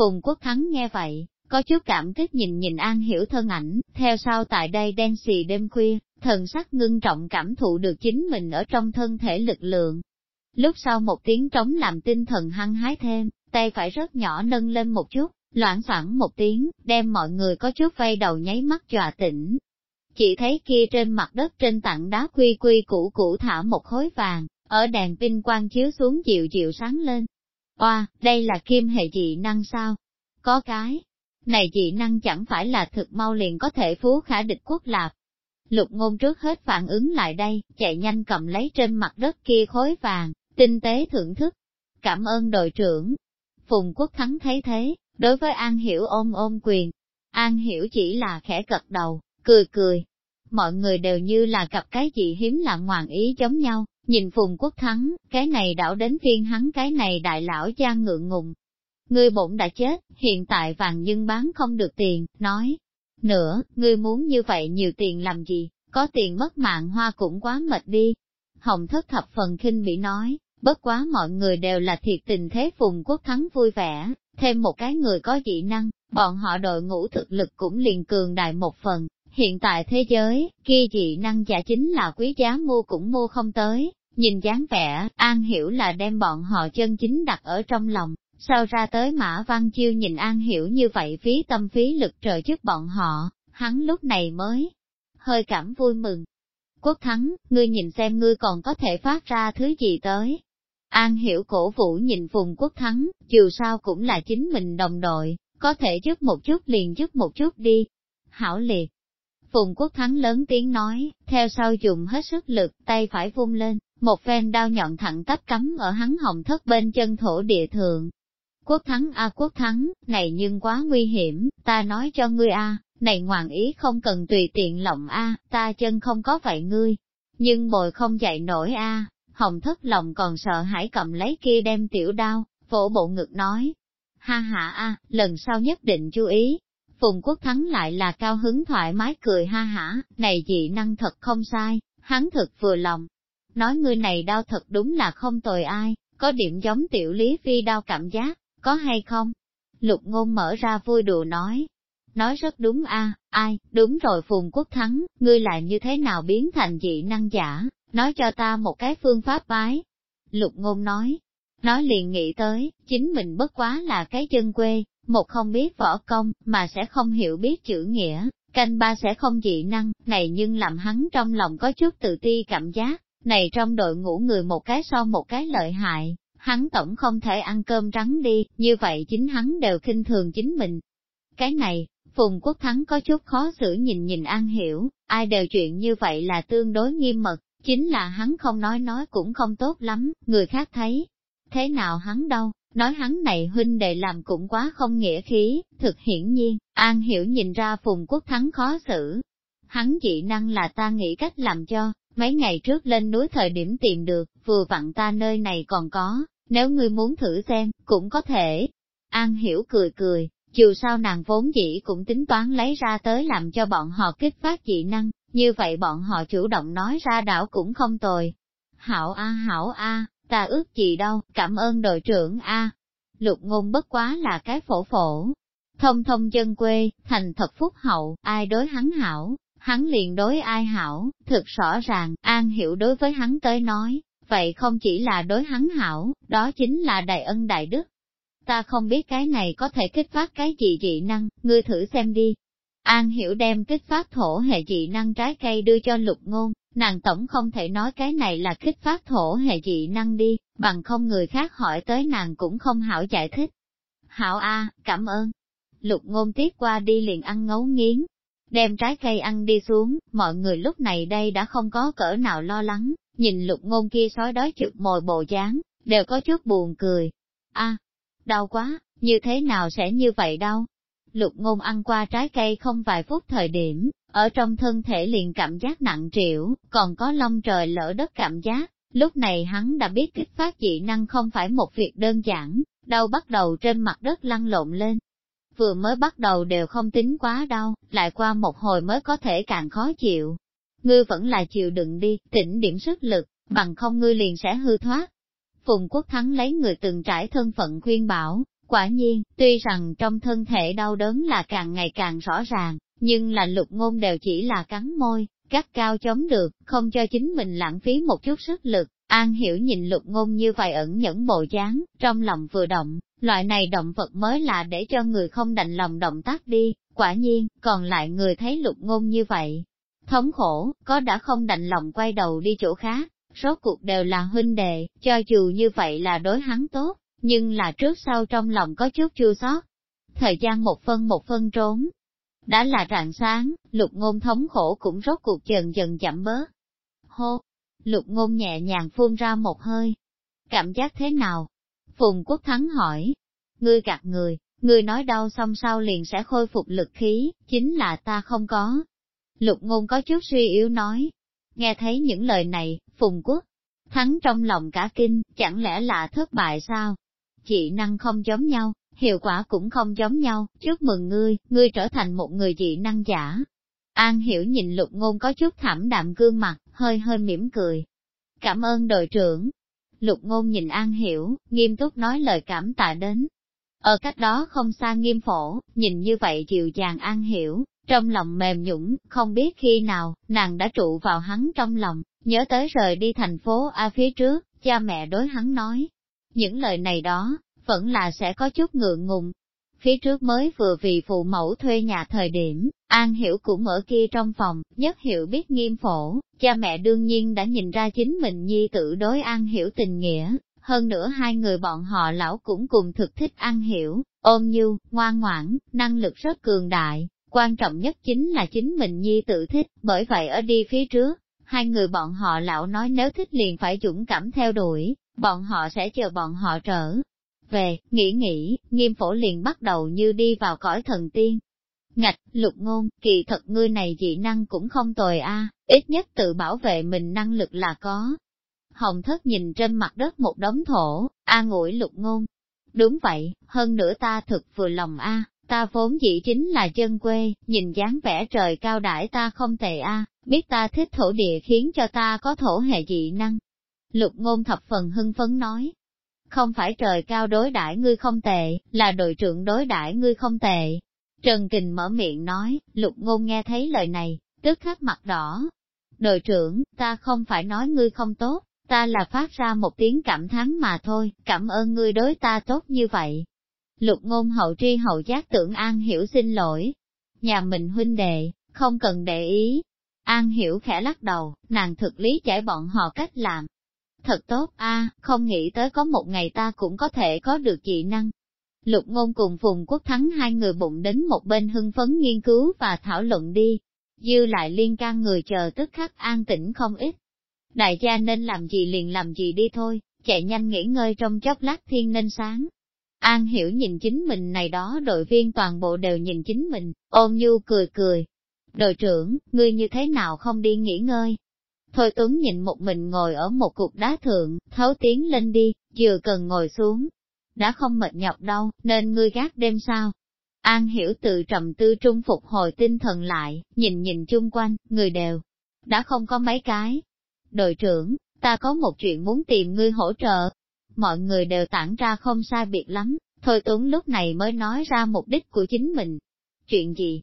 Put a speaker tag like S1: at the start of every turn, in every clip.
S1: Phùng Quốc Thắng nghe vậy, có chút cảm kích nhìn nhìn An Hiểu thân ảnh, theo sau tại đây đen xì đêm khuya, thần sắc ngưng trọng cảm thụ được chính mình ở trong thân thể lực lượng. Lúc sau một tiếng trống làm tinh thần hăng hái thêm, tay phải rất nhỏ nâng lên một chút, loãng xoảng một tiếng, đem mọi người có chút vây đầu nháy mắt dọa tỉnh. Chỉ thấy kia trên mặt đất trên tảng đá quy quy cũ cũ thả một khối vàng, ở đèn pin quang chiếu xuống dịu dịu sáng lên. Oa, đây là kim hệ dị năng sao? Có cái, này dị năng chẳng phải là thực mau liền có thể phú khả địch quốc lạp. Lục ngôn trước hết phản ứng lại đây, chạy nhanh cầm lấy trên mặt đất kia khối vàng, tinh tế thưởng thức. Cảm ơn đội trưởng. Phùng Quốc Thắng thấy thế, đối với An Hiểu ôm ôm quyền. An Hiểu chỉ là khẽ cật đầu, cười cười. Mọi người đều như là cặp cái gì hiếm lạ ngoạn ý giống nhau, nhìn Phùng Quốc Thắng, cái này đảo đến phiên hắn cái này đại lão cha ngượng ngùng, ngươi bổn đã chết, hiện tại vàng nhưng bán không được tiền, nói. Nữa, ngươi muốn như vậy nhiều tiền làm gì, có tiền mất mạng hoa cũng quá mệt đi. Hồng thất thập phần khinh bị nói, bất quá mọi người đều là thiệt tình thế phùng quốc thắng vui vẻ, thêm một cái người có dị năng, bọn họ đội ngũ thực lực cũng liền cường đại một phần. Hiện tại thế giới, kia dị năng giả chính là quý giá mua cũng mua không tới, nhìn dáng vẻ, an hiểu là đem bọn họ chân chính đặt ở trong lòng, Sao ra tới Mã Văn Chiêu nhìn An Hiểu như vậy phí tâm phí lực trợ giúp bọn họ, hắn lúc này mới hơi cảm vui mừng. Quốc thắng, ngươi nhìn xem ngươi còn có thể phát ra thứ gì tới. An Hiểu cổ vũ nhìn vùng Quốc thắng, dù sao cũng là chính mình đồng đội, có thể giúp một chút liền giúp một chút đi. Hảo liệt. Phùng Quốc Thắng lớn tiếng nói, theo sau dùng hết sức lực, tay phải vung lên, một phen đao nhọn thẳng tắp cắm ở hắn hồng thất bên chân thổ địa thượng, Quốc thắng a quốc thắng, này nhưng quá nguy hiểm, ta nói cho ngươi a, này ngoạn ý không cần tùy tiện lộng a, ta chân không có vậy ngươi. Nhưng bồi không dậy nổi a, hồng thất lòng còn sợ hãi cầm lấy kia đem tiểu đao, vỗ bộ ngực nói. Ha ha a, lần sau nhất định chú ý. Phùng quốc thắng lại là cao hứng thoải mái cười ha hả, này dị năng thật không sai, hắn thật vừa lòng. Nói ngươi này đau thật đúng là không tồi ai, có điểm giống tiểu lý phi đau cảm giác, có hay không? Lục ngôn mở ra vui đùa nói. Nói rất đúng a, ai, đúng rồi Phùng Quốc Thắng, ngươi lại như thế nào biến thành dị năng giả, nói cho ta một cái phương pháp bái. Lục ngôn nói, nói liền nghĩ tới, chính mình bất quá là cái chân quê, một không biết võ công, mà sẽ không hiểu biết chữ nghĩa, canh ba sẽ không dị năng, này nhưng làm hắn trong lòng có chút tự ti cảm giác, này trong đội ngũ người một cái so một cái lợi hại, hắn tổng không thể ăn cơm trắng đi, như vậy chính hắn đều kinh thường chính mình. Cái này, Phùng Quốc Thắng có chút khó xử nhìn nhìn An Hiểu, ai đều chuyện như vậy là tương đối nghiêm mật, chính là hắn không nói nói cũng không tốt lắm, người khác thấy. Thế nào hắn đâu, nói hắn này huynh đệ làm cũng quá không nghĩa khí, thực hiển nhiên, An Hiểu nhìn ra Phùng Quốc Thắng khó xử. Hắn dị năng là ta nghĩ cách làm cho, mấy ngày trước lên núi thời điểm tìm được, vừa vặn ta nơi này còn có, nếu ngươi muốn thử xem, cũng có thể. An hiểu cười cười, dù sao nàng vốn dĩ cũng tính toán lấy ra tới làm cho bọn họ kích phát dị năng, như vậy bọn họ chủ động nói ra đảo cũng không tồi. Hảo A hảo A, ta ước gì đâu, cảm ơn đội trưởng A. Lục ngôn bất quá là cái phổ phổ. Thông thông dân quê, thành thật phúc hậu, ai đối hắn hảo, hắn liền đối ai hảo, thực rõ ràng, An Hiểu đối với hắn tới nói, vậy không chỉ là đối hắn hảo, đó chính là đại ân đại đức. Ta không biết cái này có thể kích phát cái gì dị năng, ngươi thử xem đi. An Hiểu đem kích phát thổ hệ dị năng trái cây đưa cho lục ngôn, nàng tổng không thể nói cái này là kích phát thổ hệ dị năng đi, bằng không người khác hỏi tới nàng cũng không hảo giải thích. Hảo A, cảm ơn. Lục ngôn tiếp qua đi liền ăn ngấu nghiến, đem trái cây ăn đi xuống, mọi người lúc này đây đã không có cỡ nào lo lắng, nhìn lục ngôn kia sói đói chực mồi bộ dáng, đều có chút buồn cười. a đau quá, như thế nào sẽ như vậy đâu? Lục ngôn ăn qua trái cây không vài phút thời điểm, ở trong thân thể liền cảm giác nặng trĩu, còn có lông trời lỡ đất cảm giác, lúc này hắn đã biết kích phát dị năng không phải một việc đơn giản, đau bắt đầu trên mặt đất lăn lộn lên, vừa mới bắt đầu đều không tính quá đau, lại qua một hồi mới có thể càng khó chịu. Ngươi vẫn là chịu đựng đi, tỉnh điểm sức lực, bằng không ngươi liền sẽ hư thoát. Phùng Quốc Thắng lấy người từng trải thân phận khuyên bảo, Quả nhiên, tuy rằng trong thân thể đau đớn là càng ngày càng rõ ràng, nhưng là lục ngôn đều chỉ là cắn môi, cắt cao chống được, không cho chính mình lãng phí một chút sức lực. An hiểu nhìn lục ngôn như vậy ẩn nhẫn bộ dáng, trong lòng vừa động, loại này động vật mới là để cho người không đành lòng động tác đi, quả nhiên, còn lại người thấy lục ngôn như vậy. Thống khổ, có đã không đành lòng quay đầu đi chỗ khác, rốt cuộc đều là huynh đệ, cho dù như vậy là đối hắn tốt, nhưng là trước sau trong lòng có chút chua xót. Thời gian một phân một phân trốn. Đã là rạng sáng, lục ngôn thống khổ cũng rốt cuộc dần dần chậm bớt. Hô! Lục ngôn nhẹ nhàng phun ra một hơi. Cảm giác thế nào? Phùng Quốc Thắng hỏi. Ngươi gạt người, ngươi nói đau xong sau liền sẽ khôi phục lực khí, chính là ta không có. Lục ngôn có chút suy yếu nói. Nghe thấy những lời này, Phùng Quốc Thắng trong lòng cả kinh, chẳng lẽ là thất bại sao? Chị năng không giống nhau, hiệu quả cũng không giống nhau, chúc mừng ngươi, ngươi trở thành một người dị năng giả. An hiểu nhìn lục ngôn có chút thảm đạm gương mặt, hơi hơi mỉm cười. Cảm ơn đội trưởng. Lục ngôn nhìn An hiểu, nghiêm túc nói lời cảm tạ đến. Ở cách đó không xa nghiêm phổ, nhìn như vậy dịu dàng An hiểu, trong lòng mềm nhũng, không biết khi nào, nàng đã trụ vào hắn trong lòng, nhớ tới rời đi thành phố A phía trước, cha mẹ đối hắn nói, những lời này đó, vẫn là sẽ có chút ngượng ngùng. Phía trước mới vừa vì phụ mẫu thuê nhà thời điểm, An Hiểu cũng ở kia trong phòng, nhất hiểu biết nghiêm phổ, cha mẹ đương nhiên đã nhìn ra chính mình nhi tử đối An Hiểu tình nghĩa, hơn nữa hai người bọn họ lão cũng cùng thực thích An Hiểu, ôm nhu, ngoan ngoãn, năng lực rất cường đại, quan trọng nhất chính là chính mình nhi tự thích, bởi vậy ở đi phía trước, hai người bọn họ lão nói nếu thích liền phải dũng cảm theo đuổi, bọn họ sẽ chờ bọn họ trở về, nghĩ nghĩ, nghiêm phổ liền bắt đầu như đi vào cõi thần tiên. Ngạch, lục ngôn, kỳ thật ngươi này dị năng cũng không tồi a, ít nhất tự bảo vệ mình năng lực là có. Hồng thất nhìn trên mặt đất một đống thổ, a ngủi lục ngôn. Đúng vậy, hơn nữa ta thực vừa lòng a, ta vốn dĩ chính là dân quê, nhìn dáng vẻ trời cao đãi ta không tệ a, biết ta thích thổ địa khiến cho ta có thổ hệ dị năng, Lục ngôn thập phần hưng phấn nói. Không phải trời cao đối đãi ngươi không tệ, là đội trưởng đối đãi ngươi không tệ. Trần Kình mở miệng nói, lục ngôn nghe thấy lời này, tức khắc mặt đỏ. Đội trưởng, ta không phải nói ngươi không tốt, ta là phát ra một tiếng cảm thán mà thôi, cảm ơn ngươi đối ta tốt như vậy. Lục ngôn hậu tri hậu giác tưởng An Hiểu xin lỗi. Nhà mình huynh đệ, không cần để ý. An Hiểu khẽ lắc đầu, nàng thực lý giải bọn họ cách làm, Thật tốt a, không nghĩ tới có một ngày ta cũng có thể có được dị năng. Lục ngôn cùng Phùng Quốc Thắng hai người bụng đến một bên hưng phấn nghiên cứu và thảo luận đi, dư lại liên can người chờ tức khắc an tĩnh không ít. Đại gia nên làm gì liền làm gì đi thôi, chạy nhanh nghỉ ngơi trong chốc lát thiên nên sáng. An hiểu nhìn chính mình này đó đội viên toàn bộ đều nhìn chính mình, ôm nhu cười cười. Đội trưởng, ngươi như thế nào không đi nghỉ ngơi, Thôi Tuấn nhìn một mình ngồi ở một cục đá thượng, thấu tiếng lên đi, vừa cần ngồi xuống. Đã không mệt nhọc đâu, nên ngươi gác đêm sao? An hiểu tự trầm tư trung phục hồi tinh thần lại, nhìn nhìn chung quanh, người đều. Đã không có mấy cái. Đội trưởng, ta có một chuyện muốn tìm ngươi hỗ trợ. Mọi người đều tản ra không sai biệt lắm, Thôi Tuấn lúc này mới nói ra mục đích của chính mình. Chuyện gì?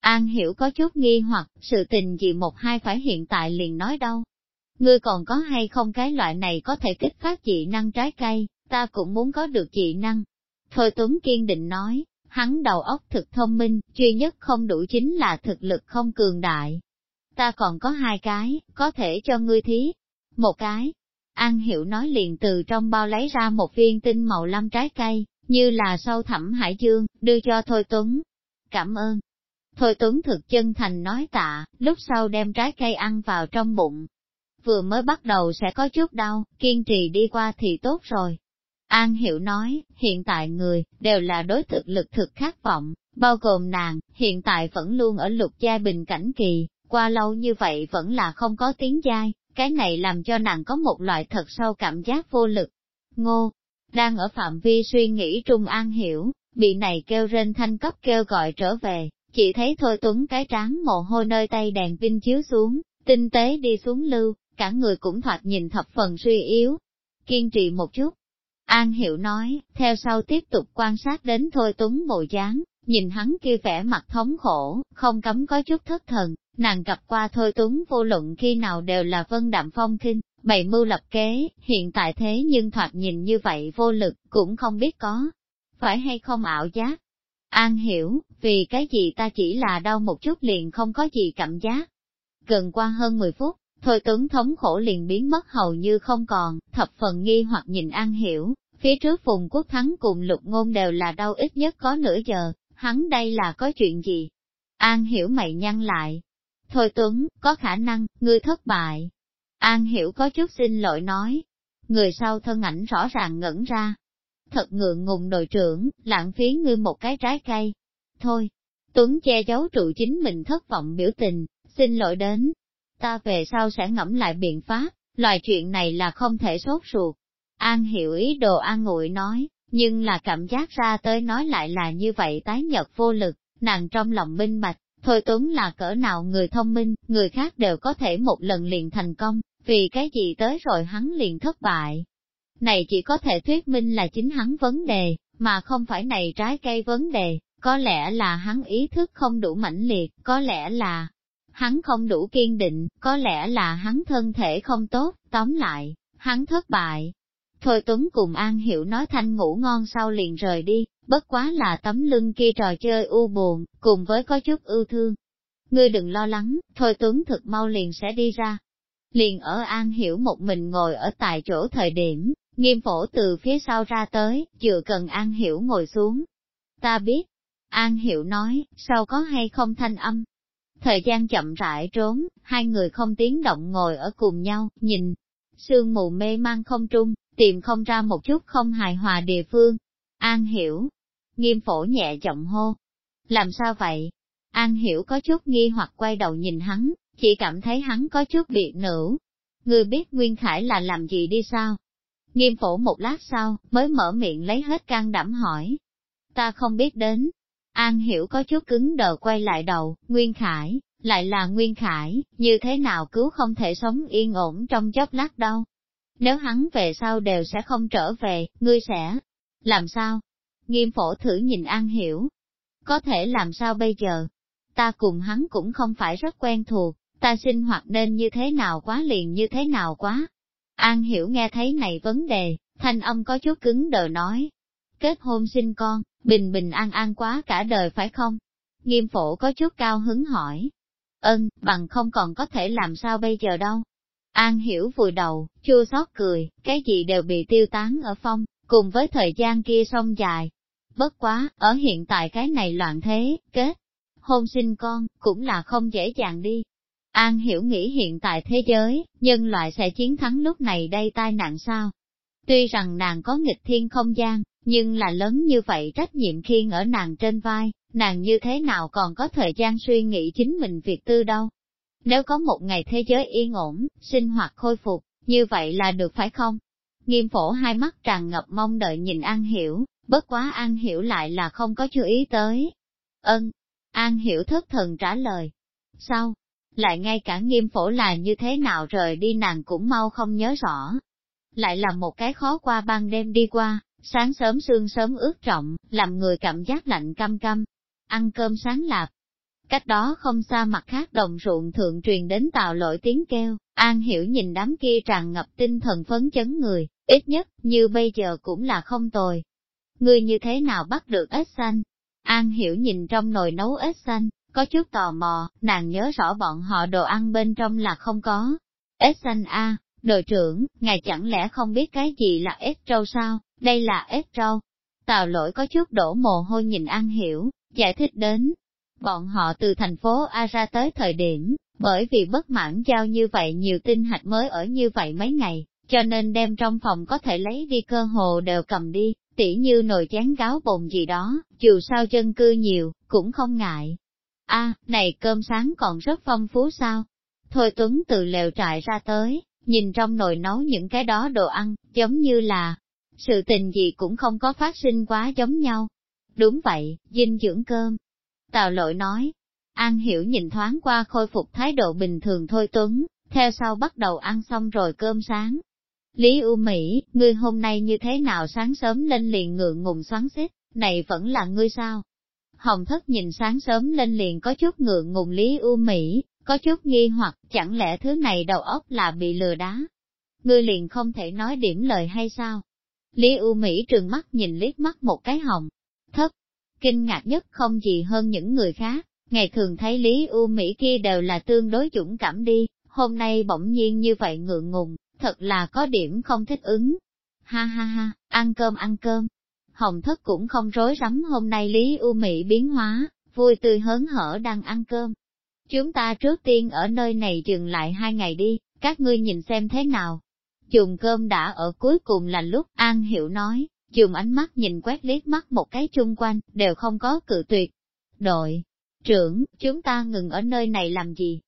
S1: An hiểu có chút nghi hoặc, sự tình gì một hai phải hiện tại liền nói đâu. Ngươi còn có hay không cái loại này có thể kích phát dị năng trái cây, ta cũng muốn có được dị năng. Thôi Tuấn kiên định nói, hắn đầu óc thực thông minh, duy nhất không đủ chính là thực lực không cường đại. Ta còn có hai cái, có thể cho ngươi thí. Một cái, An Hiểu nói liền từ trong bao lấy ra một viên tinh màu lam trái cây, như là sâu thẳm hải dương, đưa cho Thôi Tuấn. Cảm ơn. Thôi Tuấn thực chân thành nói tạ, lúc sau đem trái cây ăn vào trong bụng. Vừa mới bắt đầu sẽ có chút đau, kiên trì đi qua thì tốt rồi. An Hiểu nói, hiện tại người, đều là đối thực lực thực khát vọng, bao gồm nàng, hiện tại vẫn luôn ở lục giai bình cảnh kỳ, qua lâu như vậy vẫn là không có tiếng giai, cái này làm cho nàng có một loại thật sâu cảm giác vô lực. Ngô, đang ở phạm vi suy nghĩ trung An Hiểu, bị này kêu rên thanh cấp kêu gọi trở về, chỉ thấy Thôi Tuấn cái trán mồ hôi nơi tay đèn pin chiếu xuống, tinh tế đi xuống lưu, cả người cũng thoạt nhìn thập phần suy yếu. Kiên trì một chút. An Hiểu nói, theo sau tiếp tục quan sát đến Thôi Tuấn bộ dáng, nhìn hắn kia vẻ mặt thống khổ, không cấm có chút thất thần, nàng gặp qua Thôi Tuấn vô luận khi nào đều là vân đạm phong kinh, bày mưu lập kế, hiện tại thế nhưng thoạt nhìn như vậy vô lực, cũng không biết có, phải hay không ảo giác. An hiểu, vì cái gì ta chỉ là đau một chút liền không có gì cảm giác. Gần qua hơn 10 phút, Thôi Tuấn thống khổ liền biến mất hầu như không còn, thập phần nghi hoặc nhìn An hiểu, phía trước Phùng Quốc Thắng cùng lục ngôn đều là đau ít nhất có nửa giờ, hắn đây là có chuyện gì? An hiểu mày nhăn lại. Thôi Tuấn, có khả năng, ngươi thất bại. An hiểu có chút xin lỗi nói. Người sau thân ảnh rõ ràng ngẩn ra. Thật ngượng ngùng đội trưởng, lãng phí ngươi một cái trái cây. Thôi, Tuấn che giấu trụ chính mình thất vọng biểu tình, xin lỗi đến. Ta về sau sẽ ngẫm lại biện pháp, loài chuyện này là không thể sốt ruột. An hiểu ý đồ an ngụy nói, nhưng là cảm giác ra tới nói lại là như vậy tái nhật vô lực, nàng trong lòng minh bạch, thôi Tuấn là cỡ nào người thông minh, người khác đều có thể một lần liền thành công, vì cái gì tới rồi hắn liền thất bại. Này chỉ có thể thuyết minh là chính hắn vấn đề, mà không phải này trái cây vấn đề, có lẽ là hắn ý thức không đủ mãnh liệt, có lẽ là hắn không đủ kiên định, có lẽ là hắn thân thể không tốt, tóm lại, hắn thất bại. Thôi Tuấn cùng An Hiểu nói thanh ngủ ngon sau liền rời đi, bất quá là tấm lưng kia trò chơi u buồn, cùng với có chút ưu thương. Ngươi đừng lo lắng, Thôi Tuấn thực mau liền sẽ đi ra. Liền ở An Hiểu một mình ngồi ở tại chỗ thời điểm, nghiêm phổ từ phía sau ra tới, chừa cần An Hiểu ngồi xuống. Ta biết, An Hiểu nói, sau có hay không thanh âm. Thời gian chậm rãi trốn, hai người không tiếng động ngồi ở cùng nhau, nhìn, sương mù mê mang không trung, tìm không ra một chút không hài hòa địa phương. An hiểu. Nghiêm phổ nhẹ giọng hô. Làm sao vậy? An hiểu có chút nghi hoặc quay đầu nhìn hắn, chỉ cảm thấy hắn có chút biệt nữ. Người biết Nguyên Khải là làm gì đi sao? Nghiêm phổ một lát sau, mới mở miệng lấy hết can đảm hỏi. Ta không biết đến. An hiểu có chút cứng đờ quay lại đầu, Nguyên Khải, lại là Nguyên Khải, như thế nào cứu không thể sống yên ổn trong chốc lát đâu. Nếu hắn về sau đều sẽ không trở về, ngươi sẽ làm sao? Nghiêm phổ thử nhìn An Hiểu. Có thể làm sao bây giờ? Ta cùng hắn cũng không phải rất quen thuộc, ta sinh hoạt nên như thế nào quá liền như thế nào quá. An Hiểu nghe thấy này vấn đề, thanh âm có chút cứng đờ nói. Kết hôn sinh con, bình bình an an quá cả đời phải không? Nghiêm phổ có chút cao hứng hỏi. Ân, bằng không còn có thể làm sao bây giờ đâu. An hiểu vùi đầu, chua xót cười, cái gì đều bị tiêu tán ở phong, cùng với thời gian kia sông dài. Bất quá, ở hiện tại cái này loạn thế, kết, hôn sinh con, cũng là không dễ dàng đi. An hiểu nghĩ hiện tại thế giới, nhân loại sẽ chiến thắng lúc này đây tai nạn sao? Tuy rằng nàng có nghịch thiên không gian, nhưng là lớn như vậy trách nhiệm khiên ở nàng trên vai, nàng như thế nào còn có thời gian suy nghĩ chính mình việc tư đâu. Nếu có một ngày thế giới yên ổn, sinh hoạt khôi phục, như vậy là được phải không? Nghiêm phổ hai mắt tràn ngập mong đợi nhìn An Hiểu, bất quá An Hiểu lại là không có chú ý tới. Ân, An Hiểu thất thần trả lời. Sao? Lại ngay cả nghiêm phổ là như thế nào rời đi nàng cũng mau không nhớ rõ. Lại là một cái khó qua ban đêm đi qua, sáng sớm sương sớm ướt trọng, làm người cảm giác lạnh căm căm. Ăn cơm sáng lạp, Cách đó không xa mặt khác đồng ruộng thượng truyền đến tàu lỗi tiếng kêu, An Hiểu nhìn đám kia tràn ngập tinh thần phấn chấn người, ít nhất, như bây giờ cũng là không tồi. người như thế nào bắt được ếch xanh? An Hiểu nhìn trong nồi nấu ếch xanh, có chút tò mò, nàng nhớ rõ bọn họ đồ ăn bên trong là không có. Ếch xanh a, đội trưởng, ngài chẳng lẽ không biết cái gì là ép trâu sao, đây là ép trâu. Tào lỗi có chút đổ mồ hôi nhìn An Hiểu, giải thích đến, Bọn họ từ thành phố A ra tới thời điểm, bởi vì bất mãn giao như vậy nhiều tinh hạch mới ở như vậy mấy ngày, cho nên đem trong phòng có thể lấy đi cơ hồ đều cầm đi, tỉ như nồi chén gáo bồn gì đó, dù sao chân cư nhiều, cũng không ngại. a này cơm sáng còn rất phong phú sao? Thôi Tuấn từ lều trại ra tới, nhìn trong nồi nấu những cái đó đồ ăn, giống như là, sự tình gì cũng không có phát sinh quá giống nhau. Đúng vậy, dinh dưỡng cơm, Tào lội nói, An hiểu nhìn thoáng qua khôi phục thái độ bình thường thôi Tuấn, theo sau bắt đầu ăn xong rồi cơm sáng. Lý U Mỹ, ngươi hôm nay như thế nào sáng sớm lên liền ngượng ngùng xoắn xít, này vẫn là ngươi sao? Hồng thất nhìn sáng sớm lên liền có chút ngượng ngùng Lý U Mỹ, có chút nghi hoặc chẳng lẽ thứ này đầu óc là bị lừa đá. Ngươi liền không thể nói điểm lời hay sao? Lý U Mỹ trừng mắt nhìn liếc mắt một cái hồng. Thất, kinh ngạc nhất không gì hơn những người khác, ngày thường thấy Lý U Mỹ kia đều là tương đối dũng cảm đi, hôm nay bỗng nhiên như vậy ngượng ngùng, thật là có điểm không thích ứng. Ha ha ha, ăn cơm ăn cơm. Hồng thất cũng không rối rắm hôm nay Lý U Mỹ biến hóa, vui tươi hớn hở đang ăn cơm. Chúng ta trước tiên ở nơi này dừng lại hai ngày đi, các ngươi nhìn xem thế nào. Dùng cơm đã ở cuối cùng là lúc An Hiểu nói, dùng ánh mắt nhìn quét liếc mắt một cái chung quanh, đều không có cự tuyệt. Đội, trưởng, chúng ta ngừng ở nơi này làm gì?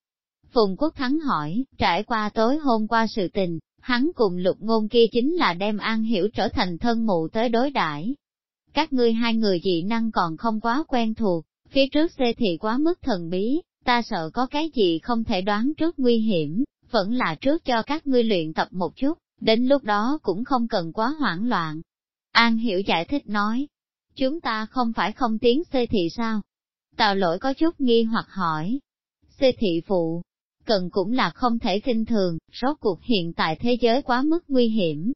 S1: Phùng Quốc Thắng hỏi, trải qua tối hôm qua sự tình, hắn cùng lục ngôn kia chính là đem An Hiểu trở thành thân mụ tới đối đãi. Các ngươi hai người dị năng còn không quá quen thuộc, phía trước xê thì quá mức thần bí, ta sợ có cái gì không thể đoán trước nguy hiểm, vẫn là trước cho các ngươi luyện tập một chút, đến lúc đó cũng không cần quá hoảng loạn. An Hiểu giải thích nói, chúng ta không phải không tiến xê thị sao? Tào lỗi có chút nghi hoặc hỏi. Xê thị phụ, cần cũng là không thể kinh thường, rốt cuộc hiện tại thế giới quá mức nguy hiểm.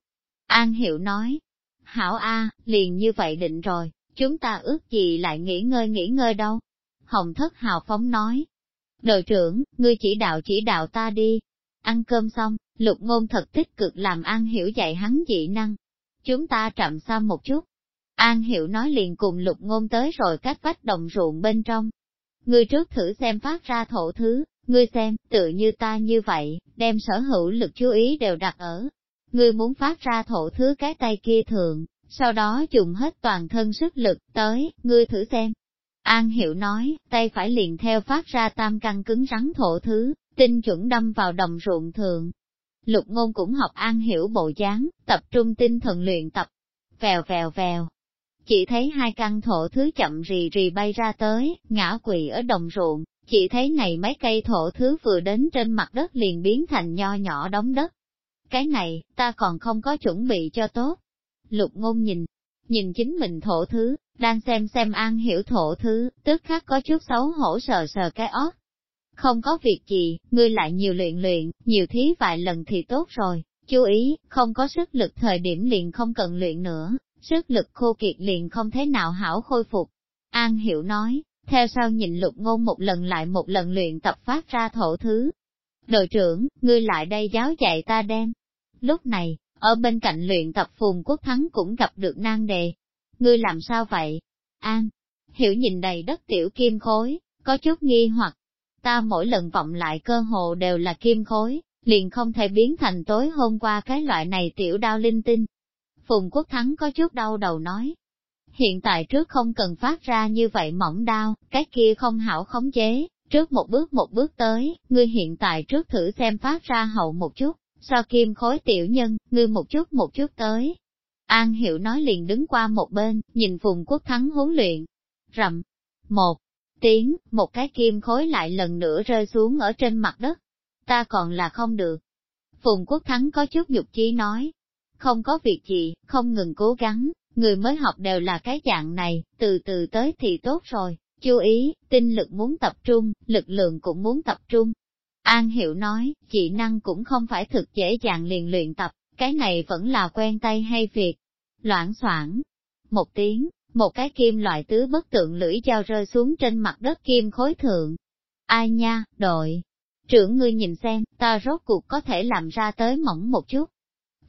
S1: An Hiểu nói, Hảo A, liền như vậy định rồi, chúng ta ước gì lại nghỉ ngơi nghỉ ngơi đâu. Hồng Thất Hào Phóng nói, đội trưởng, ngươi chỉ đạo chỉ đạo ta đi. Ăn cơm xong, lục ngôn thật tích cực làm An Hiểu dạy hắn dị năng. Chúng ta chậm xa một chút. An Hiểu nói liền cùng lục ngôn tới rồi cách vách đồng ruộng bên trong. Ngươi trước thử xem phát ra thổ thứ, Ngươi xem, tự như ta như vậy, đem sở hữu lực chú ý đều đặt ở. Ngươi muốn phát ra thổ thứ cái tay kia thường, sau đó dùng hết toàn thân sức lực, tới, ngươi thử xem. An Hiểu nói, tay phải liền theo phát ra tam căn cứng rắn thổ thứ, tinh chuẩn đâm vào đồng ruộng thượng. Lục ngôn cũng học An Hiểu bộ dáng, tập trung tinh thần luyện tập. Vèo vèo vèo. Chỉ thấy hai căn thổ thứ chậm rì rì bay ra tới, ngã quỳ ở đồng ruộng, chỉ thấy này mấy cây thổ thứ vừa đến trên mặt đất liền biến thành nho nhỏ đống đất. Cái này, ta còn không có chuẩn bị cho tốt. Lục ngôn nhìn, nhìn chính mình thổ thứ, đang xem xem an hiểu thổ thứ, tức khắc có chút xấu hổ sờ sờ cái óc. Không có việc gì, ngươi lại nhiều luyện luyện, nhiều thí vài lần thì tốt rồi, chú ý, không có sức lực thời điểm liền không cần luyện nữa, sức lực khô kiệt liền không thế nào hảo khôi phục. An hiểu nói, theo sau nhìn lục ngôn một lần lại một lần luyện tập phát ra thổ thứ. Đội trưởng, ngươi lại đây giáo dạy ta đem. Lúc này, ở bên cạnh luyện tập phùng quốc thắng cũng gặp được nan đề. Ngươi làm sao vậy? An, hiểu nhìn đầy đất tiểu kim khối, có chút nghi hoặc. Ta mỗi lần vọng lại cơ hồ đều là kim khối, liền không thể biến thành tối hôm qua cái loại này tiểu đao linh tinh. Phùng Quốc Thắng có chút đau đầu nói, hiện tại trước không cần phát ra như vậy mỏng đau, cái kia không hảo khống chế, trước một bước một bước tới, ngươi hiện tại trước thử xem phát ra hậu một chút, so kim khối tiểu nhân, ngươi một chút một chút tới. An Hiệu nói liền đứng qua một bên, nhìn Phùng quốc thắng huấn luyện. Rầm, một tiếng, một cái kim khối lại lần nữa rơi xuống ở trên mặt đất. Ta còn là không được. Phùng Quốc Thắng có chút nhục chí nói. Không có việc gì, không ngừng cố gắng, Người mới học đều là cái dạng này, từ từ tới thì tốt rồi, chú ý, tinh lực muốn tập trung, lực lượng cũng muốn tập trung. An Hiệu nói, chị năng cũng không phải thực dễ dàng liền luyện tập, cái này vẫn là quen tay hay việc. Loãng soảng. một tiếng, một cái kim loại tứ bất tượng lưỡi dao rơi xuống trên mặt đất kim khối thượng. Ai nha, đội, trưởng ngươi nhìn xem, ta rốt cuộc có thể làm ra tới mỏng một chút.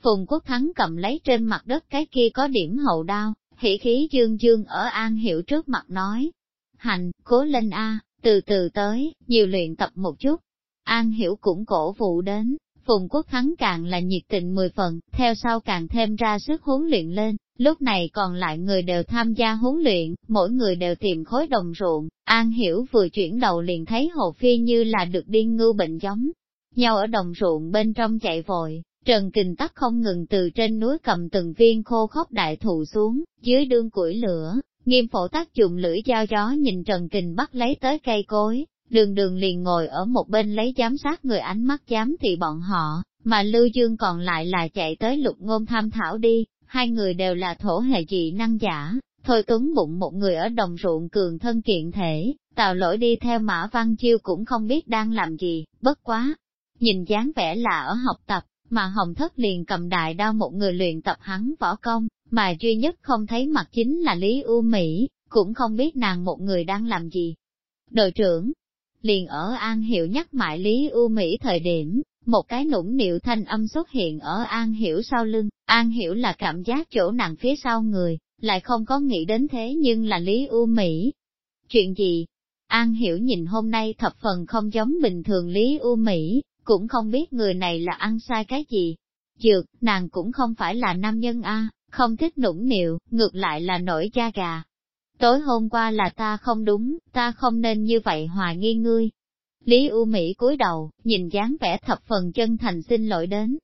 S1: Phùng Quốc Thắng cầm lấy trên mặt đất cái kia có điểm hậu đao, hỉ khí dương dương ở An Hiểu trước mặt nói. Hành, cố lên A, từ từ tới, nhiều luyện tập một chút. An Hiểu cũng cổ vụ đến, Phùng Quốc Thắng càng là nhiệt tình mười phần, theo sau càng thêm ra sức huấn luyện lên, lúc này còn lại người đều tham gia huấn luyện, mỗi người đều tìm khối đồng ruộng, An Hiểu vừa chuyển đầu liền thấy Hồ Phi như là được điên ngưu bệnh giống, nhau ở đồng ruộng bên trong chạy vội, Trần Kình Tắc không ngừng từ trên núi cầm từng viên khô khốc đại thụ xuống, dưới đương củi lửa, nghiêm phổ tác dụng lưỡi dao gió nhìn Trần Kình bắt lấy tới cây cối, đường đường liền ngồi ở một bên lấy giám sát người ánh mắt giám thị bọn họ, mà Lưu Dương còn lại là chạy tới lục ngôn tham thảo đi, hai người đều là thổ hệ dị năng giả, thôi tuấn bụng một người ở đồng ruộng cường thân kiện thể, tào lỗi đi theo mã văn chiêu cũng không biết đang làm gì, bất quá. Nhìn dáng vẻ là ở học tập, mà hồng thất liền cầm đại đao một người luyện tập hắn võ công, mà duy nhất không thấy mặt chính là Lý U Mỹ, cũng không biết nàng một người đang làm gì. Đội trưởng, liền ở An hiểu nhắc mãi Lý U Mỹ thời điểm, một cái nũng nịu thanh âm xuất hiện ở An Hiểu sau lưng, An Hiểu là cảm giác chỗ nặng phía sau người, lại không có nghĩ đến thế nhưng là Lý U Mỹ. Chuyện gì? An Hiểu nhìn hôm nay thập phần không giống bình thường Lý U Mỹ, cũng không biết người này là ăn sai cái gì. Dược, nàng cũng không phải là nam nhân a, không thích nũng nịu, ngược lại là nổi da gà. Tối hôm qua là ta không đúng, ta không nên như vậy hoài nghi ngươi. Lý U Mỹ cúi đầu, nhìn dáng vẻ thập phần chân thành xin lỗi đến.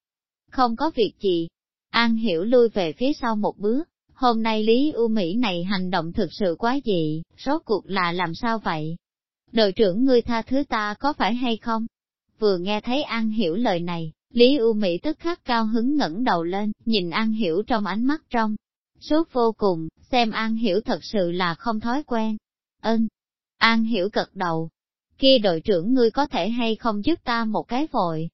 S1: Không có việc gì. An Hiểu lui về phía sau một bước, hôm nay Lý U Mỹ này hành động thực sự quá dị, rốt cuộc là làm sao vậy? Đội trưởng ngươi tha thứ ta có phải hay không? Vừa nghe thấy An Hiểu lời này, Lý U Mỹ tức khắc cao hứng ngẩng đầu lên, nhìn An Hiểu trong ánh mắt trong. Suốt vô cùng, xem An Hiểu thật sự là không thói quen. Ơn! An Hiểu cật đầu. Kia đội trưởng ngươi có thể hay không giúp ta một cái vội?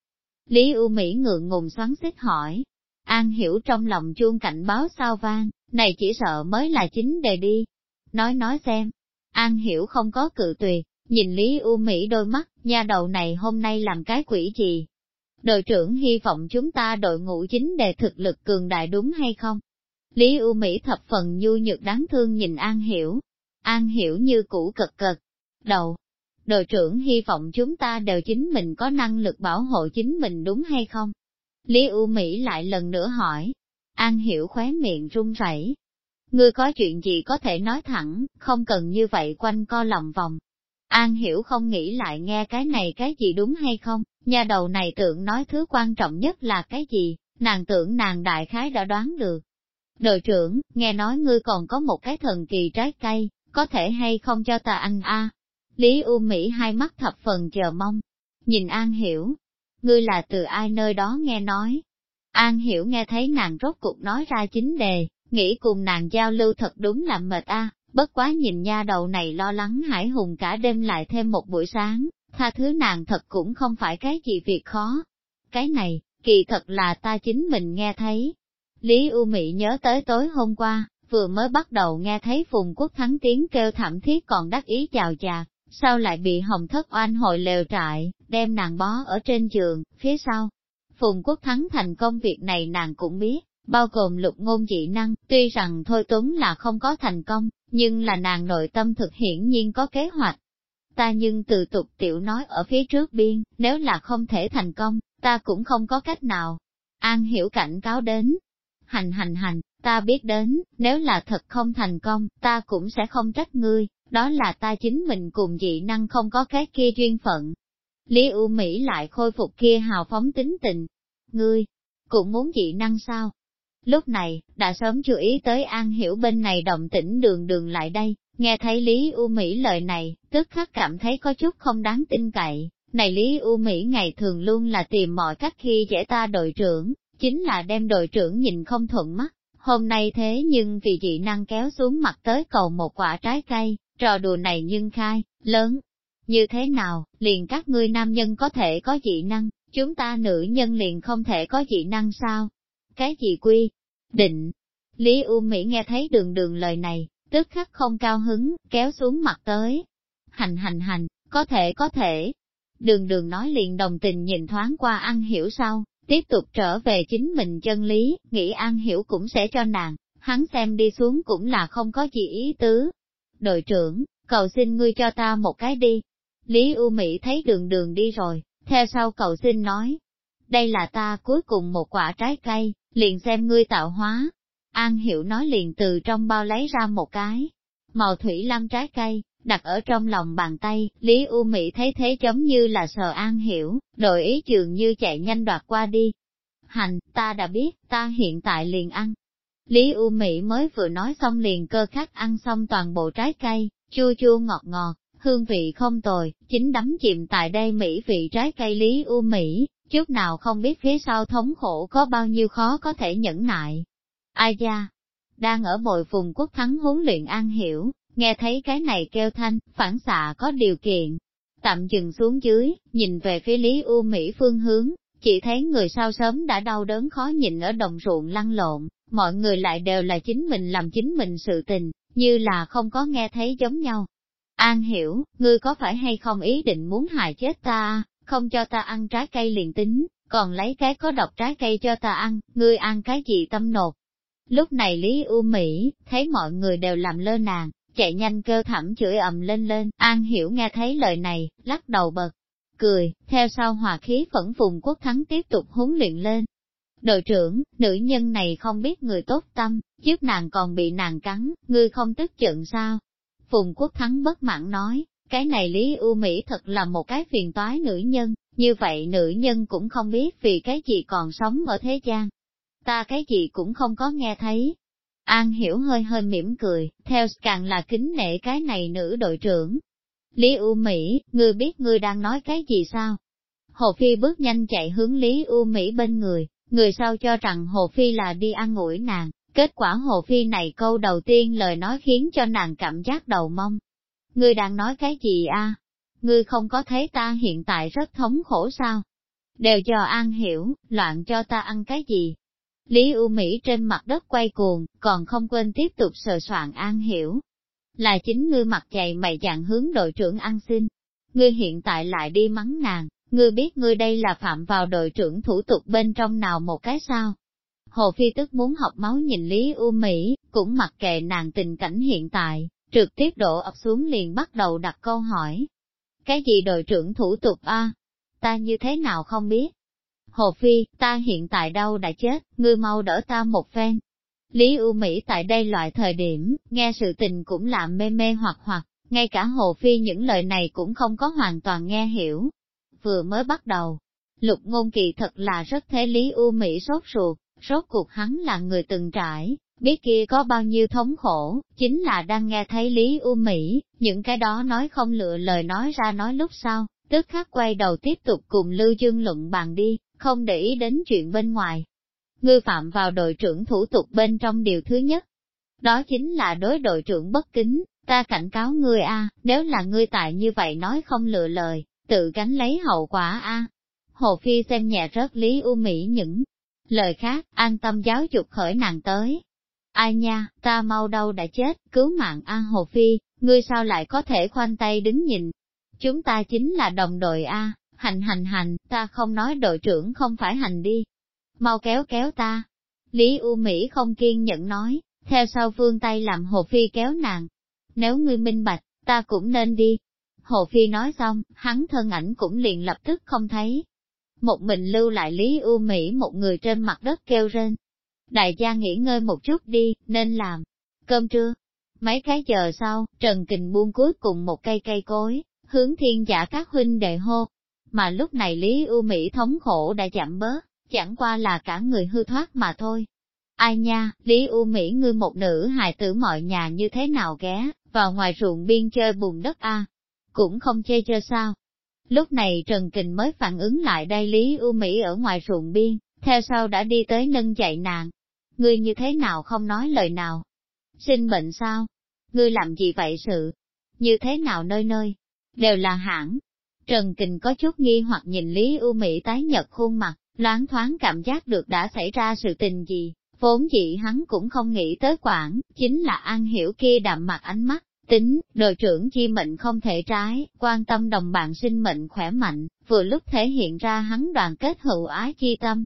S1: Lý U Mỹ ngượng ngùng xoắn xích hỏi. An Hiểu trong lòng chuông cảnh báo sao vang, này chỉ sợ mới là chính đề đi. Nói nói xem. An Hiểu không có cự tuyệt, nhìn Lý U Mỹ đôi mắt, nha đầu này hôm nay làm cái quỷ gì, Đội trưởng hy vọng chúng ta đội ngũ chính đề thực lực cường đại đúng hay không? Lý U Mỹ thập phần nhu nhược đáng thương nhìn An Hiểu. An Hiểu như cũ cực cực. Đầu. Đội trưởng hy vọng chúng ta đều chính mình có năng lực bảo hộ chính mình đúng hay không? Lý U Mỹ lại lần nữa hỏi. An Hiểu khóe miệng run rẩy. Ngươi có chuyện gì có thể nói thẳng, không cần như vậy quanh co lòng vòng. An Hiểu không nghĩ lại nghe cái này cái gì đúng hay không, Nhà đầu này tưởng nói thứ quan trọng nhất là cái gì, nàng tưởng nàng đại khái đã đoán được. Đội trưởng, nghe nói ngươi còn có một cái thần kỳ trái cây, có thể hay không cho ta ăn a? Lý U Mỹ hai mắt thập phần chờ mong. Nhìn An Hiểu, ngươi là từ ai nơi đó nghe nói. An Hiểu nghe thấy nàng rốt cuộc nói ra chính đề, nghĩ cùng nàng giao lưu thật đúng là mệt a. bất quá nhìn nha đầu này lo lắng hải hùng cả đêm lại thêm một buổi sáng, tha thứ nàng thật cũng không phải cái gì việc khó. Cái này, kỳ thật là ta chính mình nghe thấy. Lý U Mỹ nhớ tới tối hôm qua, vừa mới bắt đầu nghe thấy Phùng Quốc Thắng tiếng kêu thảm thiết còn đắc ý chào chạc, sau lại bị hồng thất oanh hội lều trại, đem nàng bó ở trên giường, phía sau. Phùng Quốc Thắng thành công việc này nàng cũng biết, bao gồm lục ngôn dị năng, tuy rằng Thôi Tuấn là không có thành công, nhưng là nàng nội tâm thực hiển nhiên có kế hoạch, ta nhưng từ tục tiểu nói ở phía trước biên, nếu là không thể thành công, ta cũng không có cách nào. An hiểu cảnh cáo đến, hành hành hành, ta biết đến, nếu là thật không thành công, ta cũng sẽ không trách ngươi, đó là ta chính mình cùng dị năng không có cái kia duyên phận. Lý U Mỹ lại khôi phục kia hào phóng tính tình. Ngươi, cũng muốn dị năng sao? Lúc này, đã sớm chú ý tới An Hiểu bên này động tĩnh đường đường lại đây, Nghe thấy Lý U Mỹ lời này, tức khắc cảm thấy có chút không đáng tin cậy. Này Lý U Mỹ ngày thường luôn là tìm mọi cách khi dễ ta đội trưởng, chính là đem đội trưởng nhìn không thuận mắt. Hôm nay thế nhưng vì dị năng kéo xuống mặt tới cầu một quả trái cây, trò đùa này nhưng khai, lớn. Như thế nào, liền các ngươi nam nhân có thể có dị năng, chúng ta nữ nhân liền không thể có dị năng sao? Cái gì quy? Định. Lý U Mỹ nghe thấy đường đường lời này, tức khắc không cao hứng, kéo xuống mặt tới. Hành hành hành, có thể có thể. Đường đường nói liền đồng tình nhìn thoáng qua ăn hiểu sau, tiếp tục trở về chính mình chân lý, nghĩ an hiểu cũng sẽ cho nàng, hắn xem đi xuống cũng là không có gì ý tứ. Đội trưởng, cầu xin ngươi cho ta một cái đi. Lý U Mỹ thấy đường đường đi rồi, theo sau cầu xin nói. Đây là ta cuối cùng một quả trái cây, liền xem ngươi tạo hóa, An Hiểu nói liền từ trong bao lấy ra một cái, màu thủy lam trái cây, đặt ở trong lòng bàn tay, Lý U Mỹ thấy thế giống như là sờ An Hiểu, đội ý trường như chạy nhanh đoạt qua đi. Hành, ta đã biết, ta hiện tại liền ăn. Lý U Mỹ mới vừa nói xong liền cơ khắc ăn xong toàn bộ trái cây, chua chua ngọt ngọt, hương vị không tồi, chính đắm chìm tại đây Mỹ vị trái cây Lý U Mỹ, chút nào không biết phía sau thống khổ có bao nhiêu khó có thể nhẫn nại. Ai da? Đang ở bồi phùng quốc thắng huấn luyện an hiểu, nghe thấy cái này kêu thanh, phản xạ có điều kiện. Tạm dừng xuống dưới, nhìn về phía Lý U Mỹ phương hướng, chỉ thấy người sau sớm đã đau đớn khó nhìn ở đồng ruộng lăn lộn, mọi người lại đều là chính mình làm chính mình sự tình, như là không có nghe thấy giống nhau. An hiểu, ngươi có phải hay không ý định muốn hại chết ta, không cho ta ăn trái cây liền tính, còn lấy cái có độc trái cây cho ta ăn, ngươi ăn cái gì tâm nột. Lúc này Lý U Mỹ, thấy mọi người đều làm lơ nàng, chạy nhanh kêu thảm chửi ầm lên lên, An Hiểu nghe thấy lời này, lắc đầu bật, cười, theo sau hòa khí phẫn phùng quốc thắng tiếp tục huấn luyện lên. Đội trưởng, nữ nhân này không biết người tốt tâm, trước nàng còn bị nàng cắn, ngươi không tức giận sao? Phùng quốc thắng bất mãn nói, cái này Lý U Mỹ thật là một cái phiền toái nữ nhân, như vậy nữ nhân cũng không biết vì cái gì còn sống ở thế gian. Ta cái gì cũng không có nghe thấy. An hiểu hơi hơi mỉm cười, theo càng là kính nể cái này nữ đội trưởng. Lý U Mỹ, ngươi biết ngươi đang nói cái gì sao? Hồ Phi bước nhanh chạy hướng Lý U Mỹ bên người, người sau cho rằng Hồ Phi là đi ăn ngủi nàng, kết quả Hồ Phi này câu đầu tiên lời nói khiến cho nàng cảm giác đầu mong, Ngươi đang nói cái gì a? Ngươi không có thấy ta hiện tại rất thống khổ sao? Đều cho An hiểu, loạn cho ta ăn cái gì? Lý U Mỹ trên mặt đất quay cuồng, còn không quên tiếp tục sờ soạn An hiểu. Là chính ngươi mặt dày mày dạng hướng đội trưởng ăn xin. Ngươi hiện tại lại đi mắng nàng, ngươi biết ngươi đây là phạm vào đội trưởng thủ tục bên trong nào một cái sao? Hồ Phi tức muốn học máu nhìn Lý U Mỹ, cũng mặc kệ nàng tình cảnh hiện tại, trực tiếp đổ ập xuống liền bắt đầu đặt câu hỏi. Cái gì đội trưởng thủ tục a? Ta như thế nào không biết? Hồ Phi, ta hiện tại đâu đã chết, ngươi mau đỡ ta một phen. Lý U Mỹ tại đây loại thời điểm, nghe sự tình cũng làm mê mê hoặc hoặc, ngay cả Hồ Phi những lời này cũng không có hoàn toàn nghe hiểu. Vừa mới bắt đầu, lục ngôn kỳ thật là rất thế Lý U Mỹ sốt ruột, rốt cuộc hắn là người từng trải, biết kia có bao nhiêu thống khổ, chính là đang nghe thấy Lý U Mỹ, những cái đó nói không lựa lời nói ra nói lúc sau, tức khắc quay đầu tiếp tục cùng Lưu Dương luận bàn đi, không để ý đến chuyện bên ngoài. Ngươi phạm vào đội trưởng thủ tục bên trong điều thứ nhất, đó chính là đối đội trưởng bất kính, ta cảnh cáo ngươi a, nếu là ngươi tại như vậy nói không lựa lời, tự gánh lấy hậu quả a. Hồ Phi xem nhẹ rớt Lý U Mỹ những lời khác, an tâm giáo dục khởi nàng tới, Ai nha, ta mau đâu đã chết, cứu mạng A Hồ Phi, ngươi sao lại có thể khoanh tay đứng nhìn? Chúng ta chính là đồng đội A, hành hành hành, ta không nói đội trưởng không phải hành đi. Mau kéo kéo ta. Lý U Mỹ không kiên nhẫn nói, theo sau vương tay làm Hồ Phi kéo nàng. Nếu ngươi minh bạch, ta cũng nên đi. Hồ Phi nói xong, hắn thân ảnh cũng liền lập tức không thấy. Một mình lưu lại Lý U Mỹ một người trên mặt đất kêu rên, Đại gia nghỉ ngơi một chút đi, nên làm. Cơm trưa. Mấy cái giờ sau, Trần Kình buông cuối cùng một cây cây cối, hướng thiên giả các huynh đệ hô. Mà lúc này Lý U Mỹ thống khổ đã giảm bớt, chẳng qua là cả người hư thoát mà thôi. Ai nha, Lý U Mỹ ngươi một nữ hài tử mọi nhà như thế nào ghé, vào ngoài ruộng biên chơi bùn đất a Cũng không chơi chơi sao. Lúc này Trần Kình mới phản ứng lại đây Lý U Mỹ ở ngoài ruộng biên, theo sau đã đi tới nâng dậy nàng, ngươi như thế nào không nói lời nào? Sinh bệnh sao? Ngươi làm gì vậy sự? Như thế nào nơi nơi? Đều là hãng. Trần Kình có chút nghi hoặc nhìn Lý U Mỹ tái nhật khuôn mặt, loáng thoáng cảm giác được đã xảy ra sự tình gì, vốn dĩ hắn cũng không nghĩ tới quản, chính là an hiểu kia đạm mặt ánh mắt, tính, đội trưởng chi mệnh không thể trái, quan tâm đồng bạn sinh mệnh khỏe mạnh, vừa lúc thể hiện ra hắn đoàn kết hữu ái chi tâm.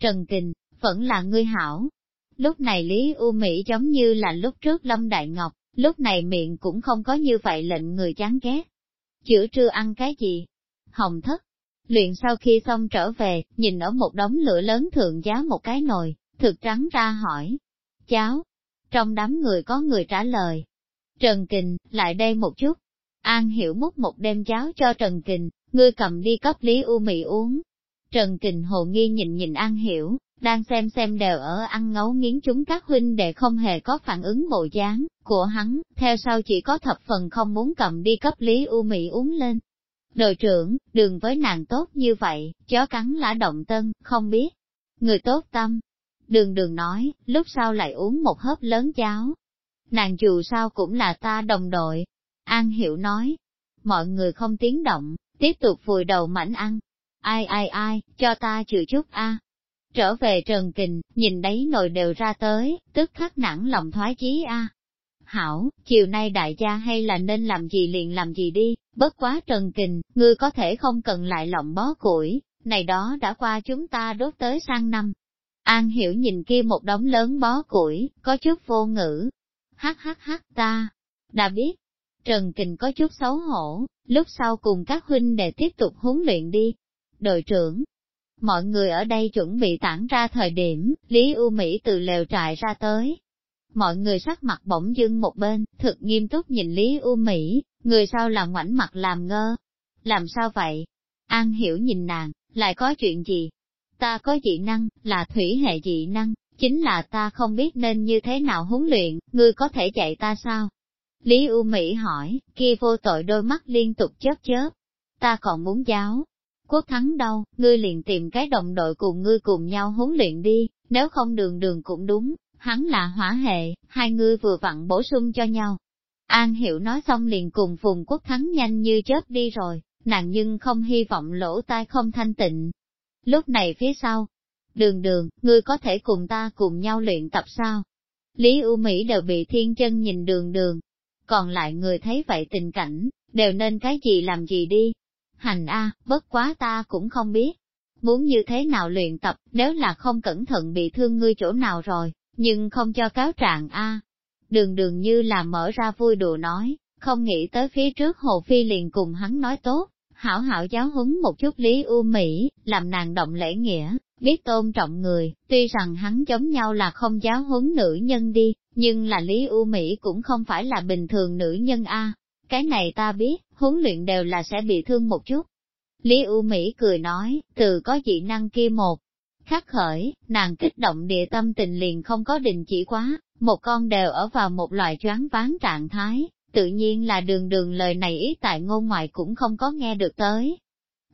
S1: Trần Kình, vẫn là ngươi hảo, Lúc này Lý U Mỹ giống như là lúc trước Lâm Đại Ngọc, lúc này miệng cũng không có như vậy lệnh người chán ghét. Chữa trưa ăn cái gì? Hồng thất. Luyện sau khi xong trở về, nhìn ở một đống lửa lớn thượng giá một cái nồi, thực trắng ra hỏi. cháo. Trong đám người có người trả lời. Trần Kình, lại đây một chút. An hiểu múc một đêm cháo cho Trần Kình, ngươi cầm đi cấp Lý U mị uống. Trần Kình hồ nghi nhìn nhìn An hiểu, đang xem xem đều ở ăn ngấu nghiến chúng các huynh đệ không hề có phản ứng bộ dáng của hắn, theo sau chỉ có thập phần không muốn cầm đi cấp Lý U Mỹ uống lên. Đội trưởng, đường với nàng tốt như vậy, chó cắn lã động tân, không biết. Người tốt tâm. Đường đường nói, lúc sau lại uống một hớp lớn cháo. Nàng dù sao cũng là ta đồng đội. An Hiểu nói. Mọi người không tiếng động, tiếp tục vùi đầu mảnh ăn. Ai ai ai, cho ta chịu chút a. Trở về Trần Kình, nhìn đấy nồi đều ra tới, tức khắc nản lòng thoái chí a. Hảo, chiều nay đại gia hay là nên làm gì liền làm gì đi, bất quá Trần Kình, ngươi có thể không cần lại lộng bó củi, này đó đã qua chúng ta đốt tới sang năm. An hiểu nhìn kia một đống lớn bó củi, có chút vô ngữ. Hắc hắc hắc ta, đã biết. Trần Kình có chút xấu hổ, lúc sau cùng các huynh để tiếp tục huấn luyện đi. Đội trưởng, mọi người ở đây chuẩn bị tản ra thời điểm, Lý U Mỹ từ lều trại ra tới. Mọi người sắc mặt bỗng dưng một bên, thực nghiêm túc nhìn Lý U Mỹ, người sau là ngoảnh mặt làm ngơ. Làm sao vậy? An hiểu nhìn nàng, lại có chuyện gì? Ta có dị năng, là thủy hệ dị năng, chính là ta không biết nên như thế nào huấn luyện, ngươi có thể dạy ta sao? Lý U Mỹ hỏi, kia vô tội đôi mắt liên tục chớp chớp. Ta còn muốn giáo. Quốc thắng đâu, ngươi liền tìm cái đồng đội cùng ngươi cùng nhau huấn luyện đi, nếu không đường đường cũng đúng, hắn là hỏa hệ, hai ngươi vừa vặn bổ sung cho nhau. An Hiểu nói xong liền cùng Phùng Quốc Thắng nhanh như chớp đi rồi, nàng nhưng không hy vọng lỗ tai không thanh tịnh. Lúc này phía sau, đường đường, ngươi có thể cùng ta cùng nhau luyện tập sao? Lý U Mỹ đều bị thiên chân nhìn đường đường, còn lại người thấy vậy tình cảnh, đều nên cái gì làm gì đi. Hành A, bất quá ta cũng không biết. Muốn như thế nào luyện tập, nếu là không cẩn thận bị thương ngươi chỗ nào rồi, nhưng không cho cáo trạng A. Đường đường như là mở ra vui đùa nói, không nghĩ tới phía trước Hồ Phi liền cùng hắn nói tốt, hảo hảo giáo huấn một chút Lý U Mỹ, làm nàng động lễ nghĩa, biết tôn trọng người, tuy rằng hắn giống nhau là không giáo huấn nữ nhân đi, nhưng là Lý U Mỹ cũng không phải là bình thường nữ nhân A. Cái này ta biết, huấn luyện đều là sẽ bị thương một chút. Lý U Mỹ cười nói, từ có dị năng kia một. Khắc khởi, nàng kích động địa tâm tình liền không có đình chỉ quá, một con đều ở vào một loại choáng ván trạng thái, tự nhiên là đường đường lời này ý tại ngôn ngoại cũng không có nghe được tới.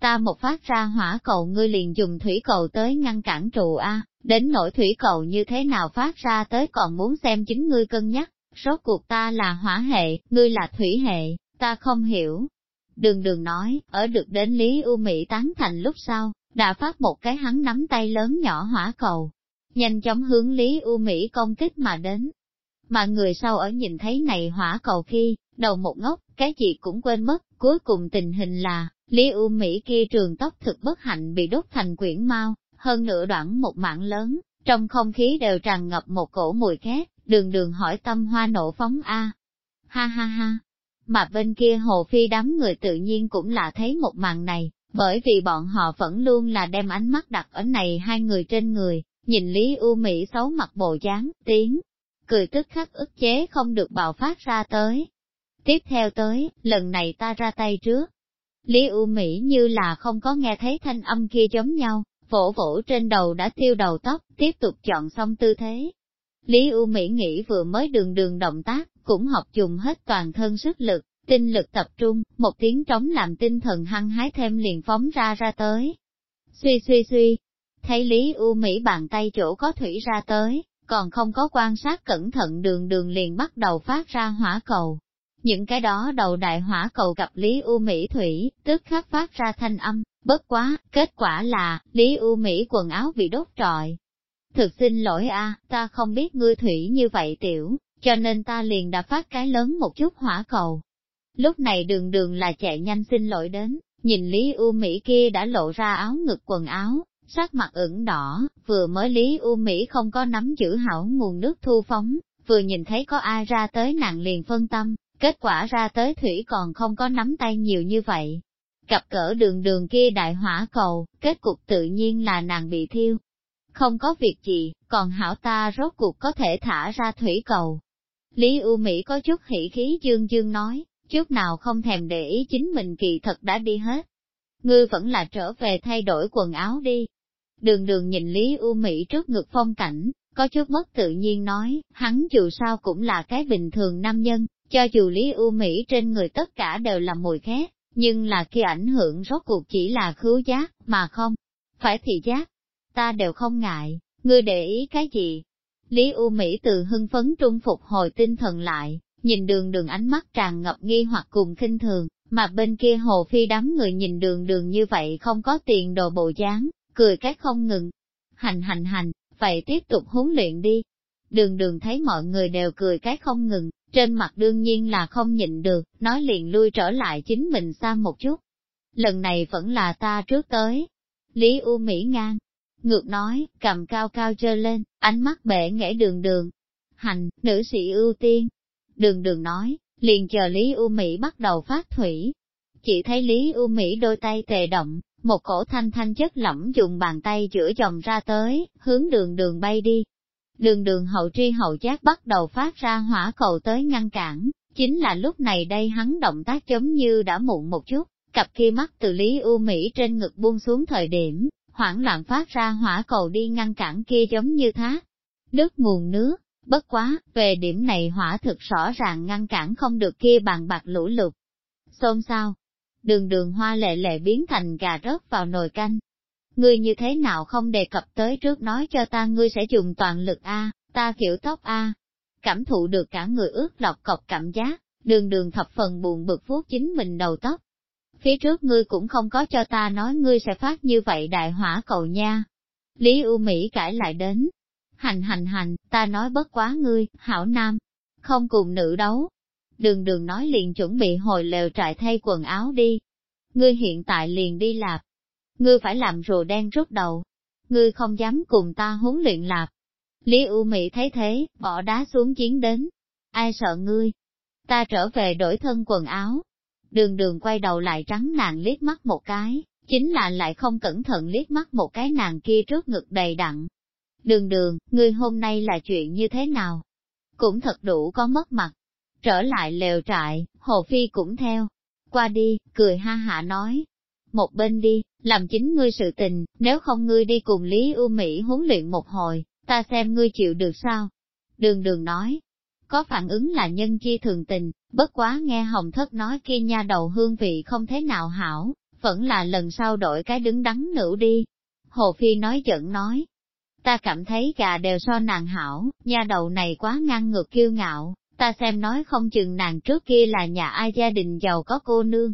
S1: Ta một phát ra hỏa cầu ngươi liền dùng thủy cầu tới ngăn cản trụ A, đến nỗi thủy cầu như thế nào phát ra tới còn muốn xem chính ngươi cân nhắc, rốt cuộc ta là hỏa hệ, ngươi là thủy hệ, ta không hiểu. Đường đường nói, ở được đến Lý U Mỹ tán thành lúc sau, đã phát một cái hắn nắm tay lớn nhỏ hỏa cầu, nhanh chóng hướng Lý U Mỹ công kích mà đến. Mà người sau ở nhìn thấy này hỏa cầu khi, đầu một ngốc, cái gì cũng quên mất, cuối cùng tình hình là, Lý U Mỹ kia trường tóc thực bất hạnh bị đốt thành quyển mau, hơn nửa đoạn một mạng lớn, trong không khí đều tràn ngập một cổ mùi khét, đường đường hỏi tâm hoa nổ phóng A. Ha ha ha, mà bên kia hồ phi đám người tự nhiên cũng là thấy một màn này, bởi vì bọn họ vẫn luôn là đem ánh mắt đặt ở này hai người trên người, nhìn Lý U Mỹ xấu mặt bộ dáng, tiếng, cười tức khắc ức chế không được bạo phát ra tới. Tiếp theo tới, lần này ta ra tay trước. Lý U Mỹ như là không có nghe thấy thanh âm kia giống nhau, vỗ vỗ trên đầu đã tiêu đầu tóc, tiếp tục chọn xong tư thế. Lý U Mỹ nghĩ vừa mới đường đường động tác, cũng học dùng hết toàn thân sức lực, tinh lực tập trung, một tiếng trống làm tinh thần hăng hái thêm liền phóng ra ra tới. Suy suy suy, thấy Lý U Mỹ bàn tay chỗ có thủy ra tới, còn không có quan sát cẩn thận đường đường liền bắt đầu phát ra hỏa cầu. Những cái đó đầu đại hỏa cầu gặp Lý U Mỹ Thủy, tức khắc phát ra thanh âm, bất quá, kết quả là, Lý U Mỹ quần áo bị đốt trọi. Thực xin lỗi a, ta không biết ngươi Thủy như vậy tiểu, cho nên ta liền đã phát cái lớn một chút hỏa cầu. Lúc này đường đường là chạy nhanh xin lỗi đến, nhìn Lý U Mỹ kia đã lộ ra áo ngực quần áo, sắc mặt ửng đỏ, vừa mới Lý U Mỹ không có nắm giữ hảo nguồn nước thu phóng, vừa nhìn thấy có ai ra tới nàng liền phân tâm, kết quả ra tới thủy còn không có nắm tay nhiều như vậy. Cặp cỡ đường đường kia đại hỏa cầu, kết cục tự nhiên là nàng bị thiêu. Không có việc gì, còn hảo ta rốt cuộc có thể thả ra thủy cầu. Lý U Mỹ có chút hỉ khí dương dương nói, chút nào không thèm để ý chính mình kỳ thật đã đi hết. Ngươi vẫn là trở về thay đổi quần áo đi, Đường đường nhìn Lý U Mỹ trước ngực phong cảnh, có chút mất tự nhiên nói, hắn dù sao cũng là cái bình thường nam nhân, cho dù Lý U Mỹ trên người tất cả đều là mùi khét, Nhưng là khi ảnh hưởng rốt cuộc chỉ là khứu giác, mà không, phải thị giác. Ta đều không ngại, ngươi để ý cái gì? Lý U Mỹ từ hưng phấn trung phục hồi tinh thần lại, nhìn đường đường ánh mắt tràn ngập nghi hoặc cùng khinh thường, mà bên kia hồ phi đám người nhìn đường đường như vậy không có tiền đồ bộ dáng, cười cái không ngừng. Hành hành hành, vậy tiếp tục huấn luyện đi. Đường đường thấy mọi người đều cười cái không ngừng, trên mặt đương nhiên là không nhịn được, nói liền lui trở lại chính mình xa một chút. Lần này vẫn là ta trước tới. Lý U Mỹ ngang, ngược nói, cầm cao cao trơ lên, ánh mắt bể nghẽ đường đường. Hành, nữ sĩ ưu tiên. Đường đường nói, liền chờ Lý U Mỹ bắt đầu phát thủy. Chỉ thấy Lý U Mỹ đôi tay tề động, một cổ thanh thanh chất lỏng dùng bàn tay chữa dòng ra tới, hướng đường đường bay đi. Đường đường hậu tri hậu giác bắt đầu phát ra hỏa cầu tới ngăn cản, chính là lúc này đây hắn động tác giống như đã muộn một chút, cặp kia mắt từ Lý U Mỹ trên ngực buông xuống thời điểm, hoảng loạn phát ra hỏa cầu đi ngăn cản kia giống như thác. Đứt nguồn nước, bất quá, về điểm này hỏa thực rõ ràng ngăn cản không được kia bàn bạc lũ lụt. Xôn sao? Đường đường hoa lệ lệ biến thành gà rớt vào nồi canh. Ngươi như thế nào không đề cập tới trước nói cho ta ngươi sẽ dùng toàn lực A, ta kiểu tóc A. Cảm thụ được cả người ướt lọc cọc cảm giác, đường đường thập phần buồn bực vuốt chính mình đầu tóc, phía trước ngươi cũng không có cho ta nói ngươi sẽ phát như vậy đại hỏa cầu nha. Lý U Mỹ cãi lại đến. Hành hành hành, ta nói bất quá ngươi, hảo nam, không cùng nữ đấu. Đường đường nói liền chuẩn bị hồi lều trại thay quần áo đi. Ngươi hiện tại liền đi lạp. Ngươi phải làm rùa đen rút đầu. Ngươi không dám cùng ta huấn luyện lạp. Lý U Mỹ thấy thế, bỏ đá xuống chiến đến. Ai sợ ngươi? Ta trở về đổi thân quần áo, Đường đường quay đầu lại trắng nàng liếc mắt một cái, chính là lại không cẩn thận liếc mắt một cái nàng kia trước ngực đầy đặn. Đường đường, ngươi hôm nay là chuyện như thế nào? Cũng thật đủ có mất mặt. Trở lại lều trại, Hồ Phi cũng theo. Qua đi, cười ha hạ nói. Một bên đi, làm chính ngươi sự tình, nếu không ngươi đi cùng Lý u Mỹ huấn luyện một hồi, ta xem ngươi chịu được sao? Đường đường nói, có phản ứng là nhân chi thường tình, bất quá nghe Hồng Thất nói kia nha đầu hương vị không thế nào hảo, vẫn là lần sau đổi cái đứng đắn nữ đi. Hồ Phi nói giận nói, ta cảm thấy gà đều so nàng hảo, nha đầu này quá ngang ngược kiêu ngạo, ta xem nói không chừng nàng trước kia là nhà ai gia đình giàu có cô nương.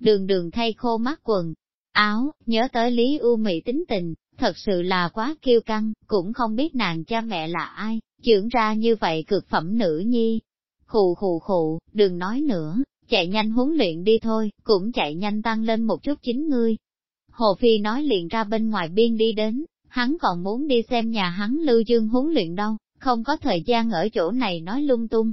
S1: Đường đường thay khô mắt quần, áo, nhớ tới Lý U Mỹ tính tình, thật sự là quá kiêu căng, cũng không biết nàng cha mẹ là ai, Trưởng ra như vậy cực phẩm nữ nhi. Khù khù khù, đừng nói nữa, chạy nhanh huấn luyện đi thôi, cũng chạy nhanh tăng lên một chút chính ngươi. Hồ Phi nói liền ra bên ngoài biên đi đến, hắn còn muốn đi xem nhà hắn Lưu Dương huấn luyện đâu, không có thời gian ở chỗ này nói lung tung.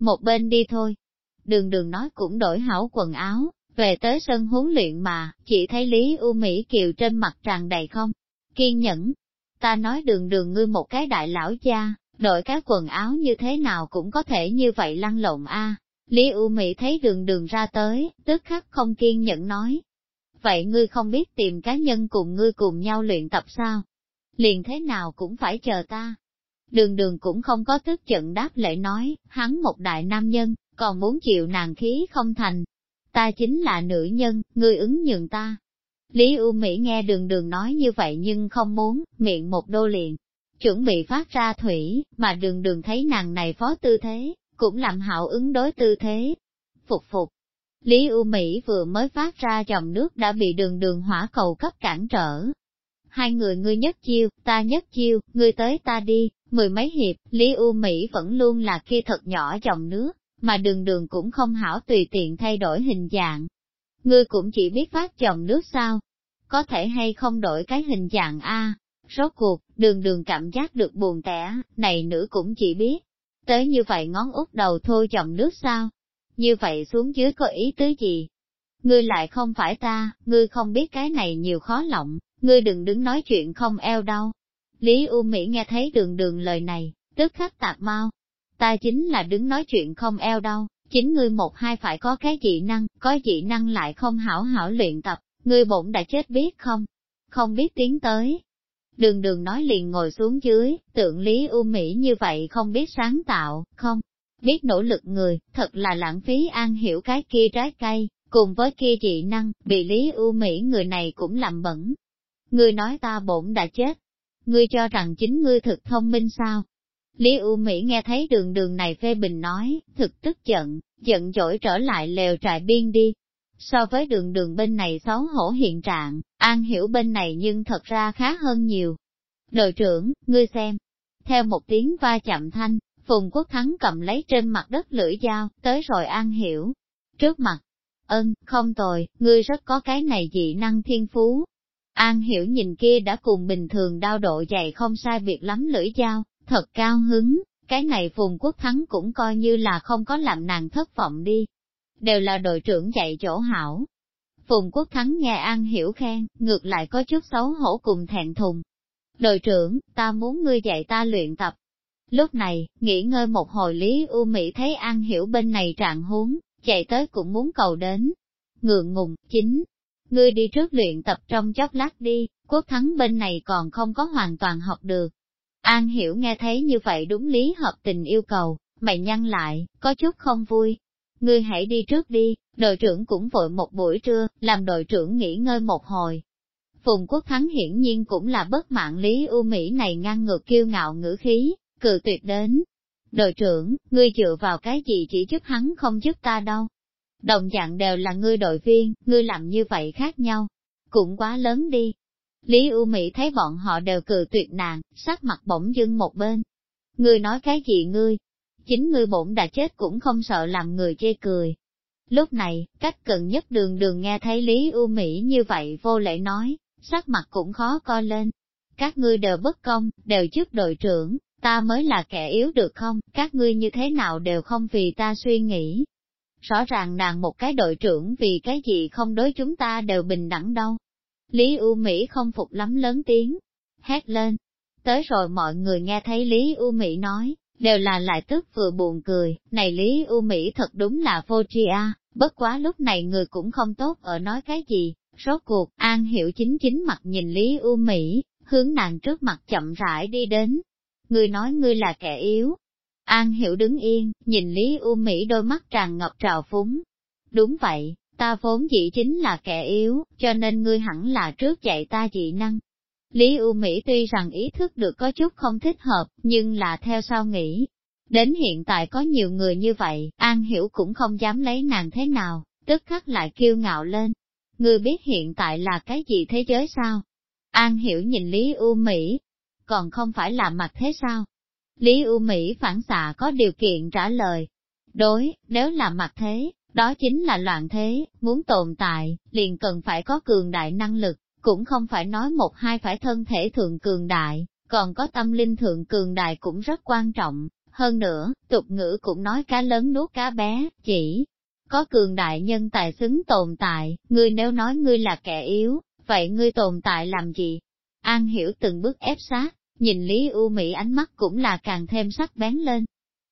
S1: Một bên đi thôi. Đường đường nói cũng đổi hảo quần áo, về tới sân huấn luyện mà, chỉ thấy Lý U Mỹ Kiều trên mặt tràn đầy không. Kiên nhẫn. Ta nói đường đường ngươi một cái đại lão cha, Đổi các quần áo như thế nào cũng có thể như vậy lăn lộn a. Lý U Mỹ thấy đường đường ra tới, tức khắc không kiên nhẫn nói. Vậy ngươi không biết tìm cá nhân cùng ngươi cùng nhau luyện tập sao? Liền thế nào cũng phải chờ ta. Đường đường cũng không có tức giận đáp lễ nói, hắn một đại nam nhân, còn muốn chịu nàng khí không thành. Ta chính là nữ nhân, ngươi ứng nhường ta. Lý U Mỹ nghe đường đường nói như vậy nhưng không muốn, miệng một đô liền, chuẩn bị phát ra thủy, mà đường đường thấy nàng này phó tư thế, cũng làm hảo ứng đối tư thế. Phục phục. Lý U Mỹ vừa mới phát ra dòng nước đã bị đường đường hỏa cầu cấp cản trở. Hai người ngươi nhất chiêu, ta nhất chiêu, ngươi tới ta đi, mười mấy hiệp, Lý U Mỹ vẫn luôn là kia thật nhỏ dòng nước, mà đường đường cũng không hảo tùy tiện thay đổi hình dạng. Ngươi cũng chỉ biết phát dòng nước sao? Có thể hay không đổi cái hình dạng A, Rốt cuộc, đường đường cảm giác được buồn tẻ, này nữ cũng chỉ biết. Tới như vậy ngón út đầu thôi chồng nước sao? Như vậy xuống dưới có ý tứ gì? Ngươi lại không phải ta, ngươi không biết cái này nhiều khó lộng, ngươi đừng đứng nói chuyện không eo đâu. Lý U Mỹ nghe thấy đường đường lời này, tức khắc tạc mau. Ta chính là đứng nói chuyện không eo đâu, chính ngươi một hai phải có cái dị năng, có dị năng lại không hảo hảo luyện tập, ngươi bổn đã chết biết không? Không biết tiến tới, Đường đường nói liền ngồi xuống dưới, tượng Lý U Mỹ như vậy không biết sáng tạo, không biết nỗ lực người, thật là lãng phí an hiểu cái kia trái cây, cùng với kia dị năng, bị Lý ưu Mỹ người này cũng làm bẩn. Ngươi nói ta bổn đã chết. Ngươi cho rằng chính ngươi thực thông minh sao? Lý ưu Mỹ nghe thấy đường đường này phê bình nói, thực tức giận, giận dỗi trở lại lều trại biên đi. So với đường đường bên này xấu hổ hiện trạng, An Hiểu bên này nhưng thật ra khá hơn nhiều. Đội trưởng, ngươi xem. Theo một tiếng va chạm thanh, Phùng Quốc Thắng cầm lấy trên mặt đất lưỡi dao, tới rồi An Hiểu. Trước mặt, ân, không tồi, ngươi rất có cái này dị năng thiên phú. An Hiểu nhìn kia đã cùng bình thường đao độ dày không sai biệt lắm lưỡi dao, thật cao hứng, cái này Phùng Quốc Thắng cũng coi như là không có làm nàng thất vọng đi. Đều là đội trưởng dạy chỗ hảo. Phùng Quốc Thắng nghe An Hiểu khen, ngược lại có chút xấu hổ cùng thẹn thùng. Đội trưởng, ta muốn ngươi dạy ta luyện tập. Lúc này, nghỉ ngơi một hồi Lý U Mỹ thấy An Hiểu bên này trạng huống, chạy tới cũng muốn cầu đến. Ngượng ngùng, chính, ngươi đi trước luyện tập trong chốc lát đi, quốc thắng bên này còn không có hoàn toàn học được. An hiểu nghe thấy như vậy đúng lý hợp tình yêu cầu, mày nhăn lại, có chút không vui. Ngươi hãy đi trước đi, đội trưởng cũng vội một buổi trưa, làm đội trưởng nghỉ ngơi một hồi. Phùng Quốc Thắng hiển nhiên cũng là bất mạng Lý ưu Mỹ này ngang ngược kiêu ngạo ngữ khí, cự tuyệt đến, Đội trưởng, ngươi dựa vào cái gì chỉ giúp hắn không giúp ta đâu. Đồng dạng đều là ngươi đội viên, ngươi làm như vậy khác nhau. Cũng quá lớn đi. Lý U Mỹ thấy bọn họ đều cự tuyệt nàng, sắc mặt bỗng dưng một bên. Ngươi nói cái gì ngươi? Chính ngươi bổn đã chết cũng không sợ làm người chê cười. Lúc này, cách cận nhất đường đường nghe thấy Lý U Mỹ như vậy vô lễ nói, sắc mặt cũng khó coi lên. Các ngươi đều bất công, đều trước đội trưởng, ta mới là kẻ yếu được không, các ngươi như thế nào đều không vì ta suy nghĩ. Rõ ràng nàng một cái đội trưởng vì cái gì không đối chúng ta đều bình đẳng đâu. Lý U Mỹ không phục lắm lớn tiếng, hét lên. Tới rồi mọi người nghe thấy Lý U Mỹ nói, đều là lại tức vừa buồn cười, này Lý U Mỹ thật đúng là vô tri a. bất quá lúc này người cũng không tốt ở nói cái gì, rốt cuộc, An Hiểu chính chính mặt nhìn Lý U Mỹ, hướng nàng trước mặt chậm rãi đi đến, ngươi nói ngươi là kẻ yếu. An hiểu đứng yên, nhìn Lý U Mỹ đôi mắt tràn ngập trào phúng. Đúng vậy, ta vốn dĩ chính là kẻ yếu, cho nên ngươi hẳn là trước dạy ta dị năng. Lý U Mỹ tuy rằng ý thức được có chút không thích hợp, nhưng là theo sao nghĩ. Đến hiện tại có nhiều người như vậy, An Hiểu cũng không dám lấy nàng thế nào, tức khắc lại kiêu ngạo lên. Ngươi biết hiện tại là cái gì thế giới sao? An Hiểu nhìn Lý U Mỹ, còn không phải là mặt thế sao? Lý U Mỹ phản xạ có điều kiện trả lời. Đối, nếu là mặt thế, đó chính là loạn thế, muốn tồn tại, liền cần phải có cường đại năng lực, cũng không phải nói một hai phải thân thể thượng cường đại, còn có tâm linh thượng cường đại cũng rất quan trọng. Hơn nữa, tục ngữ cũng nói cá lớn nuốt cá bé, chỉ có cường đại nhân tài xứng tồn tại, ngươi nếu nói ngươi là kẻ yếu, vậy ngươi tồn tại làm gì? An hiểu từng bước ép sát, nhìn Lý U Mỹ ánh mắt cũng là càng thêm sắc bén lên.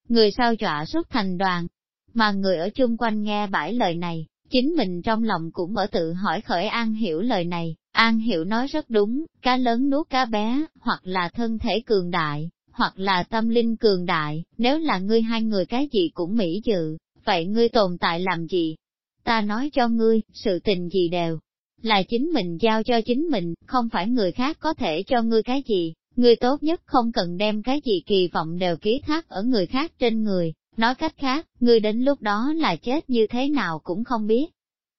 S1: Người sao dọa xuất thành đoàn, mà người ở chung quanh nghe bãi lời này, chính mình trong lòng cũng ở tự hỏi khởi An Hiểu lời này, An Hiểu nói rất đúng, cá lớn nuốt cá bé, hoặc là thân thể cường đại, hoặc là tâm linh cường đại, nếu là ngươi hai người cái gì cũng mỹ dự, vậy ngươi tồn tại làm gì? Ta nói cho ngươi, sự tình gì đều, là chính mình giao cho chính mình, không phải người khác có thể cho ngươi cái gì, Ngươi tốt nhất không cần đem cái gì kỳ vọng đều ký thác ở người khác trên người, nói cách khác, ngươi đến lúc đó là chết như thế nào cũng không biết.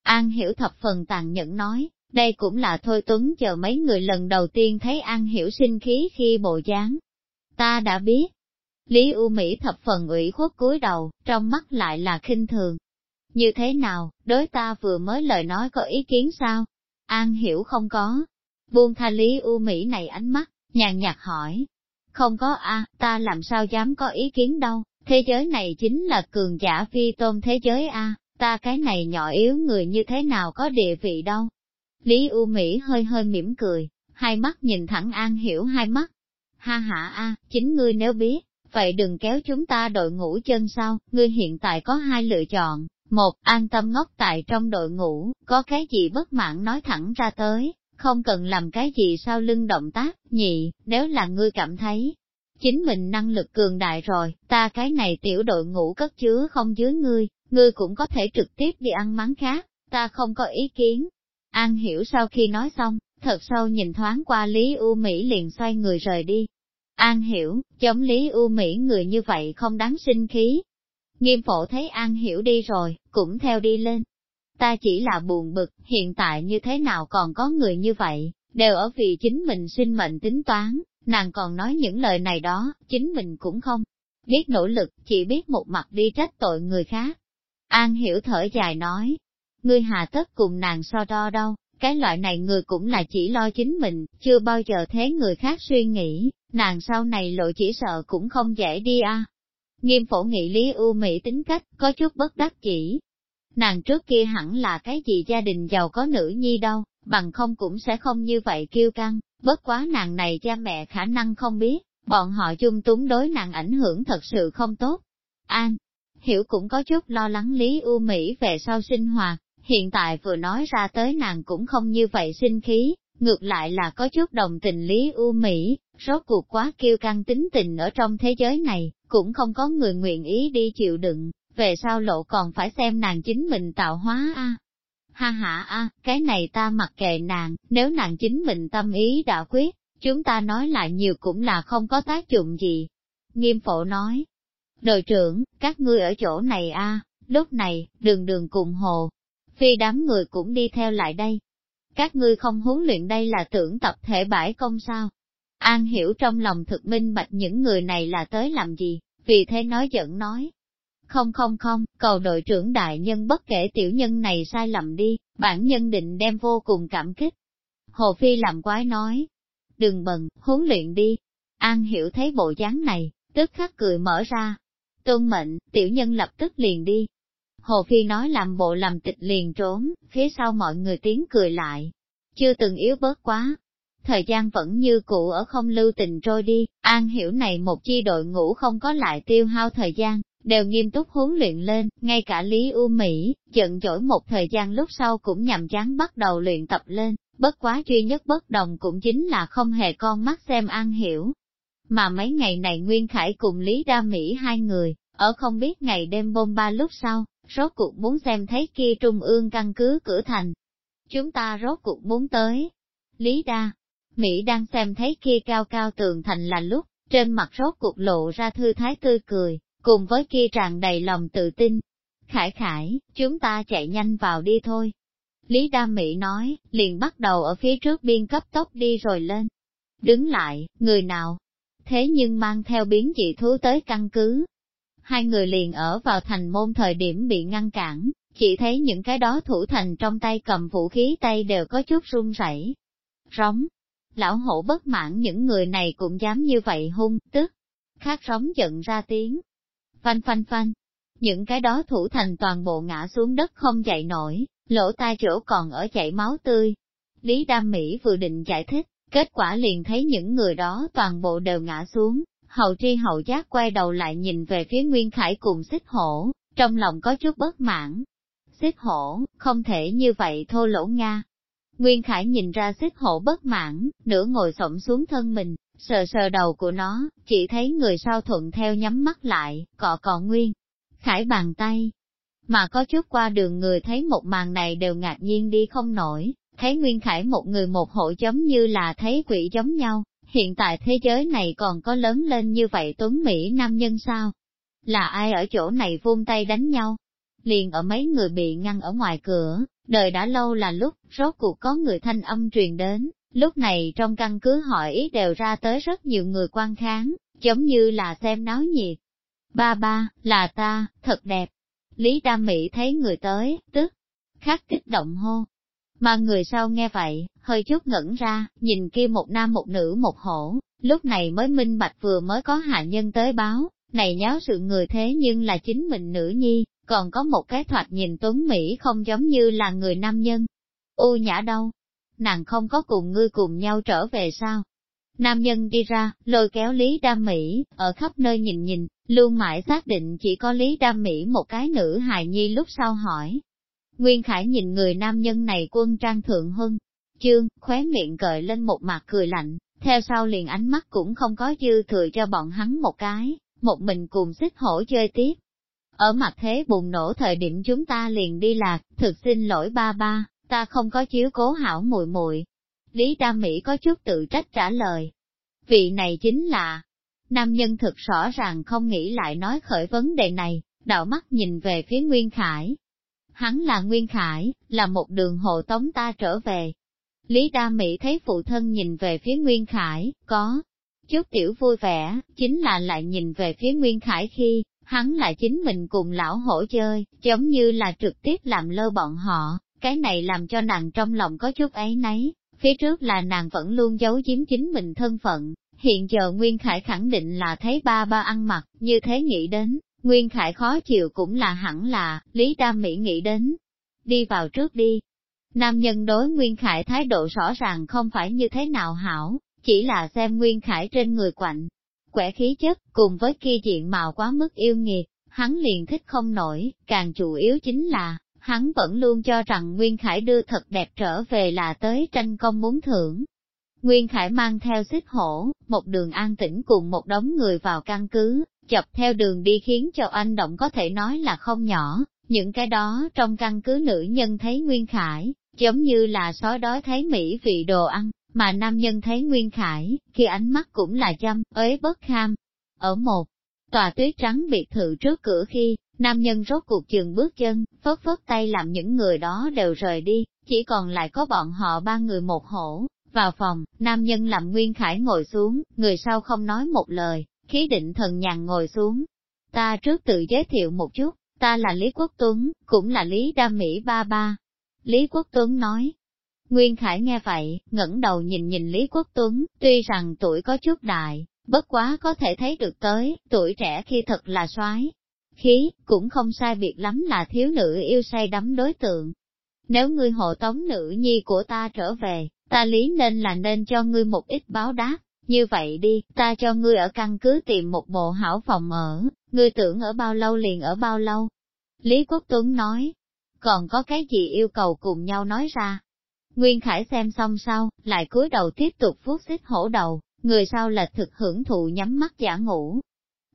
S1: An Hiểu thập phần tàn nhẫn nói, đây cũng là Thôi Tuấn chờ mấy người lần đầu tiên thấy An Hiểu sinh khí khi bộ dáng. Ta đã biết. Lý U Mỹ thập phần ủy khuất cúi đầu, trong mắt lại là khinh thường. Như thế nào, đối ta vừa mới lời nói có ý kiến sao? An Hiểu không có. Buông tha Lý U Mỹ này ánh mắt, nhàn nhạt hỏi. Không có a, ta làm sao dám có ý kiến đâu, thế giới này chính là cường giả phi tôn thế giới a, ta cái này nhỏ yếu người như thế nào có địa vị đâu. Lý U Mỹ hơi hơi mỉm cười, hai mắt nhìn thẳng An Hiểu hai mắt. Ha ha a, chính ngươi nếu biết, vậy đừng kéo chúng ta đội ngũ chân sau, ngươi hiện tại có hai lựa chọn. Một, an tâm ngốc tại trong đội ngũ, có cái gì bất mãn nói thẳng ra tới, không cần làm cái gì sau lưng động tác, nhị, nếu là ngươi cảm thấy chính mình năng lực cường đại rồi, ta cái này tiểu đội ngũ cất chứa không dưới ngươi, ngươi cũng có thể trực tiếp đi ăn mắng khác, ta không có ý kiến. An hiểu sau khi nói xong, thật sâu nhìn thoáng qua Lý U Mỹ liền xoay người rời đi. An hiểu, chống Lý U Mỹ người như vậy không đáng sinh khí. Nghiêm phổ thấy An hiểu đi rồi, cũng theo đi lên. Ta chỉ là buồn bực, hiện tại như thế nào còn có người như vậy, đều ở vì chính mình sinh mệnh tính toán, nàng còn nói những lời này đó, chính mình cũng không biết nỗ lực, chỉ biết một mặt đi trách tội người khác. An hiểu thở dài nói, ngươi hà tất cùng nàng so đo đâu, cái loại này người cũng là chỉ lo chính mình, chưa bao giờ thế người khác suy nghĩ, nàng sau này lộ chỉ sợ cũng không dễ đi a. Nghiêm phổ nghị Lý ưu Mỹ tính cách, có chút bất đắc chỉ. Nàng trước kia hẳn là cái gì gia đình giàu có nữ nhi đâu, bằng không cũng sẽ không như vậy kiêu căng, bất quá nàng này cha mẹ khả năng không biết, bọn họ chung túng đối nàng ảnh hưởng thật sự không tốt. An, hiểu cũng có chút lo lắng Lý ưu Mỹ về sau sinh hoạt, hiện tại vừa nói ra tới nàng cũng không như vậy sinh khí, ngược lại là có chút đồng tình Lý ưu Mỹ, rốt cuộc quá kiêu căng tính tình ở trong thế giới này, cũng không có người nguyện ý đi chịu đựng, về sau lộ còn phải xem nàng chính mình tạo hóa a. Ha ha a, cái này ta mặc kệ nàng, nếu nàng chính mình tâm ý đã quyết, chúng ta nói lại nhiều cũng là không có tác dụng gì. Nghiêm phổ nói, đội trưởng, các ngươi ở chỗ này a, lúc này, đường đường cùng hồ, phi đám người cũng đi theo lại đây. Các ngươi không huấn luyện đây là tưởng tập thể bãi công sao? An hiểu trong lòng thực minh bạch những người này là tới làm gì, vì thế nói giận nói. Không không không, cầu đội trưởng đại nhân bất kể tiểu nhân này sai lầm đi, bản nhân định đem vô cùng cảm kích. Hồ Phi làm quái nói, đừng bần, huấn luyện đi. An hiểu thấy bộ dáng này, tức khắc cười mở ra. Tôn mệnh, tiểu nhân lập tức liền đi. Hồ Phi nói làm bộ làm tịch liền trốn, phía sau mọi người tiếng cười lại. Chưa từng yếu bớt quá. Thời gian vẫn như cũ ở không lưu tình trôi đi, an hiểu này một chi đội ngũ không có lại tiêu hao thời gian, đều nghiêm túc huấn luyện lên, ngay cả Lý U Mỹ, giận dỗi một thời gian lúc sau cũng nhằm chán bắt đầu luyện tập lên, bất quá duy nhất bất đồng cũng chính là không hề con mắt xem an hiểu. Mà mấy ngày này Nguyên Khải cùng Lý Đa Mỹ hai người, ở không biết ngày đêm bôn ba lúc sau, rốt cuộc muốn xem thấy kia trung ương căn cứ cửa thành. Chúng ta rốt cuộc muốn tới. Lý Đa, Mỹ đang xem thấy kia cao cao tường thành là lúc, trên mặt rốt cuộc lộ ra thư thái tươi cười, cùng với kia tràn đầy lòng tự tin. Khải khải, chúng ta chạy nhanh vào đi thôi. Lý Đa Mỹ nói, liền bắt đầu ở phía trước biên cấp tốc đi rồi lên. Đứng lại, người nào? Thế nhưng mang theo biến dị thú tới căn cứ, hai người liền ở vào thành môn thời điểm bị ngăn cản, chỉ thấy những cái đó thủ thành trong tay cầm vũ khí tay đều có chút run rẩy. Rống. Lão hổ bất mãn những người này cũng dám như vậy hung, tức. Khát rống giận ra tiếng. Phanh phanh phanh. Những cái đó thủ thành toàn bộ ngã xuống đất không dậy nổi, lỗ tai chỗ còn ở chảy máu tươi. Lý Đam Mỹ vừa định giải thích, kết quả liền thấy những người đó toàn bộ đều ngã xuống, Hậu tri hậu giác quay đầu lại nhìn về phía Nguyên Khải cùng xích hổ, trong lòng có chút bất mãn. Xích hổ, không thể như vậy thô lỗ Nga. Nguyên Khải nhìn ra xích hổ bất mãn, nửa ngồi xổm xuống thân mình, sờ sờ đầu của nó, chỉ thấy người sau thuận theo nhắm mắt lại, cọ cọ Nguyên. Khải bàn tay, mà có chút qua đường người thấy một màn này đều ngạc nhiên đi không nổi, thấy Nguyên Khải một người một hộ giống như là thấy quỷ giống nhau, hiện tại thế giới này còn có lớn lên như vậy tuấn Mỹ nam nhân sao? Là ai ở chỗ này vung tay đánh nhau? Liền ở mấy người bị ngăn ở ngoài cửa, đời đã lâu là lúc, rốt cuộc có người thanh âm truyền đến, lúc này trong căn cứ hỏi ý đều ra tới rất nhiều người quan kháng, giống như là xem náo nhiệt. Ba ba, là ta, thật đẹp. Lý Đa Mỹ thấy người tới, tức, khắc kích động hô, mà người sau nghe vậy, hơi chút ngẩn ra, nhìn kia một nam một nữ một hổ, lúc này mới minh bạch vừa mới có hạ nhân tới báo, này nháo sự người thế nhưng là chính mình nữ nhi, còn có một cái thoạt nhìn tuấn Mỹ không giống như là người nam nhân. U nhã đâu? Nàng không có cùng ngươi cùng nhau trở về sao? Nam nhân đi ra, lôi kéo Lý Đam Mỹ, ở khắp nơi nhìn nhìn, luôn mãi xác định chỉ có Lý Đam Mỹ một cái nữ hài nhi lúc sau hỏi, Nguyên Khải nhìn người nam nhân này quân trang thượng hưng, chương, khóe miệng cởi lên một mặt cười lạnh, theo sau liền ánh mắt cũng không có dư thừa cho bọn hắn một cái, một mình cùng xích hổ chơi tiếp. ở mặt thế bùng nổ thời điểm chúng ta liền đi lạc, thực xin lỗi ba ba, ta không có chiếu cố hảo muội muội. Lý Đa Mỹ có chút tự trách trả lời. Vị này chính là, nam nhân thực rõ ràng không nghĩ lại nói khởi vấn đề này, đạo mắt nhìn về phía Nguyên Khải. Hắn là Nguyên Khải, là một đường hộ tống ta trở về. Lý Đa Mỹ thấy phụ thân nhìn về phía Nguyên Khải, có chút tiểu vui vẻ, chính là lại nhìn về phía Nguyên Khải khi, hắn lại chính mình cùng lão hổ chơi, giống như là trực tiếp làm lơ bọn họ, cái này làm cho nàng trong lòng có chút ấy nấy, phía trước là nàng vẫn luôn giấu giếm chính mình thân phận, hiện giờ Nguyên Khải khẳng định là thấy ba ba ăn mặc, như thế nghĩ đến, Nguyên Khải khó chịu cũng là hẳn là, Lý Đam Mỹ nghĩ đến, đi vào trước đi. Nam nhân đối Nguyên Khải thái độ rõ ràng không phải như thế nào hảo, chỉ là xem Nguyên Khải trên người quạnh, quẻ khí chất, cùng với kia diện mạo quá mức yêu nghiệt, hắn liền thích không nổi, càng chủ yếu chính là, hắn vẫn luôn cho rằng Nguyên Khải đưa thật đẹp trở về là tới tranh công muốn thưởng. Nguyên Khải mang theo xích hổ, một đường an tĩnh cùng một đống người vào căn cứ, chập theo đường đi khiến cho anh động có thể nói là không nhỏ, những cái đó trong căn cứ nữ nhân thấy Nguyên Khải, giống như là sói đói thấy Mỹ vị đồ ăn, mà nam nhân thấy Nguyên Khải, khi ánh mắt cũng là chăm, ế bất kham. Ở một tòa tuyết trắng biệt thự trước cửa khi, nam nhân rốt cuộc chừng bước chân, phớt phớt tay làm những người đó đều rời đi, chỉ còn lại có bọn họ ba người một hổ. Vào phòng, nam nhân làm Nguyên Khải ngồi xuống, người sau không nói một lời, khí định thần nhàn ngồi xuống. Ta trước tự giới thiệu một chút, ta là Lý Quốc Tuấn, cũng là Lý đa Mỹ Ba Ba. Lý Quốc Tuấn nói, Nguyên Khải nghe vậy, ngẩng đầu nhìn nhìn Lý Quốc Tuấn, tuy rằng tuổi có chút đại, bất quá có thể thấy được tới, tuổi trẻ khi thật là soái khí, cũng không sai biệt lắm là thiếu nữ yêu say đắm đối tượng. Nếu ngươi hộ tống nữ nhi của ta trở về, ta lý nên là nên cho ngươi một ít báo đáp, như vậy đi, ta cho ngươi ở căn cứ tìm một bộ hảo phòng ở, ngươi tưởng ở bao lâu liền ở bao lâu. Lý Quốc Tuấn nói, còn có cái gì yêu cầu cùng nhau nói ra. Nguyên Khải xem xong sau, lại cúi đầu tiếp tục vuốt xích hổ đầu, người sau là thực hưởng thụ nhắm mắt giả ngủ.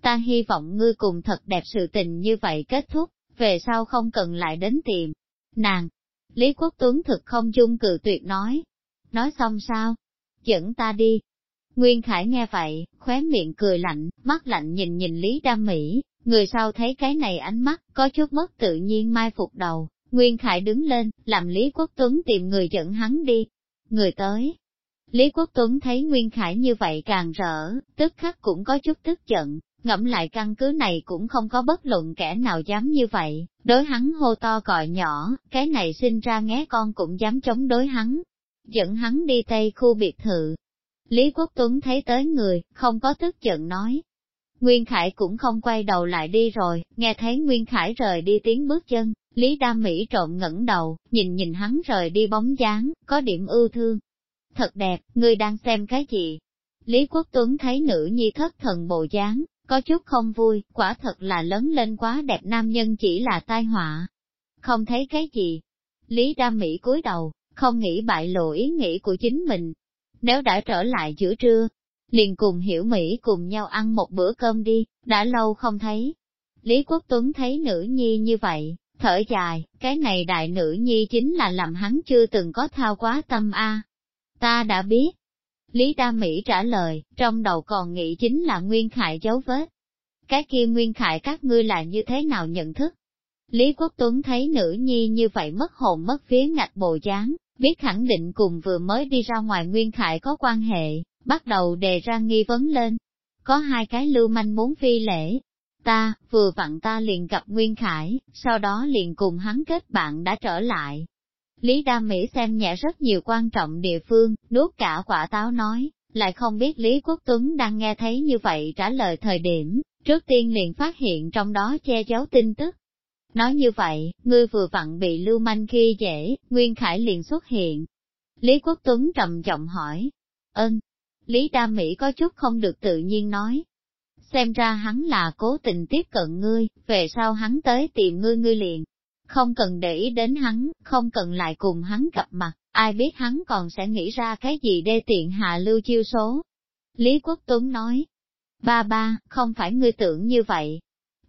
S1: Ta hy vọng ngươi cùng thật đẹp sự tình như vậy kết thúc, về sau không cần lại đến tìm. Nàng, Lý Quốc Tuấn thực không chung cự tuyệt nói. Nói xong sao? Dẫn ta đi. Nguyên Khải nghe vậy, khóe miệng cười lạnh, mắt lạnh nhìn nhìn Lý Đam Mỹ, người sau thấy cái này ánh mắt, có chút mất tự nhiên mai phục đầu, Nguyên Khải đứng lên, làm Lý Quốc Tuấn tìm người dẫn hắn đi. Người tới. Lý Quốc Tuấn thấy Nguyên Khải như vậy càng rỡ, tức khắc cũng có chút tức giận, ngẫm lại căn cứ này cũng không có bất luận kẻ nào dám như vậy, đối hắn hô to còi nhỏ, cái này sinh ra nghe con cũng dám chống đối hắn, dẫn hắn đi tây khu biệt thự. Lý Quốc Tuấn thấy tới người, không có tức giận nói. Nguyên Khải cũng không quay đầu lại đi rồi, nghe thấy Nguyên Khải rời đi tiếng bước chân, Lý Đam Mỹ trộn ngẩng đầu, nhìn nhìn hắn rời đi bóng dáng, có điểm ưu thương. Thật đẹp, ngươi đang xem cái gì? Lý Quốc Tuấn thấy nữ nhi thất thần bộ dáng, có chút không vui, quả thật là lớn lên quá đẹp nam nhân chỉ là tai họa. Không thấy cái gì. Lý Đam Mỹ cúi đầu, không nghĩ bại lộ ý nghĩ của chính mình. Nếu đã trở lại giữa trưa, liền cùng hiểu Mỹ cùng nhau ăn một bữa cơm đi, đã lâu không thấy. Lý Quốc Tuấn thấy nữ nhi như vậy, Thở dài, cái này đại nữ nhi chính là làm hắn chưa từng có thao quá tâm a. Ta đã biết. Lý Đa Mỹ trả lời, trong đầu còn nghĩ chính là Nguyên Khải dấu vết. Cái kia Nguyên Khải các ngươi là như thế nào nhận thức? Lý Quốc Tuấn thấy nữ nhi như vậy mất hồn mất phía ngạch bồ dáng, biết khẳng định cùng vừa mới đi ra ngoài Nguyên Khải có quan hệ, bắt đầu đề ra nghi vấn lên. Có hai cái lưu manh muốn phi lễ, Ta, vừa vặn ta liền gặp Nguyên Khải, sau đó liền cùng hắn kết bạn đã trở lại. Lý Đam Mỹ xem nhẹ rất nhiều quan trọng địa phương, nuốt cả quả táo nói, lại không biết Lý Quốc Tuấn đang nghe thấy như vậy trả lời thời điểm, trước tiên liền phát hiện trong đó che giấu tin tức. Nói như vậy, ngươi vừa vặn bị lưu manh khi dễ, Nguyên Khải liền xuất hiện. Lý Quốc Tuấn trầm giọng hỏi, ơn, Lý đa Mỹ có chút không được tự nhiên nói, xem ra hắn là cố tình tiếp cận ngươi, về sau hắn tới tìm ngươi ngươi liền. Không cần để ý đến hắn, không cần lại cùng hắn gặp mặt, ai biết hắn còn sẽ nghĩ ra cái gì đê tiện hạ lưu chiêu số. Lý Quốc Tuấn nói, ba ba, không phải ngươi tưởng như vậy.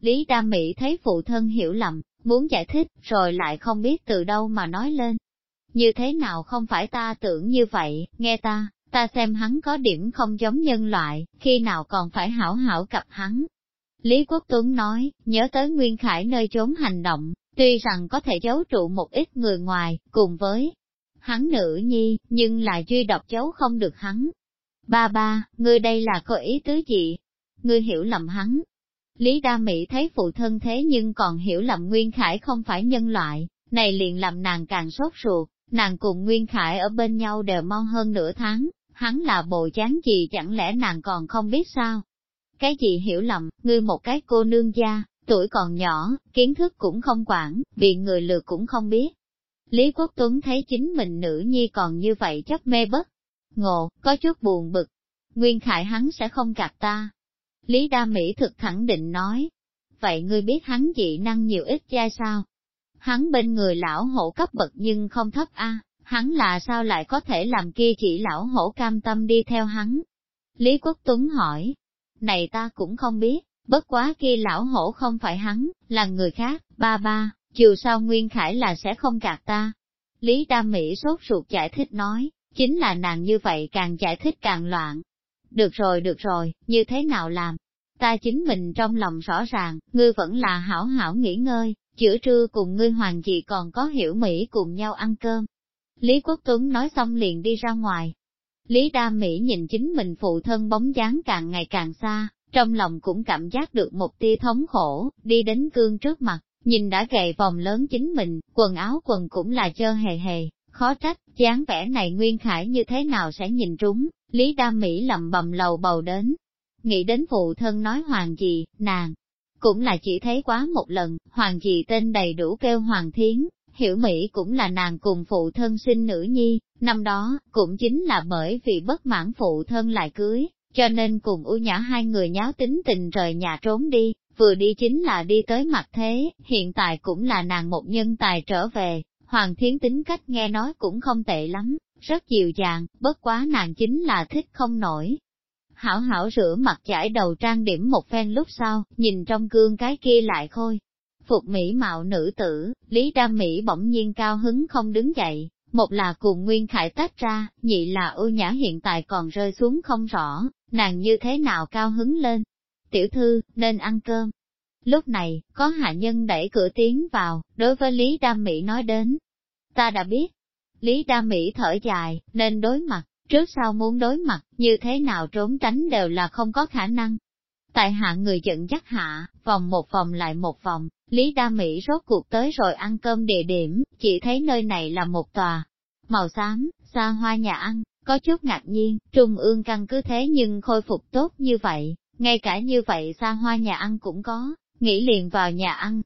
S1: Lý Đam Mỹ thấy phụ thân hiểu lầm, muốn giải thích, rồi lại không biết từ đâu mà nói lên. Như thế nào không phải ta tưởng như vậy, nghe ta, ta xem hắn có điểm không giống nhân loại, khi nào còn phải hảo hảo cặp hắn. Lý Quốc Tuấn nói, nhớ tới Nguyên Khải nơi trốn hành động, tuy rằng có thể giấu trụ một ít người ngoài, cùng với hắn nữ nhi, nhưng là duy độc giấu không được hắn. Ba ba, ngươi đây là có ý tứ gì? Ngươi hiểu lầm hắn. Lý Đa Mỹ thấy phụ thân thế nhưng còn hiểu lầm Nguyên Khải không phải nhân loại, này liền làm nàng càng sốt ruột, nàng cùng Nguyên Khải ở bên nhau đều mau hơn nửa tháng, hắn là bộ chán gì chẳng lẽ nàng còn không biết sao? Cái gì hiểu lầm, ngươi một cái cô nương gia, tuổi còn nhỏ, kiến thức cũng không quản, bị người lừa cũng không biết. Lý Quốc Tuấn thấy chính mình nữ nhi còn như vậy chấp mê bất. Ngộ, có chút buồn bực. Nguyên Khải hắn sẽ không gạt ta. Lý Đa Mỹ thực khẳng định nói. Vậy ngươi biết hắn dị năng nhiều ít giai sao? Hắn bên người lão hổ cấp bậc nhưng không thấp a hắn là sao lại có thể làm kia chỉ lão hổ cam tâm đi theo hắn? Lý Quốc Tuấn hỏi, này ta cũng không biết, bất quá kia lão hổ không phải hắn, là người khác, ba ba, chiều sao Nguyên Khải là sẽ không gạt ta. Lý Đa Mỹ sốt ruột giải thích nói, chính là nàng như vậy càng giải thích càng loạn. Được rồi được rồi, như thế nào làm? Ta chính mình trong lòng rõ ràng, ngươi vẫn là hảo hảo nghỉ ngơi, giữa trưa cùng ngươi hoàng chị còn có hiểu Mỹ cùng nhau ăn cơm, Lý Quốc Tuấn nói xong liền đi ra ngoài. Lý Đa Mỹ nhìn chính mình phụ thân bóng dáng càng ngày càng xa, trong lòng cũng cảm giác được một tia thống khổ, đi đến cương trước mặt, nhìn đã gầy vòng lớn chính mình, quần áo quần cũng là chơ hề hề, khó trách, dáng vẻ này Nguyên Khải như thế nào sẽ nhìn trúng, Lý Đa Mỹ lầm bầm lầu bầu đến. Nghĩ đến phụ thân nói hoàng gì, nàng, cũng là chỉ thấy quá một lần, hoàng gì tên đầy đủ kêu hoàng thiến, Hiểu Mỹ cũng là nàng cùng phụ thân sinh nữ nhi, năm đó, cũng chính là bởi vì bất mãn phụ thân lại cưới, cho nên cùng u nhã hai người nháo tính tình rời nhà trốn đi, vừa đi chính là đi tới mặt thế, hiện tại cũng là nàng một nhân tài trở về, Hoàng Thiến tính cách nghe nói cũng không tệ lắm, rất dịu dàng, bất quá nàng chính là thích không nổi. Hảo hảo rửa mặt chải đầu trang điểm một phen lúc sau, nhìn trong gương cái kia lại khôi, phục mỹ mạo nữ tử, Lý Đam Mỹ bỗng nhiên cao hứng không đứng dậy, một là cùng Nguyên Khải tách ra, nhị là ưu nhã hiện tại còn rơi xuống không rõ, nàng như thế nào cao hứng lên. Tiểu thư, nên ăn cơm. Lúc này, có hạ nhân đẩy cửa tiến vào, đối với Lý Đam Mỹ nói đến. Ta đã biết. Lý Đam Mỹ thở dài, nên đối mặt, trước sau muốn đối mặt, như thế nào trốn tránh đều là không có khả năng. Tại hạ người giận dắt hạ, vòng một vòng lại một vòng, Lý Đa Mỹ rốt cuộc tới rồi ăn cơm địa điểm, chỉ thấy nơi này là một tòa màu xám, xa hoa nhà ăn, có chút ngạc nhiên, trung ương căn cứ thế nhưng khôi phục tốt như vậy, ngay cả như vậy xa hoa nhà ăn cũng có, nghĩ liền vào nhà ăn.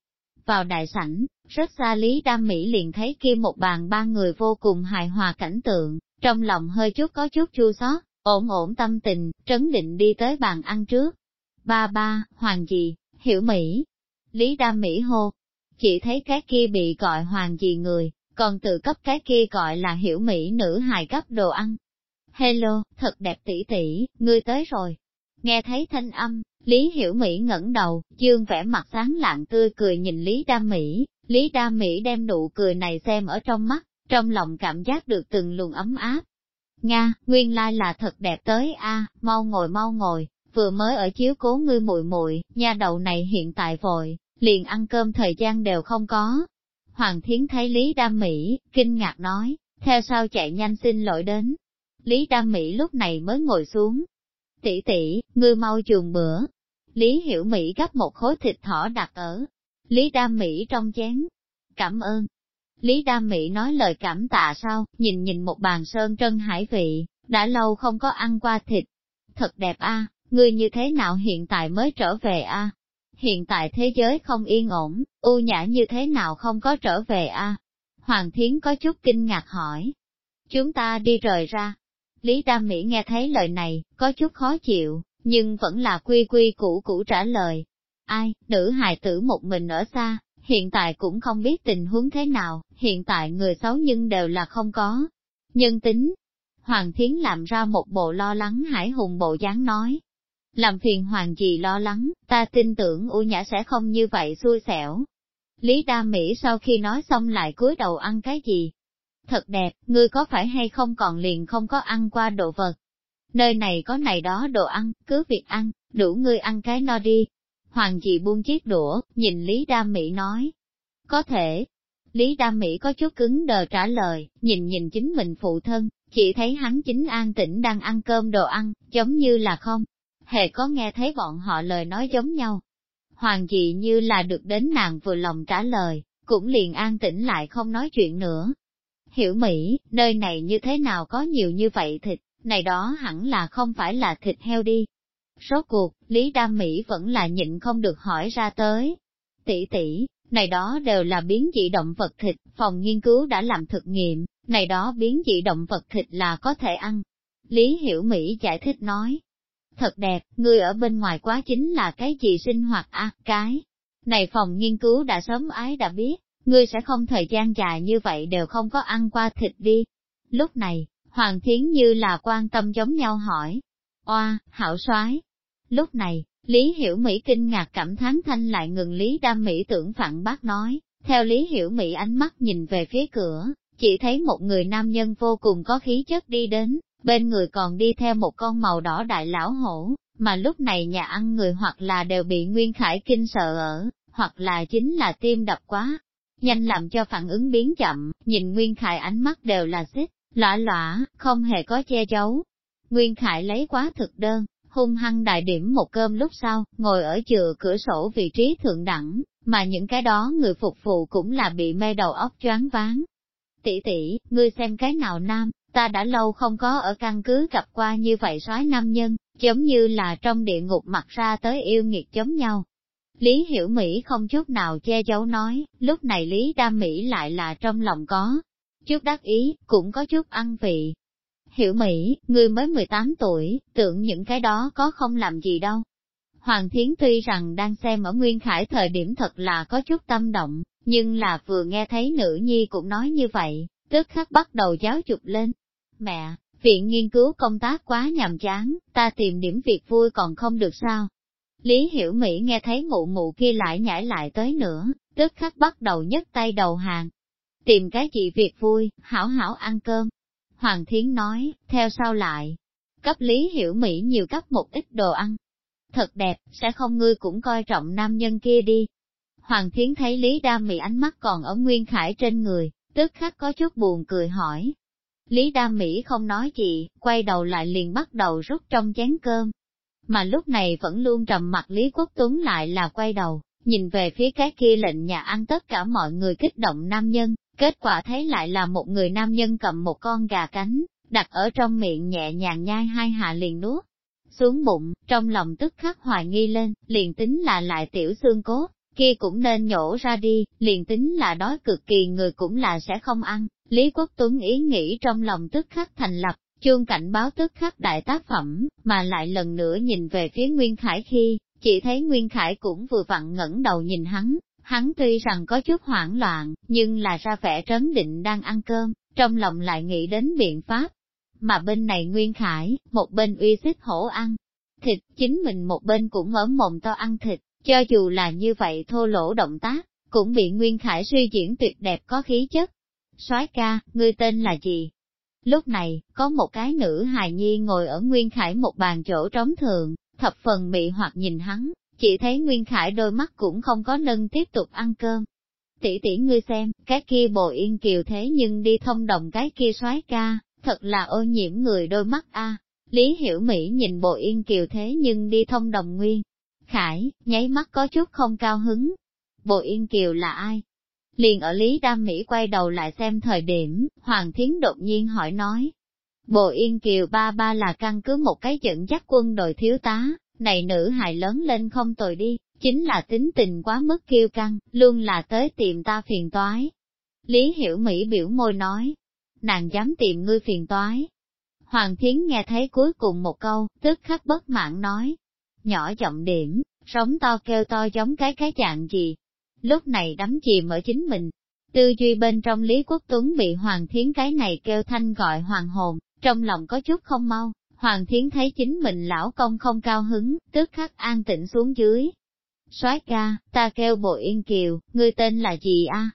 S1: Vào đại sảnh, rất xa Lý Đa Mỹ liền thấy kia một bàn ba người vô cùng hài hòa cảnh tượng, trong lòng hơi chút có chút chua xót, ổn ổn tâm tình, trấn định đi tới bàn ăn trước. Ba ba, hoàng gì, hiểu Mỹ, Lý Đam Mỹ hô, chỉ thấy cái kia bị gọi hoàng gì người, còn tự cấp cái kia gọi là hiểu Mỹ nữ hài cấp đồ ăn. Hello, thật đẹp tỷ tỷ, ngươi tới rồi. Nghe thấy thanh âm, Lý Hiểu Mỹ ngẩng đầu, dương vẻ mặt sáng lạng tươi cười nhìn Lý Đam Mỹ, Lý Đam Mỹ đem nụ cười này xem ở trong mắt, trong lòng cảm giác được từng luồng ấm áp. Nga, nguyên lai là thật đẹp tới a, mau ngồi mau ngồi, vừa mới ở chiếu cố ngươi muội muội, nha đầu này hiện tại vội, liền ăn cơm thời gian đều không có. Hoàng Thiến thấy Lý Đam Mỹ, kinh ngạc nói, theo sau chạy nhanh xin lỗi đến. Lý Đam Mỹ lúc này mới ngồi xuống. Tỷ tỷ, ngươi mau chuồng bữa. Lý Hiểu Mỹ gấp một khối thịt thỏ đặt ở. Lý Đam Mỹ trong chén. Cảm ơn. Lý Đam Mỹ nói lời cảm tạ sao, nhìn nhìn một bàn sơn trân hải vị, đã lâu không có ăn qua thịt. Thật đẹp a, ngươi như thế nào hiện tại mới trở về a? hiện tại thế giới không yên ổn, u nhã như thế nào không có trở về a? Hoàng Thiến có chút kinh ngạc hỏi. Chúng ta đi rời ra. Lý Đam Mỹ nghe thấy lời này, có chút khó chịu, nhưng vẫn là quy quy cũ cũ trả lời. Ai, nữ hài tử một mình ở xa, hiện tại cũng không biết tình huống thế nào, hiện tại người xấu nhưng đều là không có. Nhân tính, Hoàng Thiến làm ra một bộ lo lắng hải hùng bộ dáng nói. Làm phiền hoàng gì lo lắng, ta tin tưởng U Nhã sẽ không như vậy xui xẻo. Lý Đa Mỹ sau khi nói xong lại cúi đầu ăn cái gì? Thật đẹp, ngươi có phải hay không còn liền không có ăn qua đồ vật? Nơi này có này đó đồ ăn, cứ việc ăn, đủ ngươi ăn cái no đi. Hoàng dị buông chiếc đũa, nhìn Lý Đa Mỹ nói. Có thể. Lý Đa Mỹ có chút cứng đờ trả lời, nhìn nhìn chính mình phụ thân, chỉ thấy hắn chính an tĩnh đang ăn cơm đồ ăn, giống như là không. Hề có nghe thấy bọn họ lời nói giống nhau. Hoàng dị như là được đến nàng vừa lòng trả lời, cũng liền an tĩnh lại không nói chuyện nữa. Hiểu Mỹ, nơi này như thế nào có nhiều như vậy thịt, này đó hẳn là không phải là thịt heo đi. Rốt cuộc, Lý Đam Mỹ vẫn là nhịn không được hỏi ra tới. Tỷ tỷ, này đó đều là biến dị động vật thịt, phòng nghiên cứu đã làm thực nghiệm, này đó biến dị động vật thịt là có thể ăn. Lý Hiểu Mỹ giải thích nói. Thật đẹp, người ở bên ngoài quá chính là cái gì sinh hoạt a cái. Này phòng nghiên cứu đã sớm ái đã biết, ngươi sẽ không thời gian dài như vậy đều không có ăn qua thịt đi. Lúc này, Hoàng Thiến như là quan tâm giống nhau hỏi. Oa, hảo soái. Lúc này, Lý Hiểu Mỹ kinh ngạc cảm thán thanh lại ngừng Lý Đam Mỹ tưởng phản bác nói, theo Lý Hiểu Mỹ ánh mắt nhìn về phía cửa, chỉ thấy một người nam nhân vô cùng có khí chất đi đến, bên người còn đi theo một con màu đỏ đại lão hổ, mà lúc này nhà ăn người hoặc là đều bị Nguyên Khải kinh sợ ở, hoặc là chính là tim đập quá, nhanh làm cho phản ứng biến chậm, nhìn Nguyên Khải ánh mắt đều là xích, lõa lõa, không hề có che giấu. Nguyên Khải lấy quá thực đơn, hung hăng đại điểm một cơm lúc sau, ngồi ở chừa cửa sổ vị trí thượng đẳng, mà những cái đó người phục vụ cũng là bị mê đầu óc choáng váng. Tỷ tỷ, ngươi xem cái nào nam, ta đã lâu không có ở căn cứ gặp qua như vậy soái nam nhân, giống như là trong địa ngục mặt ra tới yêu nghiệt giống nhau. Lý Hiểu Mỹ không chút nào che giấu nói, lúc này Lý Đam Mỹ lại là trong lòng có, chút đắc ý, cũng có chút ăn vị. Hiểu Mỹ, người mới 18 tuổi, tưởng những cái đó có không làm gì đâu. Hoàng Thiến tuy rằng đang xem ở Nguyên Khải thời điểm thật là có chút tâm động, nhưng là vừa nghe thấy nữ nhi cũng nói như vậy, tức khắc bắt đầu giáo dục lên. Mẹ, viện nghiên cứu công tác quá nhàm chán, ta tìm điểm việc vui còn không được sao? Lý Hiểu Mỹ nghe thấy mụ mụ kia lại nhảy lại tới nữa, tức khắc bắt đầu nhấc tay đầu hàng, tìm cái gì việc vui, hảo hảo ăn cơm. Hoàng Thiến nói, theo sau lại, cấp Lý Hiểu Mỹ nhiều cấp một ít đồ ăn. Thật đẹp, sẽ không ngươi cũng coi trọng nam nhân kia đi. Hoàng Thiến thấy Lý Đam Mỹ ánh mắt còn ở Nguyên Khải trên người, tức khắc có chút buồn cười hỏi. Lý Đam Mỹ không nói gì, quay đầu lại liền bắt đầu rút trong chén cơm. Mà lúc này vẫn luôn trầm mặt Lý Quốc Tuấn lại là quay đầu, nhìn về phía cái kia lệnh nhà ăn tất cả mọi người kích động nam nhân, Kết quả thấy lại là một người nam nhân cầm một con gà cánh, đặt ở trong miệng nhẹ nhàng nhai hai hạ liền nuốt. Xuống bụng, trong lòng tức khắc hoài nghi lên, liền tính là lại tiểu xương cốt, kia cũng nên nhổ ra đi, liền tính là đói cực kỳ người cũng là sẽ không ăn. Lý Quốc Tuấn ý nghĩ trong lòng tức khắc thành lập, Chương cảnh báo tức khắc đại tác phẩm, mà lại lần nữa nhìn về phía Nguyên Khải khi, chỉ thấy Nguyên Khải cũng vừa vặn ngẩng đầu nhìn hắn, Hắn tuy rằng có chút hoảng loạn, nhưng là ra vẻ trấn định đang ăn cơm, trong lòng lại nghĩ đến biện pháp. Mà bên này Nguyên Khải, một bên uy xích hổ ăn thịt, chính mình một bên cũng ở mồm to ăn thịt, cho dù là như vậy thô lỗ động tác, cũng bị Nguyên Khải suy diễn tuyệt đẹp có khí chất. soái ca, ngươi tên là gì? Lúc này, có một cái nữ hài nhi ngồi ở Nguyên Khải một bàn chỗ trống thường, thập phần mị hoặc nhìn hắn, chỉ thấy Nguyên Khải đôi mắt cũng không có nâng tiếp tục ăn cơm. Tỷ tỷ ngươi xem, cái kia bồ yên kiều thế nhưng đi thông đồng cái kia soái ca, thật là ô nhiễm người đôi mắt a. Lý Hiểu Mỹ nhìn bộ yên kiều thế nhưng đi thông đồng nguyên. Khải, nháy mắt có chút không cao hứng. Bộ yên kiều là ai? Liền ở Lý Đam Mỹ quay đầu lại xem thời điểm, Hoàng Thiến đột nhiên hỏi nói. Bộ Yên Kiều ba ba là căn cứ một cái dẫn dắt quân đội thiếu tá, này nữ hài lớn lên không tồi đi, chính là tính tình quá mức kiêu căng, luôn là tới tìm ta phiền toái. Lý Hiểu Mỹ biểu môi nói, nàng dám tìm ngươi phiền toái. Hoàng Thiến nghe thấy cuối cùng một câu, tức khắc bất mãn nói, nhỏ giọng điểm, sống to kêu to giống cái cái dạng gì. Lúc này đắm chìm ở chính mình, tư duy bên trong Lý Quốc Tuấn bị Hoàng Thiến cái này kêu thanh gọi hoàng hồn, trong lòng có chút không mau, Hoàng Thiến thấy chính mình lão công không cao hứng, tức khắc an tĩnh xuống dưới. soái ca, ta kêu bộ yên kiều, ngươi tên là gì a?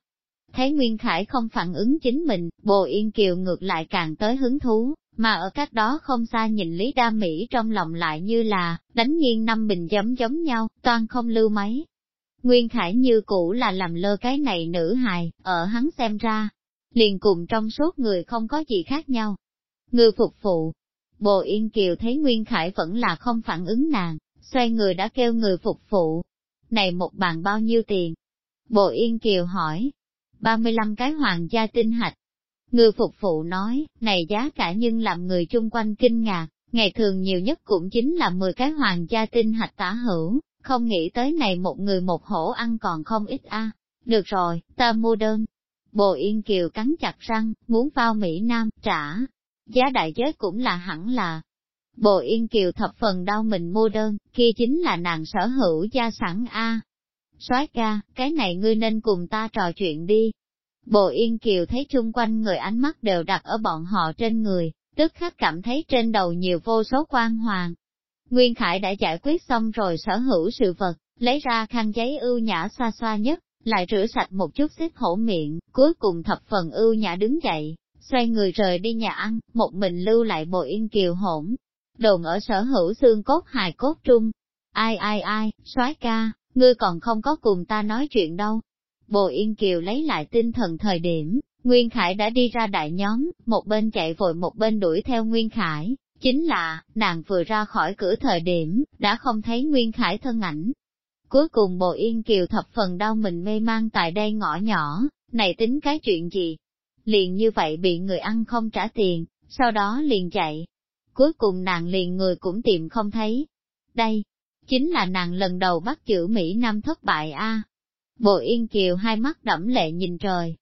S1: Thấy Nguyên Khải không phản ứng chính mình, bộ yên kiều ngược lại càng tới hứng thú, mà ở cách đó không xa nhìn Lý Đa Mỹ trong lòng lại như là, đánh nghiêng năm bình giấm giống nhau, toàn không lưu mấy. Nguyên Khải như cũ là làm lơ cái này nữ hài, ở hắn xem ra, liền cùng trong suốt người không có gì khác nhau. Người phục vụ, Bồ Yên Kiều thấy Nguyên Khải vẫn là không phản ứng nàng, xoay người đã kêu người phục vụ. Này một bàn bao nhiêu tiền? Bồ Yên Kiều hỏi. 35 cái hoàng gia tinh hạch. Người phục vụ nói, này giá cả nhưng làm người chung quanh kinh ngạc, ngày thường nhiều nhất cũng chính là 10 cái hoàng gia tinh hạch tả hữu, không nghĩ tới này một người một hổ ăn còn không ít a. Được rồi, ta mua đơn. Bồ Yên Kiều cắn chặt răng, muốn vào Mỹ Nam, trả, giá đại giới cũng là hẳn là. bồ Yên Kiều thập phần đau mình mua đơn, kia chính là nàng sở hữu gia sản A. soái ca, cái này ngươi nên cùng ta trò chuyện đi. bồ Yên Kiều thấy chung quanh người ánh mắt đều đặt ở bọn họ trên người, tức khắc cảm thấy trên đầu nhiều vô số quan hoàng. Nguyên Khải đã giải quyết xong rồi sở hữu sự vật, lấy ra khăn giấy ưu nhã xoa xoa nhất, lại rửa sạch một chút xích hổ miệng, cuối cùng thập phần ưu nhã đứng dậy, xoay người rời đi nhà ăn, một mình lưu lại bồi yên kiều hỗn. Đồn ở sở hữu xương cốt hài cốt trung. Ai ai ai, soái ca, ngươi còn không có cùng ta nói chuyện đâu. Bồ Yên Kiều lấy lại tinh thần thời điểm, Nguyên Khải đã đi ra đại nhóm, một bên chạy vội một bên đuổi theo Nguyên Khải. Chính là, nàng vừa ra khỏi cửa thời điểm, đã không thấy Nguyên Khải thân ảnh. Cuối cùng Bồ Yên Kiều thập phần đau mình mê mang tại đây ngõ nhỏ, này tính cái chuyện gì, liền như vậy bị người ăn không trả tiền, sau đó liền chạy. Cuối cùng nàng liền người cũng tìm không thấy. Đây, chính là nàng lần đầu bắt chữ Mỹ Nam thất bại a. Bộ Yên Kiều hai mắt đẫm lệ nhìn trời.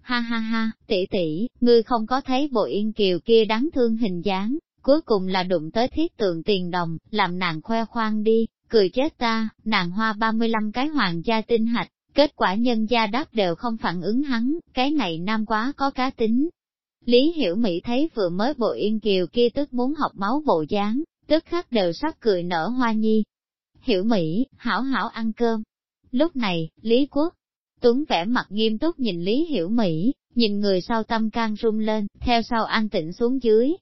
S1: Ha ha ha, tỷ tỷ, ngươi không có thấy bộ Yên Kiều kia đáng thương hình dáng, cuối cùng là đụng tới thiết tượng tiền đồng, làm nàng khoe khoang đi, cười chết ta, nàng hoa 35 cái hoàng gia tinh hạch, Kết quả nhân gia đáp đều không phản ứng hắn, cái này nam quá có cá tính. Lý Hiểu Mỹ thấy vừa mới bộ yên kiều kia tức muốn học máu bộ dáng, tức khắc đều sắp cười nở hoa nhi. Hiểu Mỹ, hảo hảo ăn cơm. Lúc này, Lý Quốc, Tuấn vẻ mặt nghiêm túc nhìn Lý Hiểu Mỹ, nhìn người sau tâm can rung lên, theo sau an tịnh xuống dưới.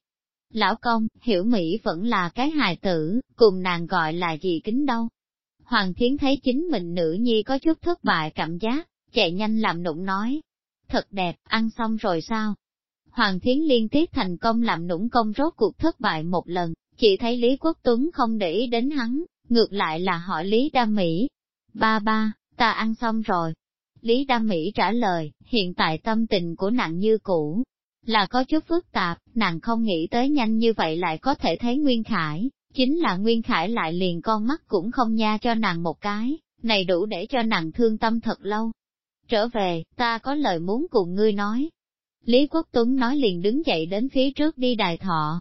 S1: Lão công, Hiểu Mỹ vẫn là cái hài tử, cùng nàng gọi là gì kính đâu. Hoàng Thiến thấy chính mình nữ nhi có chút thất bại cảm giác, chạy nhanh làm nụng nói. Thật đẹp, ăn xong rồi sao? Hoàng Thiến liên tiếp thành công làm nũng công rốt cuộc thất bại một lần, chỉ thấy Lý Quốc Tuấn không để ý đến hắn, ngược lại là hỏi Lý Đam Mỹ. Ba ba, ta ăn xong rồi. Lý Đam Mỹ trả lời, hiện tại tâm tình của nàng như cũ, là có chút phức tạp, nàng không nghĩ tới nhanh như vậy lại có thể thấy Nguyên Khải, Chính là Nguyên Khải lại liền con mắt cũng không nha cho nàng một cái, này đủ để cho nàng thương tâm thật lâu. Trở về, ta có lời muốn cùng ngươi nói. Lý Quốc Tuấn nói liền đứng dậy đến phía trước đi đài thọ.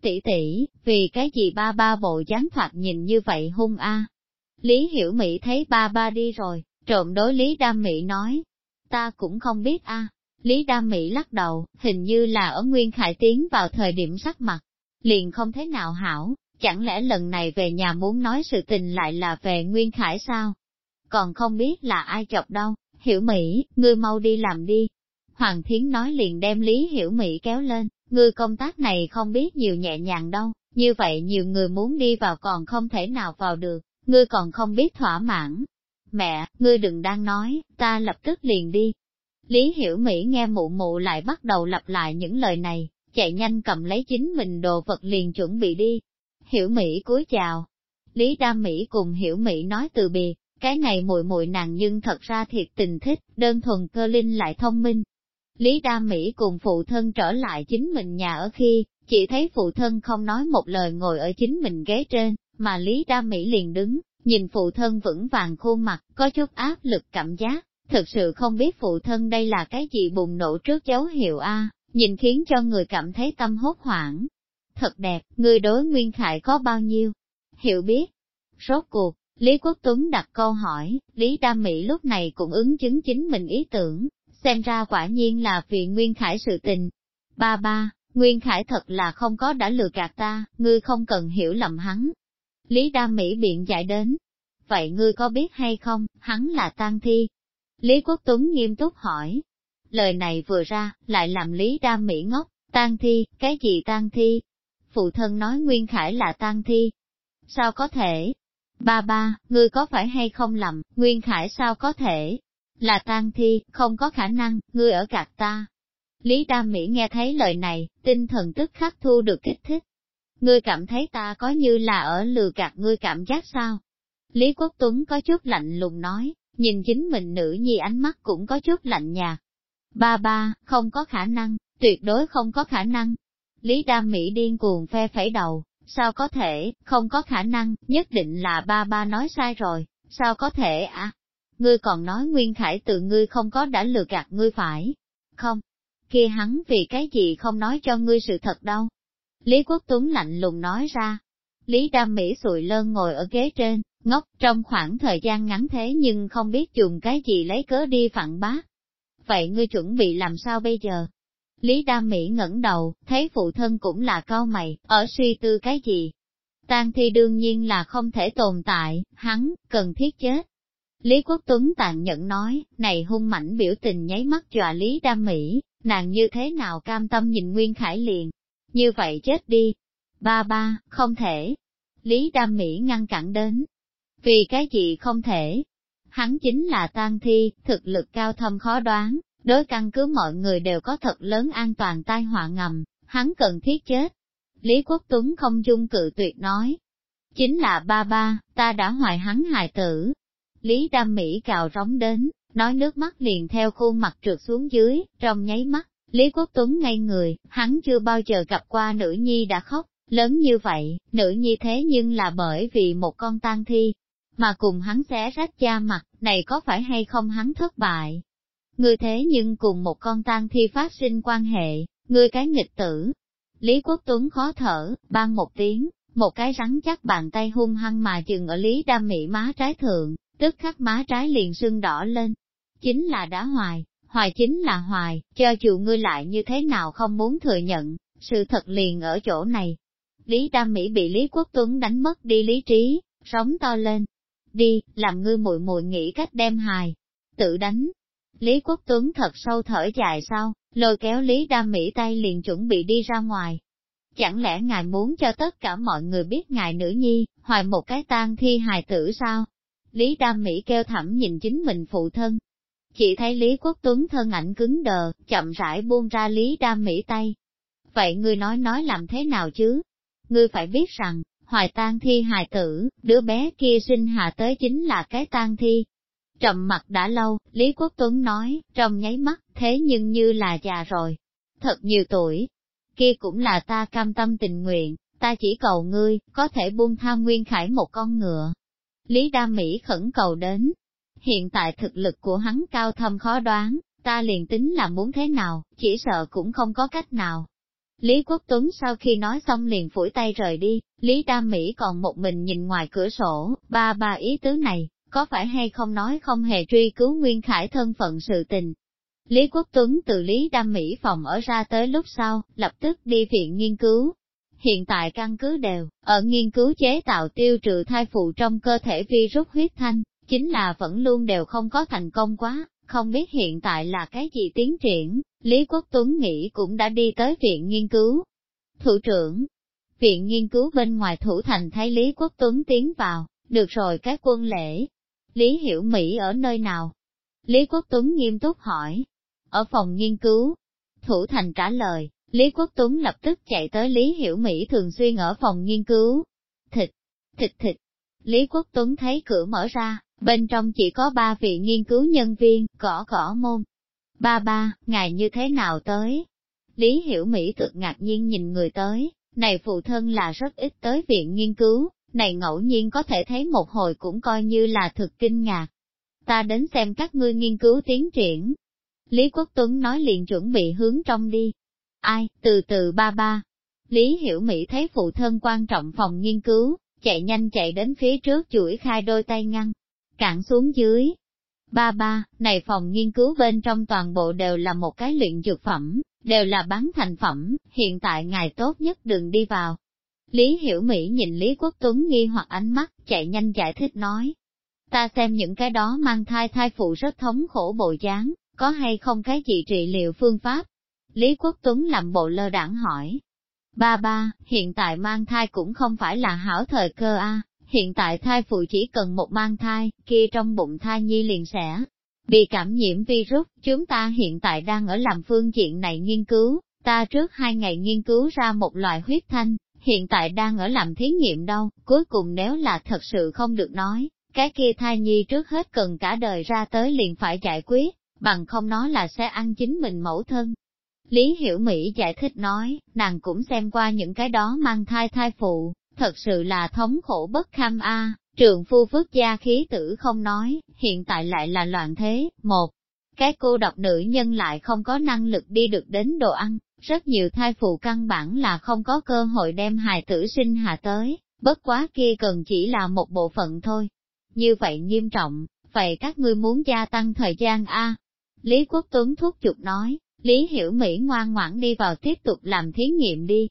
S1: Tỷ tỷ, vì cái gì ba ba bộ dáng thoạt nhìn như vậy hung a? Lý Hiểu Mỹ thấy ba ba đi rồi, trộm đối Lý Đam Mỹ nói. Ta cũng không biết a. Lý Đam Mỹ lắc đầu, hình như là ở Nguyên Khải tiến vào thời điểm sắc mặt, liền không thế nào hảo, Chẳng lẽ lần này về nhà muốn nói sự tình lại là về Nguyên Khải sao? Còn không biết là ai chọc đâu, hiểu Mỹ, ngươi mau đi làm đi. Hoàng Thiến nói liền đem Lý Hiểu Mỹ kéo lên, ngươi công tác này không biết nhiều nhẹ nhàng đâu, như vậy nhiều người muốn đi vào còn không thể nào vào được, ngươi còn không biết thỏa mãn. Mẹ, ngươi đừng đang nói, ta lập tức liền đi. Lý Hiểu Mỹ nghe mụ mụ lại bắt đầu lặp lại những lời này, chạy nhanh cầm lấy chính mình đồ vật liền chuẩn bị đi, Hiểu Mỹ cúi chào. Lý đa Mỹ cùng Hiểu Mỹ nói từ biệt, cái này muội muội nàng nhưng thật ra thiệt tình thích, đơn thuần cơ linh lại thông minh. Lý đa Mỹ cùng phụ thân trở lại chính mình nhà ở khi, chỉ thấy phụ thân không nói một lời ngồi ở chính mình ghế trên, mà Lý đa Mỹ liền đứng, nhìn phụ thân vững vàng khuôn mặt, có chút áp lực cảm giác, thực sự không biết phụ thân đây là cái gì bùng nổ trước dấu hiệu A, nhìn khiến cho người cảm thấy tâm hốt hoảng thật đẹp, người đối Nguyên Khải có bao nhiêu? Hiểu biết. Rốt cuộc, Lý Quốc Tuấn đặt câu hỏi, Lý đa Mỹ lúc này cũng ứng chứng chính mình ý tưởng, xem ra quả nhiên là vì Nguyên Khải sự tình. Ba ba, Nguyên Khải thật là không có đã lừa gạt ta, ngươi không cần hiểu lầm hắn. Lý đa Mỹ biện giải đến. Vậy ngươi có biết hay không, hắn là tang thi? Lý Quốc Tuấn nghiêm túc hỏi. Lời này vừa ra, lại làm Lý Đam Mỹ ngốc, tang thi, cái gì tang thi? Phụ thân nói Nguyên Khải là tang thi. Sao có thể? Ba ba, ngươi có phải hay không lầm, Nguyên Khải sao có thể? Là tang thi, không có khả năng, ngươi ở gạt ta. Lý Đam Mỹ nghe thấy lời này, tinh thần tức khắc thu được kích thích. Ngươi cảm thấy ta có như là ở lừa gạt ngươi cảm giác sao? Lý Quốc Tuấn có chút lạnh lùng nói, nhìn chính mình nữ nhi ánh mắt cũng có chút lạnh nhạt. Ba ba, không có khả năng, tuyệt đối không có khả năng. Lý Đam Mỹ điên cuồng phe phẩy đầu, sao có thể, không có khả năng, nhất định là ba ba nói sai rồi, sao có thể à? Ngươi còn nói Nguyên Khải tự ngươi không có đã lừa gạt ngươi phải, không? Kia hắn vì cái gì không nói cho ngươi sự thật đâu? Lý Quốc Tuấn lạnh lùng nói ra. Lý Đam Mỹ sụi lơn ngồi ở ghế trên, ngốc trong khoảng thời gian ngắn thế nhưng không biết dùng cái gì lấy cớ đi phản bác. Vậy ngươi chuẩn bị làm sao bây giờ? Lý Đam Mỹ ngẩng đầu, thấy phụ thân cũng là cao mày, ở suy tư cái gì? Tang thi đương nhiên là không thể tồn tại, hắn, cần thiết chết. Lý Quốc Tuấn tàn nhẫn nói, này hung mảnh biểu tình nháy mắt dọa Lý Đam Mỹ, nàng như thế nào cam tâm nhìn Nguyên Khải liền. Như vậy chết đi. Ba ba, không thể. Lý Đam Mỹ ngăn cản đến. Vì cái gì không thể? Hắn chính là tang thi, thực lực cao thâm khó đoán, đối căn cứ mọi người đều có thật lớn an toàn tai họa ngầm, hắn cần thiết chết. Lý Quốc Tuấn không dung cự tuyệt nói. Chính là ba ba, ta đã hoài hắn hài tử. Lý Đam Mỹ cào rống đến, nói nước mắt liền theo khuôn mặt trượt xuống dưới, trong nháy mắt, Lý Quốc Tuấn ngay người, hắn chưa bao giờ gặp qua nữ nhi đã khóc, lớn như vậy, nữ nhi thế nhưng là bởi vì một con tang thi, mà cùng hắn xé rách da mặt, này có phải hay không hắn thất bại. Người thế nhưng cùng một con tang thi phát sinh quan hệ, người cái nghịch tử. Lý Quốc Tuấn khó thở, ban một tiếng, một cái rắn chắc bàn tay hung hăng mà chừng ở Lý Đam Mỹ má trái thượng, tức khắc má trái liền sưng đỏ lên. Chính là đã hoài, hoài chính là hoài, cho dù ngươi lại như thế nào không muốn thừa nhận, sự thật liền ở chỗ này. Lý Đam Mỹ bị Lý Quốc Tuấn đánh mất đi lý trí, sóng to lên. Đi, làm ngươi muội muội nghĩ cách đem hài, tự đánh. Lý Quốc Tuấn thật sâu thở dài sau, lôi kéo Lý Đam Mỹ tay liền chuẩn bị đi ra ngoài. Chẳng lẽ ngài muốn cho tất cả mọi người biết ngài nữ nhi, hoài một cái tang thi hài tử sao? Lý Đam Mỹ kêu thẳm nhìn chính mình phụ thân. Chỉ thấy Lý Quốc Tuấn thân ảnh cứng đờ, chậm rãi buông ra Lý Đam Mỹ tay. Vậy ngươi nói nói làm thế nào chứ? Ngươi phải biết rằng, hoài tang thi hài tử, đứa bé kia sinh hạ tới chính là cái tang thi. Trầm mặt đã lâu, Lý Quốc Tuấn nói, trong nháy mắt, thế nhưng như là già rồi. Thật nhiều tuổi. Kia cũng là ta cam tâm tình nguyện, ta chỉ cầu ngươi, có thể buông tha Nguyên Khải một con ngựa, Lý Đa Mỹ khẩn cầu đến. Hiện tại thực lực của hắn cao thâm khó đoán, ta liền tính là muốn thế nào, chỉ sợ cũng không có cách nào. Lý Quốc Tuấn sau khi nói xong liền phủi tay rời đi, Lý Đam Mỹ còn một mình nhìn ngoài cửa sổ, ba ba ý tứ này, có phải hay không nói không hề truy cứu Nguyên Khải thân phận sự tình. Lý Quốc Tuấn từ Lý Đam Mỹ phòng ở ra tới lúc sau, lập tức đi viện nghiên cứu, hiện tại căn cứ đều, ở nghiên cứu chế tạo tiêu trừ thai phụ trong cơ thể virus huyết thanh, chính là vẫn luôn đều không có thành công quá, không biết hiện tại là cái gì tiến triển, Lý Quốc Tuấn nghĩ cũng đã đi tới viện nghiên cứu. Thủ trưởng, viện nghiên cứu bên ngoài thủ thành thấy Lý Quốc Tuấn tiến vào, được rồi cái quân lễ. Lý Hiểu Mỹ ở nơi nào? Lý Quốc Tuấn nghiêm túc hỏi. Ở phòng nghiên cứu. Thủ thành trả lời, Lý Quốc Tuấn lập tức chạy tới Lý Hiểu Mỹ thường xuyên ở phòng nghiên cứu. Thịt, thịt thịt. Lý Quốc Tuấn thấy cửa mở ra, bên trong chỉ có ba vị nghiên cứu nhân viên, cỏ cỏ môn. Ba ba, ngài như thế nào tới? Lý Hiểu Mỹ cực ngạc nhiên nhìn người tới, này phụ thân là rất ít tới viện nghiên cứu, này ngẫu nhiên có thể thấy một hồi cũng coi như là thực kinh ngạc. Ta đến xem các ngươi nghiên cứu tiến triển. Lý Quốc Tuấn nói liền chuẩn bị hướng trong đi, Ai, từ từ ba ba. Lý Hiểu Mỹ thấy phụ thân quan trọng phòng nghiên cứu, chạy nhanh chạy đến phía trước chuỗi khai đôi tay ngăn, cạn xuống dưới. Ba ba, này phòng nghiên cứu bên trong toàn bộ đều là một cái luyện dược phẩm, đều là bán thành phẩm, hiện tại ngài tốt nhất đừng đi vào. Lý Hiểu Mỹ nhìn Lý Quốc Tuấn nghi hoặc ánh mắt, chạy nhanh giải thích nói. Ta xem những cái đó mang thai thai phụ rất thống khổ bộ dáng, có hay không cái gì trị liệu phương pháp? Lý Quốc Tuấn làm bộ lơ đảng hỏi. Ba ba, hiện tại mang thai cũng không phải là hảo thời cơ a hiện tại thai phụ chỉ cần một mang thai, kia trong bụng thai nhi liền sẽ bị cảm nhiễm virus, chúng ta hiện tại đang ở làm phương diện này nghiên cứu, ta trước hai ngày nghiên cứu ra một loại huyết thanh, hiện tại đang ở làm thí nghiệm đâu, cuối cùng nếu là thật sự không được nói, cái kia thai nhi trước hết cần cả đời ra tới liền phải giải quyết, bằng không nó là sẽ ăn chính mình mẫu thân. Lý Hiểu Mỹ giải thích nói, nàng cũng xem qua những cái đó mang thai thai phụ, thật sự là thống khổ bất kham a. Trường phu vứt gia khí tử không nói, hiện tại lại là loạn thế, một. Cái cô độc nữ nhân lại không có năng lực đi được đến đồ ăn, rất nhiều thai phụ căn bản là không có cơ hội đem hài tử sinh hạ tới, bất quá kia cần chỉ là một bộ phận thôi. Như vậy nghiêm trọng, vậy các ngươi muốn gia tăng thời gian A. Lý Quốc Tuấn thuốc giục nói, Lý Hiểu Mỹ ngoan ngoãn đi vào tiếp tục làm thí nghiệm đi.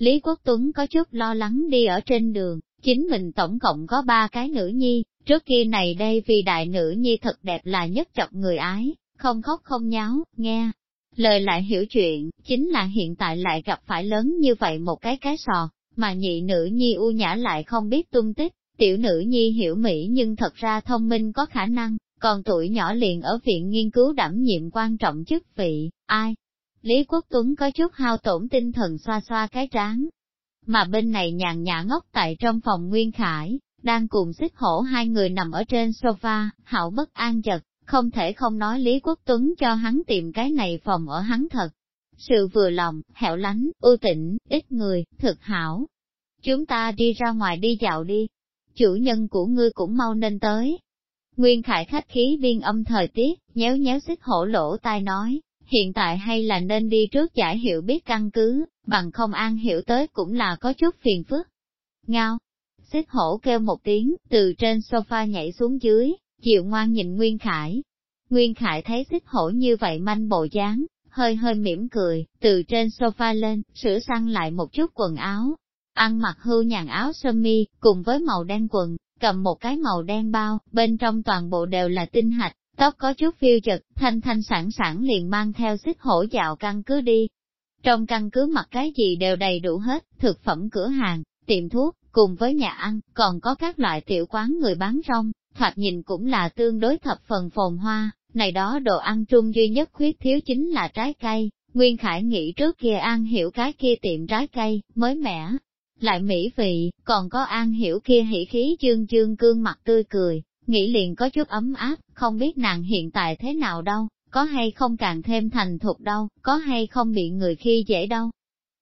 S1: Lý Quốc Tuấn có chút lo lắng đi ở trên đường, chính mình tổng cộng có ba cái nữ nhi, trước kia này đây vì đại nữ nhi thật đẹp là nhất chọc người ái, không khóc không nháo, nghe. Lời lại hiểu chuyện, chính là hiện tại lại gặp phải lớn như vậy một cái cái sò, mà nhị nữ nhi u nhã lại không biết tung tích, tiểu nữ nhi hiểu mỹ nhưng thật ra thông minh có khả năng, còn tuổi nhỏ liền ở viện nghiên cứu đảm nhiệm quan trọng chức vị, ai? Lý Quốc Tuấn có chút hao tổn tinh thần xoa xoa cái trán. Mà bên này nhàn nhã ngốc tại trong phòng Nguyên Khải, đang cùng xích hổ hai người nằm ở trên sofa, hảo bất an chật, không thể không nói Lý Quốc Tuấn cho hắn tìm cái này phòng ở hắn thật. Sự vừa lòng, hẻo lánh, ưu tĩnh, ít người, thực hảo. Chúng ta đi ra ngoài đi dạo đi. Chủ nhân của ngươi cũng mau nên tới. Nguyên Khải khách khí viên âm thời tiết, nhéo nhéo xích hổ lỗ tai nói, hiện tại hay là nên đi trước giải hiệu biết căn cứ, bằng không an hiểu tới cũng là có chút phiền phức. Ngao, xích hổ kêu một tiếng, từ trên sofa nhảy xuống dưới, chịu ngoan nhìn Nguyên Khải. Nguyên Khải thấy xích hổ như vậy manh bộ dáng, hơi hơi mỉm cười, từ trên sofa lên, sửa sang lại một chút quần áo. Ăn mặc hưu nhàn áo sơ mi, cùng với màu đen quần, cầm một cái màu đen bao, bên trong toàn bộ đều là tinh hạch, tóc có chút phiêu chật, thanh thanh sẵn sẵn liền mang theo xích hổ dạo căn cứ đi. Trong căn cứ mặc cái gì đều đầy đủ hết, thực phẩm cửa hàng, tiệm thuốc, cùng với nhà ăn, còn có các loại tiểu quán người bán rong, thoạt nhìn cũng là tương đối thập phần phồn hoa, này đó đồ ăn trung duy nhất khuyết thiếu chính là trái cây. Nguyên Khải nghĩ trước kia An Hiểu cái kia tiệm trái cây, mới mẻ, lại mỹ vị, còn có An Hiểu kia hỉ khí dương dương cương mặt tươi cười, nghĩ liền có chút ấm áp, không biết nàng hiện tại thế nào đâu, có hay không càng thêm thành thục đâu, có hay không bị người khi dễ đâu.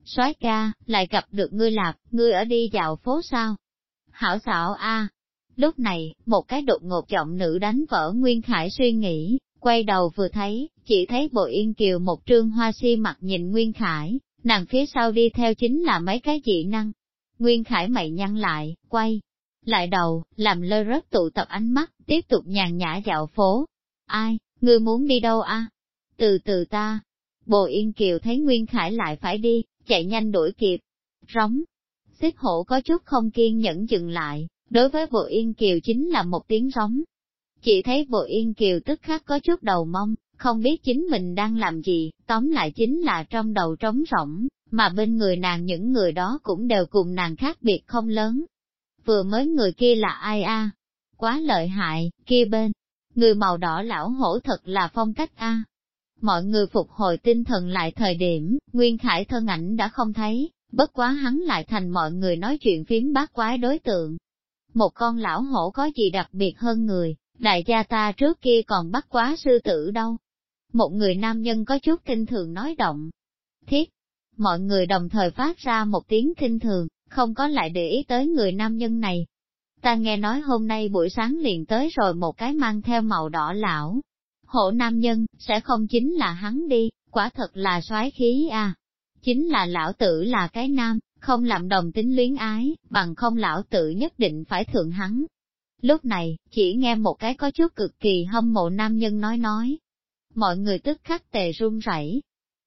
S1: soái ca, lại gặp được ngươi lạp, ngươi ở đi dạo phố sao? Hảo xảo a. Lúc này, một cái đột ngột giọng nữ đánh vỡ Nguyên Khải suy nghĩ, quay đầu vừa thấy, chỉ thấy bộ yên kiều một trương hoa si mặt nhìn Nguyên Khải, nàng phía sau đi theo chính là mấy cái dị năng. Nguyên Khải mày nhăn lại, quay lại đầu, làm lơ rớt tụ tập ánh mắt, tiếp tục nhàn nhã dạo phố. Ai, ngươi muốn đi đâu a? Từ từ ta. Bồ Yên Kiều thấy Nguyên Khải lại phải đi, chạy nhanh đuổi kịp. Rống. Xích hổ có chút không kiên nhẫn dừng lại, đối với Bồ Yên Kiều chính là một tiếng rống. Chỉ thấy Bồ Yên Kiều tức khắc có chút đầu mong, không biết chính mình đang làm gì, tóm lại chính là trong đầu trống rỗng, mà bên người nàng những người đó cũng đều cùng nàng khác biệt không lớn, vừa mới người kia là ai a? Quá lợi hại, kia bên, người màu đỏ lão hổ thật là phong cách a. Mọi người phục hồi tinh thần lại thời điểm, Nguyên Khải thân ảnh đã không thấy, bất quá hắn lại thành mọi người nói chuyện phím bát quái đối tượng. Một con lão hổ có gì đặc biệt hơn người, đại gia ta trước kia còn bắt quá sư tử đâu. Một người nam nhân có chút kinh thường nói động. Thiết, mọi người đồng thời phát ra một tiếng kinh thường, không có lại để ý tới người nam nhân này. Ta nghe nói hôm nay buổi sáng liền tới rồi một cái mang theo màu đỏ lão. Hộ nam nhân, sẽ không chính là hắn đi, quả thật là soái khí à. Chính là lão tử là cái nam, không làm đồng tính luyến ái, bằng không lão tử nhất định phải thượng hắn. Lúc này, chỉ nghe một cái có chút cực kỳ hâm mộ nam nhân nói nói. Mọi người tức khắc tề run rẩy.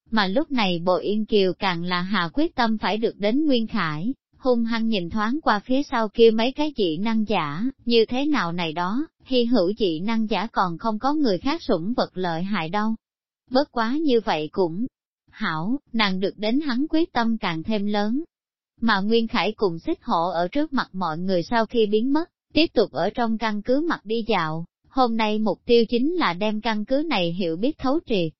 S1: Mà lúc này Bộ Yên Kiều càng là hạ quyết tâm phải được đến Nguyên Khải, hung hăng nhìn thoáng qua phía sau kia mấy cái dị năng giả, như thế nào này đó, hy hữu dị năng giả còn không có người khác sủng vật lợi hại đâu. Bất quá như vậy cũng hảo, nàng được đến hắn quyết tâm càng thêm lớn. Mà Nguyên Khải cùng xích hộ ở trước mặt mọi người sau khi biến mất, tiếp tục ở trong căn cứ mặt đi dạo, hôm nay mục tiêu chính là đem căn cứ này hiểu biết thấu triệt.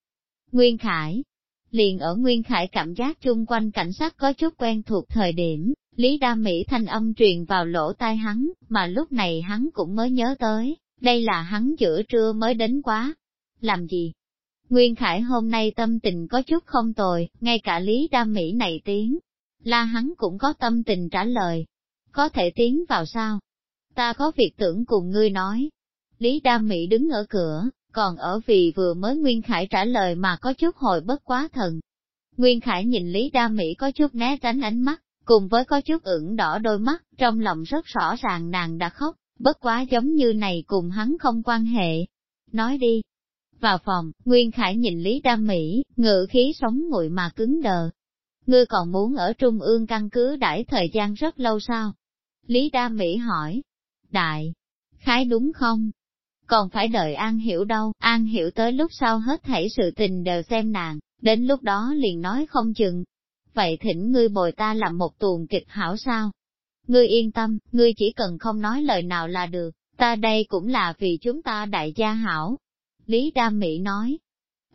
S1: Nguyên Khải Liền ở Nguyên Khải cảm giác chung quanh cảnh sát có chút quen thuộc thời điểm, Lý Đa Mỹ thanh âm truyền vào lỗ tai hắn, mà lúc này hắn cũng mới nhớ tới, đây là hắn giữa trưa mới đến quá. Làm gì? Nguyên Khải hôm nay tâm tình có chút không tồi, ngay cả Lý Đa Mỹ này tiếng. La hắn cũng có tâm tình trả lời. Có thể tiến vào sao? Ta có việc tưởng cùng ngươi nói. Lý Đa Mỹ đứng ở cửa, còn ở vì vừa mới Nguyên Khải trả lời mà có chút hồi bất quá thần. Nguyên Khải nhìn Lý Đa Mỹ có chút né tránh ánh mắt, cùng với có chút ửng đỏ đôi mắt, trong lòng rất rõ ràng nàng đã khóc, bất quá giống như này cùng hắn không quan hệ. Nói đi. Vào phòng, Nguyên Khải nhìn Lý Đam Mỹ, ngự khí sống nguội mà cứng đờ. Ngươi còn muốn ở Trung ương căn cứ đãi thời gian rất lâu sao? Lý Đam Mỹ hỏi. Đại, khái đúng không? Còn phải đợi An Hiểu đâu, An Hiểu tới lúc sau hết thảy sự tình đều xem nàng, đến lúc đó liền nói không chừng, vậy thỉnh ngươi bồi ta làm một tuồng kịch hảo sao? Ngươi yên tâm, ngươi chỉ cần không nói lời nào là được, ta đây cũng là vì chúng ta đại gia hảo. Lý Đam Mỹ nói,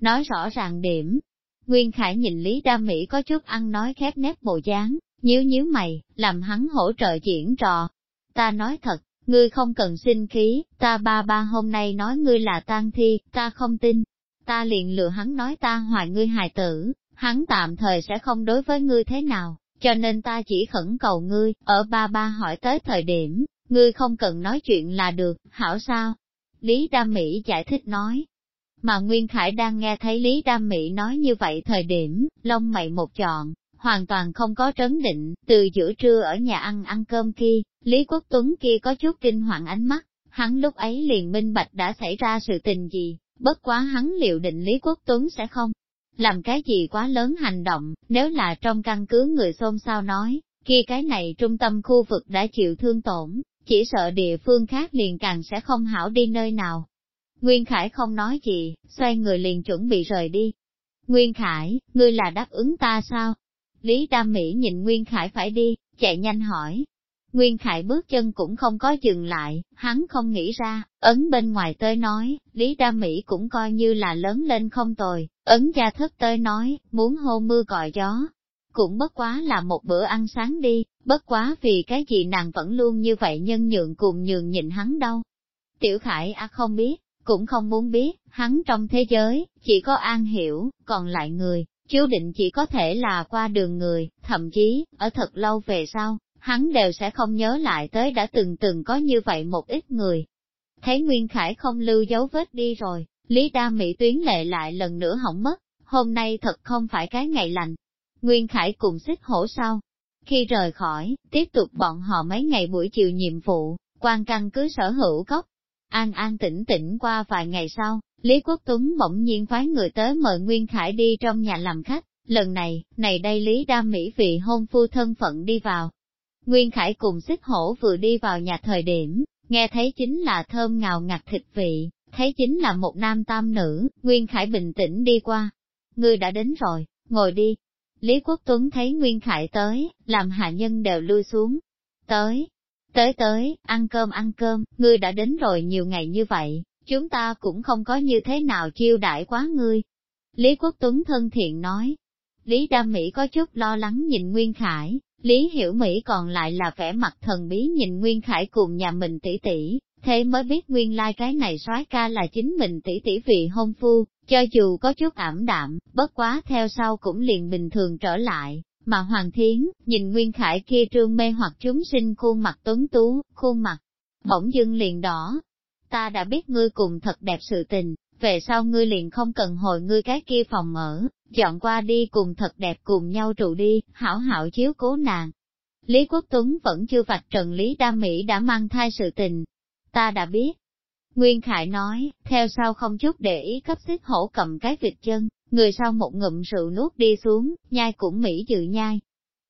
S1: nói rõ ràng điểm. Nguyên Khải nhìn Lý Đam Mỹ có chút ăn nói khép nép bộ dáng, nhíu nhíu mày, làm hắn hỗ trợ diễn trò. Ta nói thật, ngươi không cần sinh khí, ta ba ba hôm nay nói ngươi là tang thi, ta không tin. Ta liền lừa hắn nói ta hoài ngươi hài tử, hắn tạm thời sẽ không đối với ngươi thế nào, cho nên ta chỉ khẩn cầu ngươi, ở ba ba hỏi tới thời điểm, ngươi không cần nói chuyện là được, hảo sao? Lý Đam Mỹ giải thích nói. Mà Nguyên Khải đang nghe thấy Lý Đam Mỹ nói như vậy thời điểm, lông mày một chọn, hoàn toàn không có trấn định, từ giữa trưa ở nhà ăn ăn cơm kia, Lý Quốc Tuấn kia có chút kinh hoàng ánh mắt, hắn lúc ấy liền minh bạch đã xảy ra sự tình gì, bất quá hắn liệu định Lý Quốc Tuấn sẽ không làm cái gì quá lớn hành động, nếu là trong căn cứ người xôn xao nói, khi cái này trung tâm khu vực đã chịu thương tổn, chỉ sợ địa phương khác liền càng sẽ không hảo đi nơi nào. Nguyên Khải không nói gì, xoay người liền chuẩn bị rời đi. Nguyên Khải, ngươi là đáp ứng ta sao? Lý Đam Mỹ nhìn Nguyên Khải phải đi, chạy nhanh hỏi, Nguyên Khải bước chân cũng không có dừng lại, hắn không nghĩ ra, ấn bên ngoài tới nói, Lý Đa Mỹ cũng coi như là lớn lên không tồi, ấn gia thất tới nói, muốn hô mưa gọi gió. Cũng bất quá là một bữa ăn sáng đi, bất quá vì cái gì nàng vẫn luôn như vậy nhân nhượng cùng nhường nhịn hắn đâu. Tiểu Khải à không biết, cũng không muốn biết, hắn trong thế giới, chỉ có an hiểu, còn lại người, chú định chỉ có thể là qua đường người, thậm chí, ở thật lâu về sau, hắn đều sẽ không nhớ lại tới đã từng từng có như vậy một ít người. Thấy Nguyên Khải không lưu dấu vết đi rồi, Lý Đa Mỹ tuyến lệ lại lần nữa hỏng mất, hôm nay thật không phải cái ngày lành. Nguyên Khải cùng xích hổ sau. Khi rời khỏi, tiếp tục bọn họ mấy ngày buổi chiều nhiệm vụ, quan căn cứ sở hữu gốc. An an tĩnh tĩnh qua vài ngày sau, Lý Quốc Tuấn bỗng nhiên phái người tới mời Nguyên Khải đi trong nhà làm khách, lần này, này đây Lý Đa Mỹ vì hôn phu thân phận đi vào, Nguyên Khải cùng xích hổ vừa đi vào nhà thời điểm, nghe thấy chính là thơm ngào ngạt thịt vị, thấy chính là một nam tam nữ, Nguyên Khải bình tĩnh đi qua. Ngươi đã đến rồi, ngồi đi. Lý Quốc Tuấn thấy Nguyên Khải tới, làm hạ nhân đều lui xuống. Tới, tới tới, ăn cơm ăn cơm, ngươi đã đến rồi nhiều ngày như vậy, chúng ta cũng không có như thế nào chiêu đãi quá ngươi. Lý Quốc Tuấn thân thiện nói. Lý Đam Mỹ có chút lo lắng nhìn Nguyên Khải, Lý Hiểu Mỹ còn lại là vẻ mặt thần bí nhìn Nguyên Khải cùng nhà mình tỷ tỷ, thế mới biết nguyên lai like cái này soái ca là chính mình tỷ tỷ vị hôn phu, cho dù có chút ảm đạm, bất quá theo sau cũng liền bình thường trở lại. Mà Hoàng Thiến, nhìn Nguyên Khải kia trương mê hoặc chúng sinh khuôn mặt tuấn tú, khuôn mặt, bỗng dưng liền đỏ. Ta đã biết ngươi cùng thật đẹp sự tình, về sau ngươi liền không cần hồi ngươi cái kia phòng ở, dọn qua đi cùng thật đẹp cùng nhau trụ đi, hảo hảo chiếu cố nàng. Lý Quốc Tuấn vẫn chưa vạch trần Lý Đa Mỹ đã mang thai sự tình. Ta đã biết. Nguyên Khải nói, theo sau không chút để ý cấp xích hổ cầm cái vịt chân, người sau một ngụm rượu nuốt đi xuống, nhai cũng Mỹ dự nhai.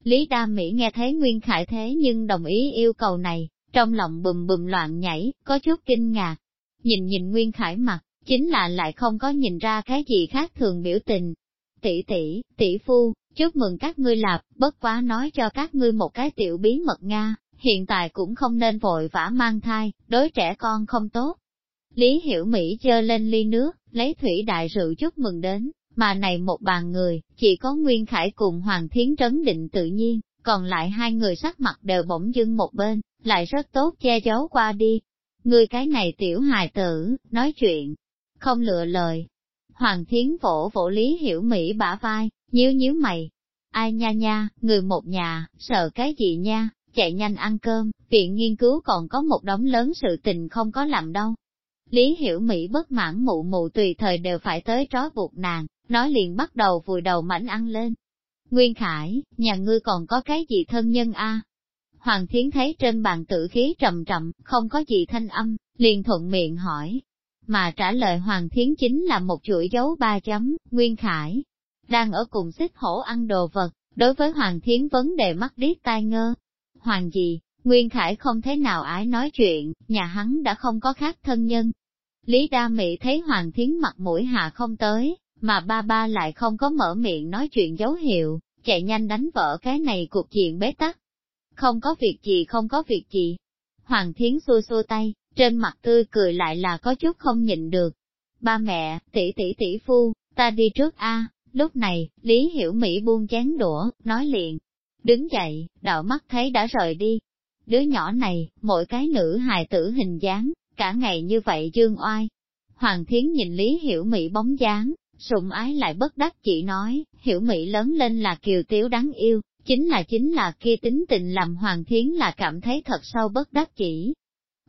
S1: Lý Đa Mỹ nghe thấy Nguyên Khải thế nhưng đồng ý yêu cầu này, trong lòng bùm bùm loạn nhảy, có chút kinh ngạc. Nhìn nhìn Nguyên Khải mặt, chính là lại không có nhìn ra cái gì khác thường biểu tình. Tỷ tỷ, tỷ phu, chúc mừng các ngươi lạp, bất quá nói cho các ngươi một cái tiểu bí mật Nga, hiện tại cũng không nên vội vã mang thai, đối trẻ con không tốt. Lý Hiểu Mỹ chơ lên ly nước, lấy thủy đại rượu chúc mừng đến, mà này một bàn người, chỉ có Nguyên Khải cùng Hoàng Thiến trấn định tự nhiên, còn lại hai người sắc mặt đều bỗng dưng một bên, lại rất tốt che giấu qua đi. Người cái này tiểu hài tử, nói chuyện, không lựa lời. Hoàng Thiến vỗ vỗ Lý Hiểu Mỹ bả vai, nhíu nhíu mày. Ai nha nha, người một nhà, sợ cái gì nha, chạy nhanh ăn cơm, viện nghiên cứu còn có một đống lớn sự tình không có làm đâu. Lý Hiểu Mỹ bất mãn mụ mụ tùy thời đều phải tới trói buộc nàng, nói liền bắt đầu vùi đầu mảnh ăn lên. Nguyên Khải, nhà ngươi còn có cái gì thân nhân a? Hoàng Thiến thấy trên bàn tử khí trầm trầm, không có gì thanh âm, liền thuận miệng hỏi. Mà trả lời Hoàng Thiến chính là một chuỗi dấu ba chấm, Nguyên Khải, đang ở cùng xích hổ ăn đồ vật, đối với Hoàng Thiến vấn đề mắt điếc tai ngơ. Hoàng gì, Nguyên Khải không thế nào ái nói chuyện, nhà hắn đã không có khác thân nhân. Lý Đa Mỹ thấy Hoàng Thiến mặt mũi hạ không tới, mà ba ba lại không có mở miệng nói chuyện dấu hiệu, chạy nhanh đánh vỡ cái này cuộc chuyện bế tắc. Không có việc gì không có việc gì. Hoàng Thiến xua xua tay, trên mặt tươi cười lại là có chút không nhịn được. Ba mẹ, tỷ tỷ tỷ phu, ta đi trước a. Lúc này, Lý Hiểu Mỹ buông chén đũa, nói liền. Đứng dậy, đạo mắt thấy đã rời đi. Đứa nhỏ này, mỗi cái nữ hài tử hình dáng, cả ngày như vậy dương oai. Hoàng Thiến nhìn Lý Hiểu Mỹ bóng dáng, sụng ái lại bất đắc chỉ nói, Hiểu Mỹ lớn lên là kiều tiếu đáng yêu, chính là chính là kia tính tình làm Hoàng Thiến là cảm thấy thật sâu bất đắc chỉ.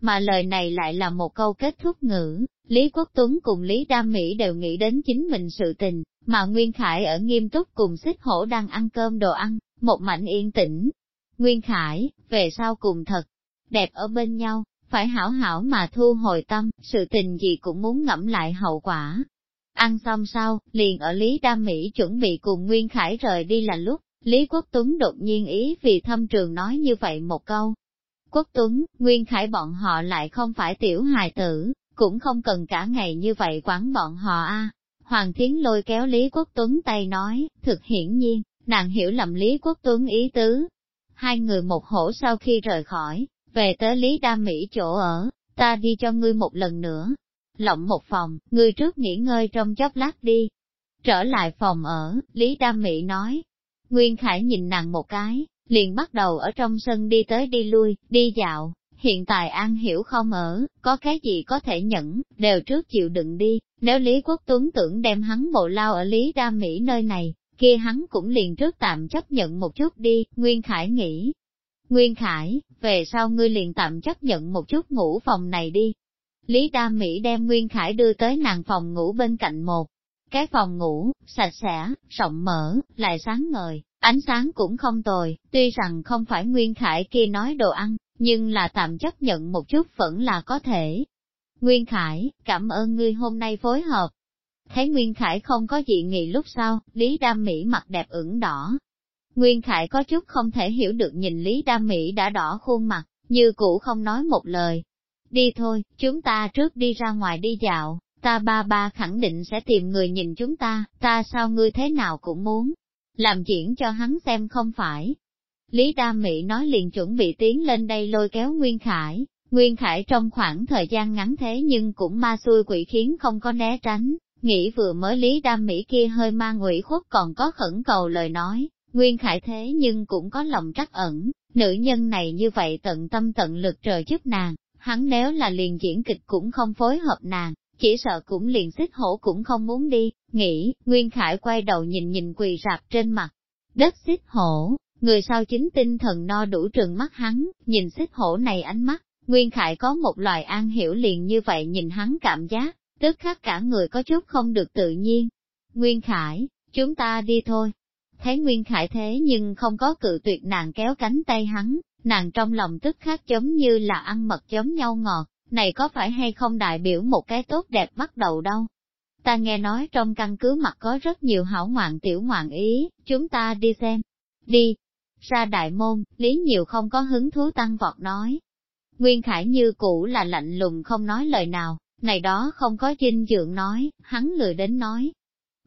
S1: Mà lời này lại là một câu kết thúc ngữ, Lý Quốc Tuấn cùng Lý Đam Mỹ đều nghĩ đến chính mình sự tình, mà Nguyên Khải ở nghiêm túc cùng xích hổ đang ăn cơm đồ ăn, một mảnh yên tĩnh. Nguyên Khải, về sau cùng thật, đẹp ở bên nhau, phải hảo hảo mà thu hồi tâm, sự tình gì cũng muốn ngẫm lại hậu quả. Ăn xong sau, liền ở Lý Đam Mỹ chuẩn bị cùng Nguyên Khải rời đi là lúc, Lý Quốc Tuấn đột nhiên ý vì thâm trường nói như vậy một câu. Quốc Tuấn, Nguyên Khải bọn họ lại không phải tiểu hài tử, cũng không cần cả ngày như vậy quán bọn họ a. Hoàng Thiến lôi kéo Lý Quốc Tuấn tay nói, thực hiển nhiên, nàng hiểu lầm Lý Quốc Tuấn ý tứ. Hai người một hổ sau khi rời khỏi, về tới Lý Đa Mỹ chỗ ở, ta đi cho ngươi một lần nữa. Lộng một phòng, ngươi trước nghỉ ngơi trong chốc lát đi. Trở lại phòng ở, Lý Đa Mỹ nói. Nguyên Khải nhìn nàng một cái, liền bắt đầu ở trong sân đi tới đi lui, đi dạo. Hiện tại An Hiểu không ở, có cái gì có thể nhẫn, đều trước chịu đựng đi, nếu Lý Quốc Tuấn tưởng đem hắn bộ lao ở Lý Đa Mỹ nơi này, kia hắn cũng liền trước tạm chấp nhận một chút đi, Nguyên Khải nghĩ. Nguyên Khải, về sau ngươi liền tạm chấp nhận một chút ngủ phòng này đi. Lý Đa Mỹ đem Nguyên Khải đưa tới nàng phòng ngủ bên cạnh một. Cái phòng ngủ, sạch sẽ, rộng mở, lại sáng ngời, ánh sáng cũng không tồi, tuy rằng không phải Nguyên Khải kia nói đồ ăn, nhưng là tạm chấp nhận một chút vẫn là có thể. Nguyên Khải, cảm ơn ngươi hôm nay phối hợp, Thấy Nguyên Khải không có dị nghị lúc sau, Lý Đam Mỹ mặt đẹp ửng đỏ. Nguyên Khải có chút không thể hiểu được nhìn Lý Đam Mỹ đã đỏ khuôn mặt, như cũ không nói một lời. Đi thôi, chúng ta trước đi ra ngoài đi dạo, ta ba ba khẳng định sẽ tìm người nhìn chúng ta, ta sao ngươi thế nào cũng muốn. Làm diễn cho hắn xem không phải. Lý Đam Mỹ nói liền chuẩn bị tiến lên đây lôi kéo Nguyên Khải, Nguyên Khải trong khoảng thời gian ngắn thế nhưng cũng ma xui quỷ khiến không có né tránh, Nghĩ vừa mới Lý Đam Mỹ kia hơi ma ngụy khuất còn có khẩn cầu lời nói, Nguyên Khải thế nhưng cũng có lòng trắc ẩn, nữ nhân này như vậy tận tâm tận lực trời giúp nàng, hắn nếu là liền diễn kịch cũng không phối hợp nàng, chỉ sợ cũng liền xích hổ cũng không muốn đi, nghĩ, Nguyên Khải quay đầu nhìn nhìn quỳ rạp trên mặt, đất xích hổ, người sau chính tinh thần no đủ trường mắt hắn, nhìn xích hổ này ánh mắt, Nguyên Khải có một loài an hiểu liền như vậy nhìn hắn cảm giác, tức khắc cả người có chút không được tự nhiên. Nguyên Khải, chúng ta đi thôi. Thấy Nguyên Khải thế nhưng không có cự tuyệt nàng kéo cánh tay hắn, nàng trong lòng tức khắc giống như là ăn mật giống nhau ngọt, này có phải hay không đại biểu một cái tốt đẹp bắt đầu đâu. Ta nghe nói trong căn cứ mặt có rất nhiều hảo ngoạn tiểu ngoạn ý, chúng ta đi xem. Đi. Ra đại môn, Lý Nhiều không có hứng thú tăng vọt nói. Nguyên Khải như cũ là lạnh lùng không nói lời nào, này đó không có dinh dưỡng nói, hắn lười đến nói.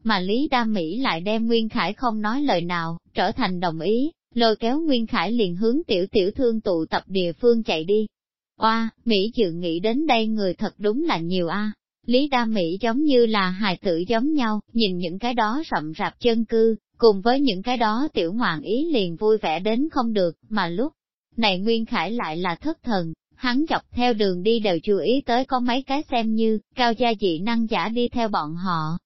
S1: Mà Lý Đa Mỹ lại đem Nguyên Khải không nói lời nào, trở thành đồng ý, lôi kéo Nguyên Khải liền hướng tiểu tiểu thương tụ tập địa phương chạy đi. Oa, Mỹ dự nghĩ đến đây người thật đúng là nhiều a. Lý Đa Mỹ giống như là hài tử giống nhau, nhìn những cái đó rậm rạp chân cư, cùng với những cái đó tiểu ngoạn ý liền vui vẻ đến không được, mà lúc này Nguyên Khải lại là thất thần, hắn dọc theo đường đi đều chú ý tới có mấy cái xem như, cao gia dị năng giả đi theo bọn họ.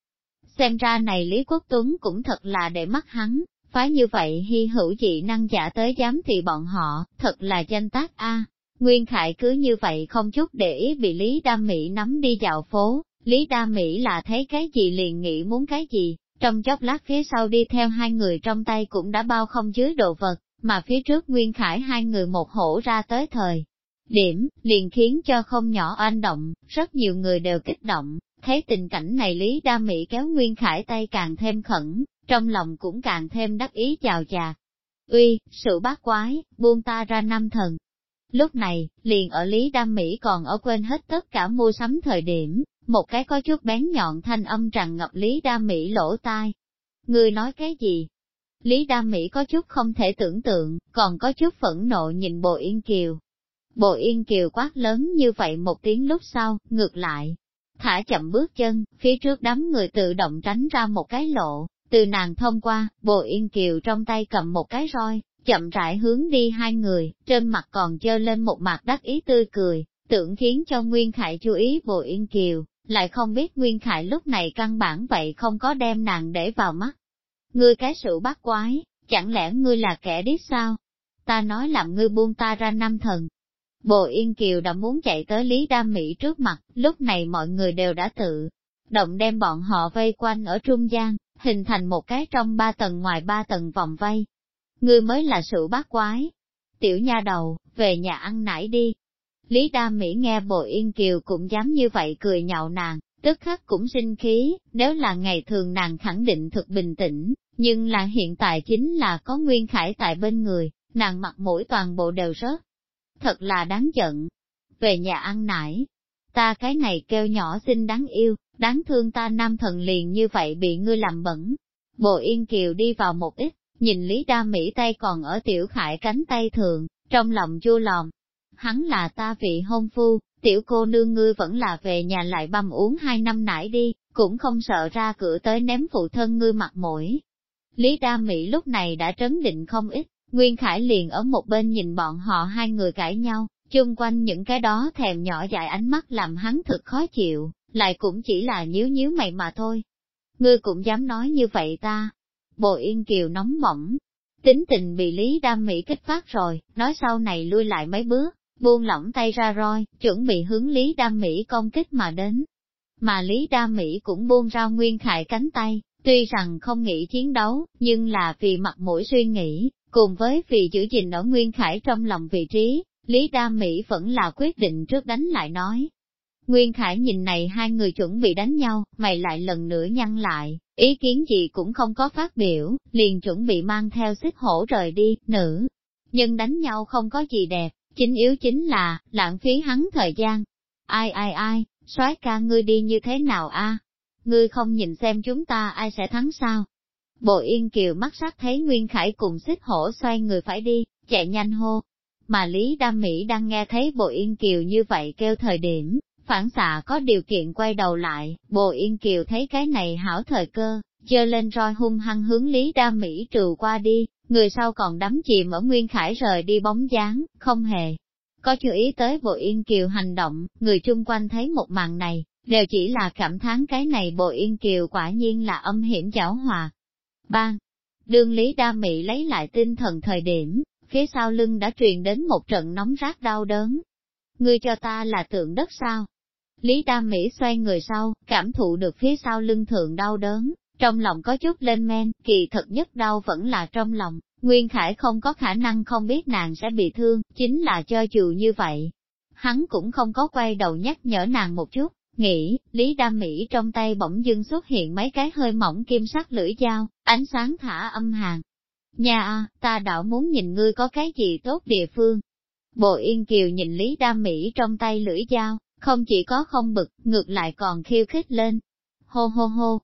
S1: Xem ra này Lý Quốc Tuấn cũng thật là để mắt hắn, phái như vậy hy hữu dị năng giả tới giám thị bọn họ, thật là danh tác a. Nguyên Khải cứ như vậy không chút để ý bị Lý Đa Mỹ nắm đi dạo phố, Lý Đa Mỹ là thấy cái gì liền nghĩ muốn cái gì, trong chốc lát phía sau đi theo hai người trong tay cũng đã bao không chứa đồ vật, mà phía trước Nguyên Khải hai người một hổ ra tới thời. Điểm, liền khiến cho không nhỏ oanh động, rất nhiều người đều kích động, thấy tình cảnh này Lý Đa Mỹ kéo Nguyên Khải tay càng thêm khẩn, trong lòng cũng càng thêm đắc ý chào chà. Uy, sự bát quái, buông ta ra năm thần. Lúc này, liền ở Lý Đam Mỹ còn ở quên hết tất cả mua sắm thời điểm, một cái có chút bén nhọn thanh âm tràn ngập Lý Đam Mỹ lỗ tai. Người nói cái gì? Lý Đam Mỹ có chút không thể tưởng tượng, còn có chút phẫn nộ nhìn Bồ Yên Kiều. Bồ Yên Kiều quát lớn như vậy một tiếng lúc sau, ngược lại. Thả chậm bước chân, phía trước đám người tự động tránh ra một cái lộ, từ nàng thông qua, Bồ Yên Kiều trong tay cầm một cái roi, chậm rãi hướng đi hai người, trên mặt còn dơ lên một mặt đắc ý tươi cười, tưởng khiến cho Nguyên Khải chú ý Bồ Yên Kiều, lại không biết Nguyên Khải lúc này căn bản vậy không có đem nàng để vào mắt. Ngươi cái sự bắt quái, chẳng lẽ ngươi là kẻ điếc sao? Ta nói làm ngươi buông ta ra năm thần. Bồ Yên Kiều đã muốn chạy tới Lý đa Mỹ trước mặt, lúc này mọi người đều đã tự động đem bọn họ vây quanh ở trung gian, hình thành một cái trong ba tầng ngoài ba tầng vòng vây. Ngươi mới là sự bát quái. Tiểu nha đầu, về nhà ăn nải đi, Lý Đa Mỹ nghe Bội Yên Kiều cũng dám như vậy cười nhạo nàng, tức khắc cũng sinh khí, nếu là ngày thường nàng khẳng định thực bình tĩnh, nhưng là hiện tại chính là có Nguyên Khải tại bên người, nàng mặt mũi toàn bộ đều rớt. Thật là đáng giận. Về nhà ăn nải, ta cái này kêu nhỏ xinh đáng yêu, đáng thương ta nam thần liền như vậy bị ngươi làm bẩn. Bộ Yên Kiều đi vào một ít, nhìn Lý Đa Mỹ tay còn ở tiểu khải cánh tay thường, trong lòng chua lòng, hắn là ta vị hôn phu, tiểu cô nương ngươi vẫn là về nhà lại băm uống hai năm nãy đi, cũng không sợ ra cửa tới ném phụ thân ngươi mặt mũi. Lý Đa Mỹ lúc này đã trấn định không ít, Nguyên Khải liền ở một bên nhìn bọn họ hai người cãi nhau, chung quanh những cái đó thèm nhỏ dại ánh mắt làm hắn thực khó chịu, lại cũng chỉ là nhíu nhíu mày mà thôi. Ngươi cũng dám nói như vậy ta. Bồ Yên Kiều nóng bỏng, tính tình bị Lý Đam Mỹ kích phát rồi, nói sau này lui lại mấy bước, buông lỏng tay ra roi, chuẩn bị hướng Lý Đam Mỹ công kích mà đến. Mà Lý Đam Mỹ cũng buông ra Nguyên Khải cánh tay, tuy rằng không nghĩ chiến đấu, nhưng là vì mặt mũi suy nghĩ, cùng với vì giữ gìn ở Nguyên Khải trong lòng vị trí, Lý Đam Mỹ vẫn là quyết định trước đánh lại nói. Nguyên Khải nhìn này hai người chuẩn bị đánh nhau, mày lại lần nữa nhăn lại, ý kiến gì cũng không có phát biểu, liền chuẩn bị mang theo xích hổ rời đi, nữ. Nhưng đánh nhau không có gì đẹp, Chính yếu chính là, lãng phí hắn thời gian. Ai ai ai, soái ca ngươi đi như thế nào a? Ngươi không nhìn xem chúng ta ai sẽ thắng sao? Bộ Yên Kiều mắt sắc thấy Nguyên Khải cùng xích hổ xoay người phải đi, chạy nhanh hô. Mà Lý Đam Mỹ đang nghe thấy Bộ Yên Kiều như vậy kêu thời điểm, phản xạ có điều kiện quay đầu lại, bồ Yên Kiều thấy cái này hảo thời cơ, dơ lên roi hung hăng hướng Lý Đa Mỹ trừ qua đi, người sau còn đắm chìm ở Nguyên Khải rời đi bóng dáng, không hề. Có chú ý tới bộ yên kiều hành động, người chung quanh thấy một màn này, đều chỉ là cảm thán cái này bộ yên kiều quả nhiên là âm hiểm giảo hòa. Ba. Đương Lý Đa Mỹ lấy lại tinh thần thời điểm, phía sau lưng đã truyền đến một trận nóng rát đau đớn. Ngươi cho ta là tượng đất sao? Lý Tam Mỹ xoay người sau, cảm thụ được phía sau lưng thượng đau đớn, trong lòng có chút lên men, kỳ thật nhất đau vẫn là trong lòng, Nguyên Khải không có khả năng không biết nàng sẽ bị thương, chính là cho dù như vậy. hắn cũng không có quay đầu nhắc nhở nàng một chút, nghĩ, Lý Đam Mỹ trong tay bỗng dưng xuất hiện mấy cái hơi mỏng kim sắc lưỡi dao, ánh sáng thả âm hàng. Nhà à, ta đảo muốn nhìn ngươi có cái gì tốt địa phương. Bộ Yên Kiều nhìn Lý Đam Mỹ trong tay lưỡi dao, không chỉ có không bực, ngược lại còn khiêu khích lên. Hô hô hô.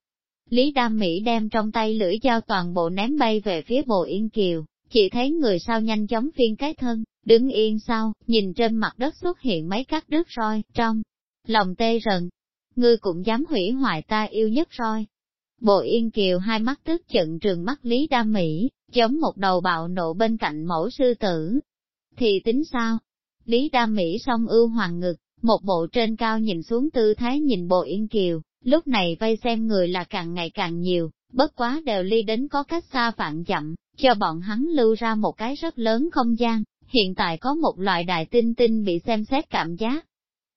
S1: Lý Đam Mỹ đem trong tay lưỡi dao toàn bộ ném bay về phía Bộ Yên Kiều, chỉ thấy người sau nhanh chóng phiên cái thân, đứng yên sau, nhìn trên mặt đất xuất hiện mấy cắt đứt roi, trong lòng tê rần. Ngươi cũng dám hủy hoại ta yêu nhất roi. Bộ Yên Kiều hai mắt tức giận trường mắt Lý Đam Mỹ, giống một đầu bạo nộ bên cạnh mẫu sư tử. Thì tính sao? Lý Đam Mỹ song ưu hoàng ngực, một bộ trên cao nhìn xuống tư thái nhìn bộ Yên Kiều, lúc này vây xem người là càng ngày càng nhiều, bất quá đều ly đến có cách xa vạn chậm, cho bọn hắn lưu ra một cái rất lớn không gian, hiện tại có một loại đại tinh tinh bị xem xét cảm giác.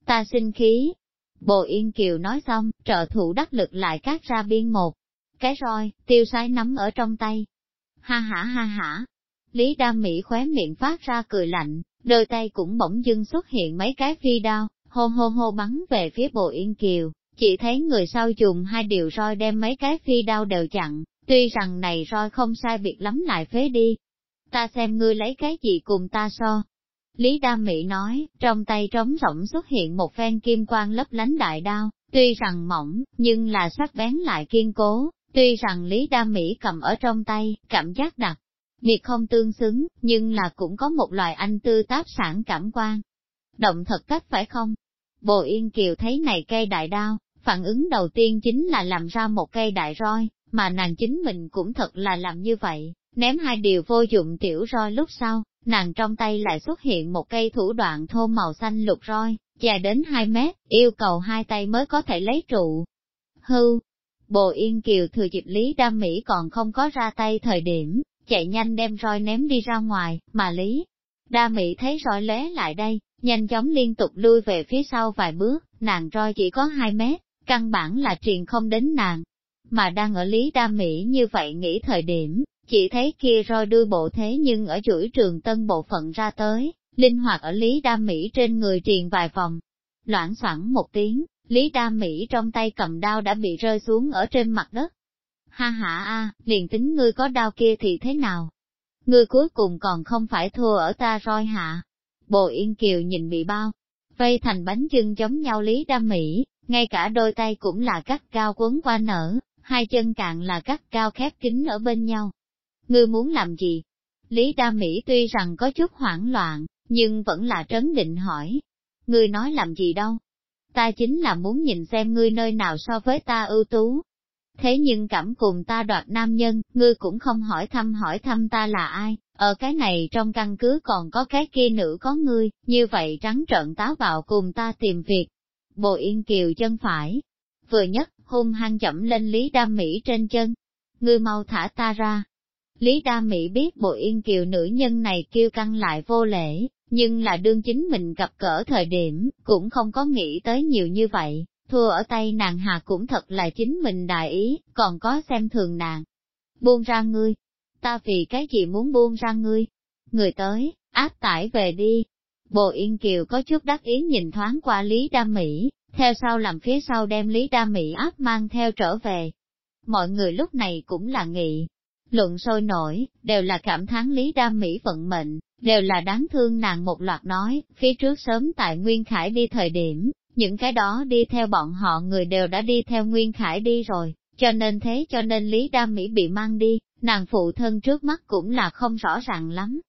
S1: Ta sinh khí. Bộ Yên Kiều nói xong, trợ thủ đắc lực lại cắt ra biên một. Cái roi, tiêu sái nắm ở trong tay. Ha ha ha ha. Lý Đam Mỹ khóe miệng phát ra cười lạnh, đôi tay cũng bỗng dưng xuất hiện mấy cái phi đao, hô hô hô bắn về phía bộ Yên Kiều. Chỉ thấy người sau dùng hai điều roi đem mấy cái phi đao đều chặn, tuy rằng này roi không sai biệt lắm lại phế đi. Ta xem ngươi lấy cái gì cùng ta so. Lý đa Mỹ nói, trong tay trống rỗng xuất hiện một phen kim quang lấp lánh đại đao, tuy rằng mỏng, nhưng là sắc bén lại kiên cố, tuy rằng Lý đa Mỹ cầm ở trong tay, cảm giác đặc. Việc không tương xứng, nhưng là cũng có một loại anh tư táp sản cảm quan. Động thật cách phải không? Bồ Yên Kiều thấy này cây đại đao, phản ứng đầu tiên chính là làm ra một cây đại roi, mà nàng chính mình cũng thật là làm như vậy, ném hai điều vô dụng tiểu roi lúc sau, nàng trong tay lại xuất hiện một cây thủ đoạn thô màu xanh lục roi, dài đến 2 mét, yêu cầu hai tay mới có thể lấy trụ. Hư, Bồ Yên Kiều thừa dịp Lý Đam Mỹ còn không có ra tay thời điểm, chạy nhanh đem roi ném đi ra ngoài, mà Lý Đa Mỹ thấy roi lé lại đây, nhanh chóng liên tục lui về phía sau vài bước, nàng roi chỉ có 2 mét, căn bản là truyền không đến nàng. Mà đang ở Lý Đa Mỹ như vậy nghĩ thời điểm, chỉ thấy kia roi đuôi bộ thế nhưng ở chuỗi trường tân bộ phận ra tới, linh hoạt ở Lý Đa Mỹ trên người truyền vài vòng. Loãng xoảng một tiếng, Lý Đa Mỹ trong tay cầm đao đã bị rơi xuống ở trên mặt đất. Ha ha a, liền tính ngươi có đao kia thì thế nào? Ngươi cuối cùng còn không phải thua ở ta roi hạ. Bồ Yên Kiều nhìn bị bao, vây thành bánh chưng giống nhau Lý Đa Mỹ, ngay cả đôi tay cũng là cắt cao quấn qua nở, hai chân cạn là cắt cao khép kín ở bên nhau. Ngươi muốn làm gì? Lý Đa Mỹ tuy rằng có chút hoảng loạn, nhưng vẫn là trấn định hỏi. Ngươi nói làm gì đâu? Ta chính là muốn nhìn xem ngươi nơi nào so với ta ưu tú. Thế nhưng cảm cùng ta đoạt nam nhân, ngươi cũng không hỏi thăm hỏi thăm ta là ai, ở cái này trong căn cứ còn có cái kia nữ có ngươi, như vậy trắng trợn táo bạo cùng ta tìm việc, Bồ Yên Kiều chân phải. Vừa nhất, hung hăng chậm lên Lý Đam Mỹ trên chân. Ngươi mau thả ta ra. Lý Đam Mỹ biết Bồ Yên Kiều nữ nhân này kêu căng lại vô lễ, nhưng là đương chính mình gặp cỡ thời điểm, cũng không có nghĩ tới nhiều như vậy, thua ở tay nàng hà cũng thật là chính mình đại ý, còn có xem thường nàng. Buông ra ngươi, ta vì cái gì muốn buông ra ngươi? Người tới, áp tải về đi, Bồ Yên Kiều có chút đắc ý nhìn thoáng qua Lý đa Mỹ, theo sau làm phía sau đem Lý đa Mỹ áp mang theo trở về. Mọi người lúc này cũng là nghị, luận sôi nổi, đều là cảm thán Lý đa Mỹ vận mệnh, đều là đáng thương nàng một loạt nói, phía trước sớm tại Nguyên Khải đi thời điểm, những cái đó đi theo bọn họ người đều đã đi theo Nguyên Khải đi rồi, cho nên thế cho nên Lý Đa Mỹ bị mang đi, nàng phụ thân trước mắt cũng là không rõ ràng lắm,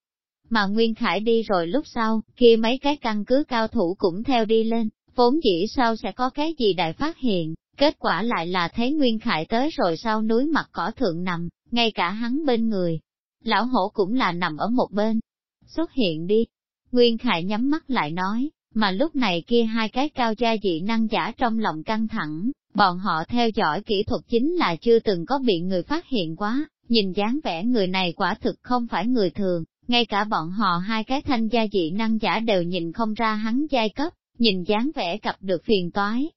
S1: mà Nguyên Khải đi rồi lúc sau, kia mấy cái căn cứ cao thủ cũng theo đi lên, vốn dĩ sau sẽ có cái gì đại phát hiện, kết quả lại là thấy Nguyên Khải tới rồi sau núi mặt cỏ thượng nằm, ngay cả hắn bên người. Lão hổ cũng là nằm ở một bên. Xuất hiện đi. Nguyên Khải nhắm mắt lại nói, mà lúc này kia hai cái cao gia dị năng giả trong lòng căng thẳng, bọn họ theo dõi kỹ thuật chính là chưa từng có bị người phát hiện quá, nhìn dáng vẻ người này quả thực không phải người thường, ngay cả bọn họ hai cái thanh gia dị năng giả đều nhìn không ra hắn giai cấp, nhìn dáng vẻ gặp được phiền toái.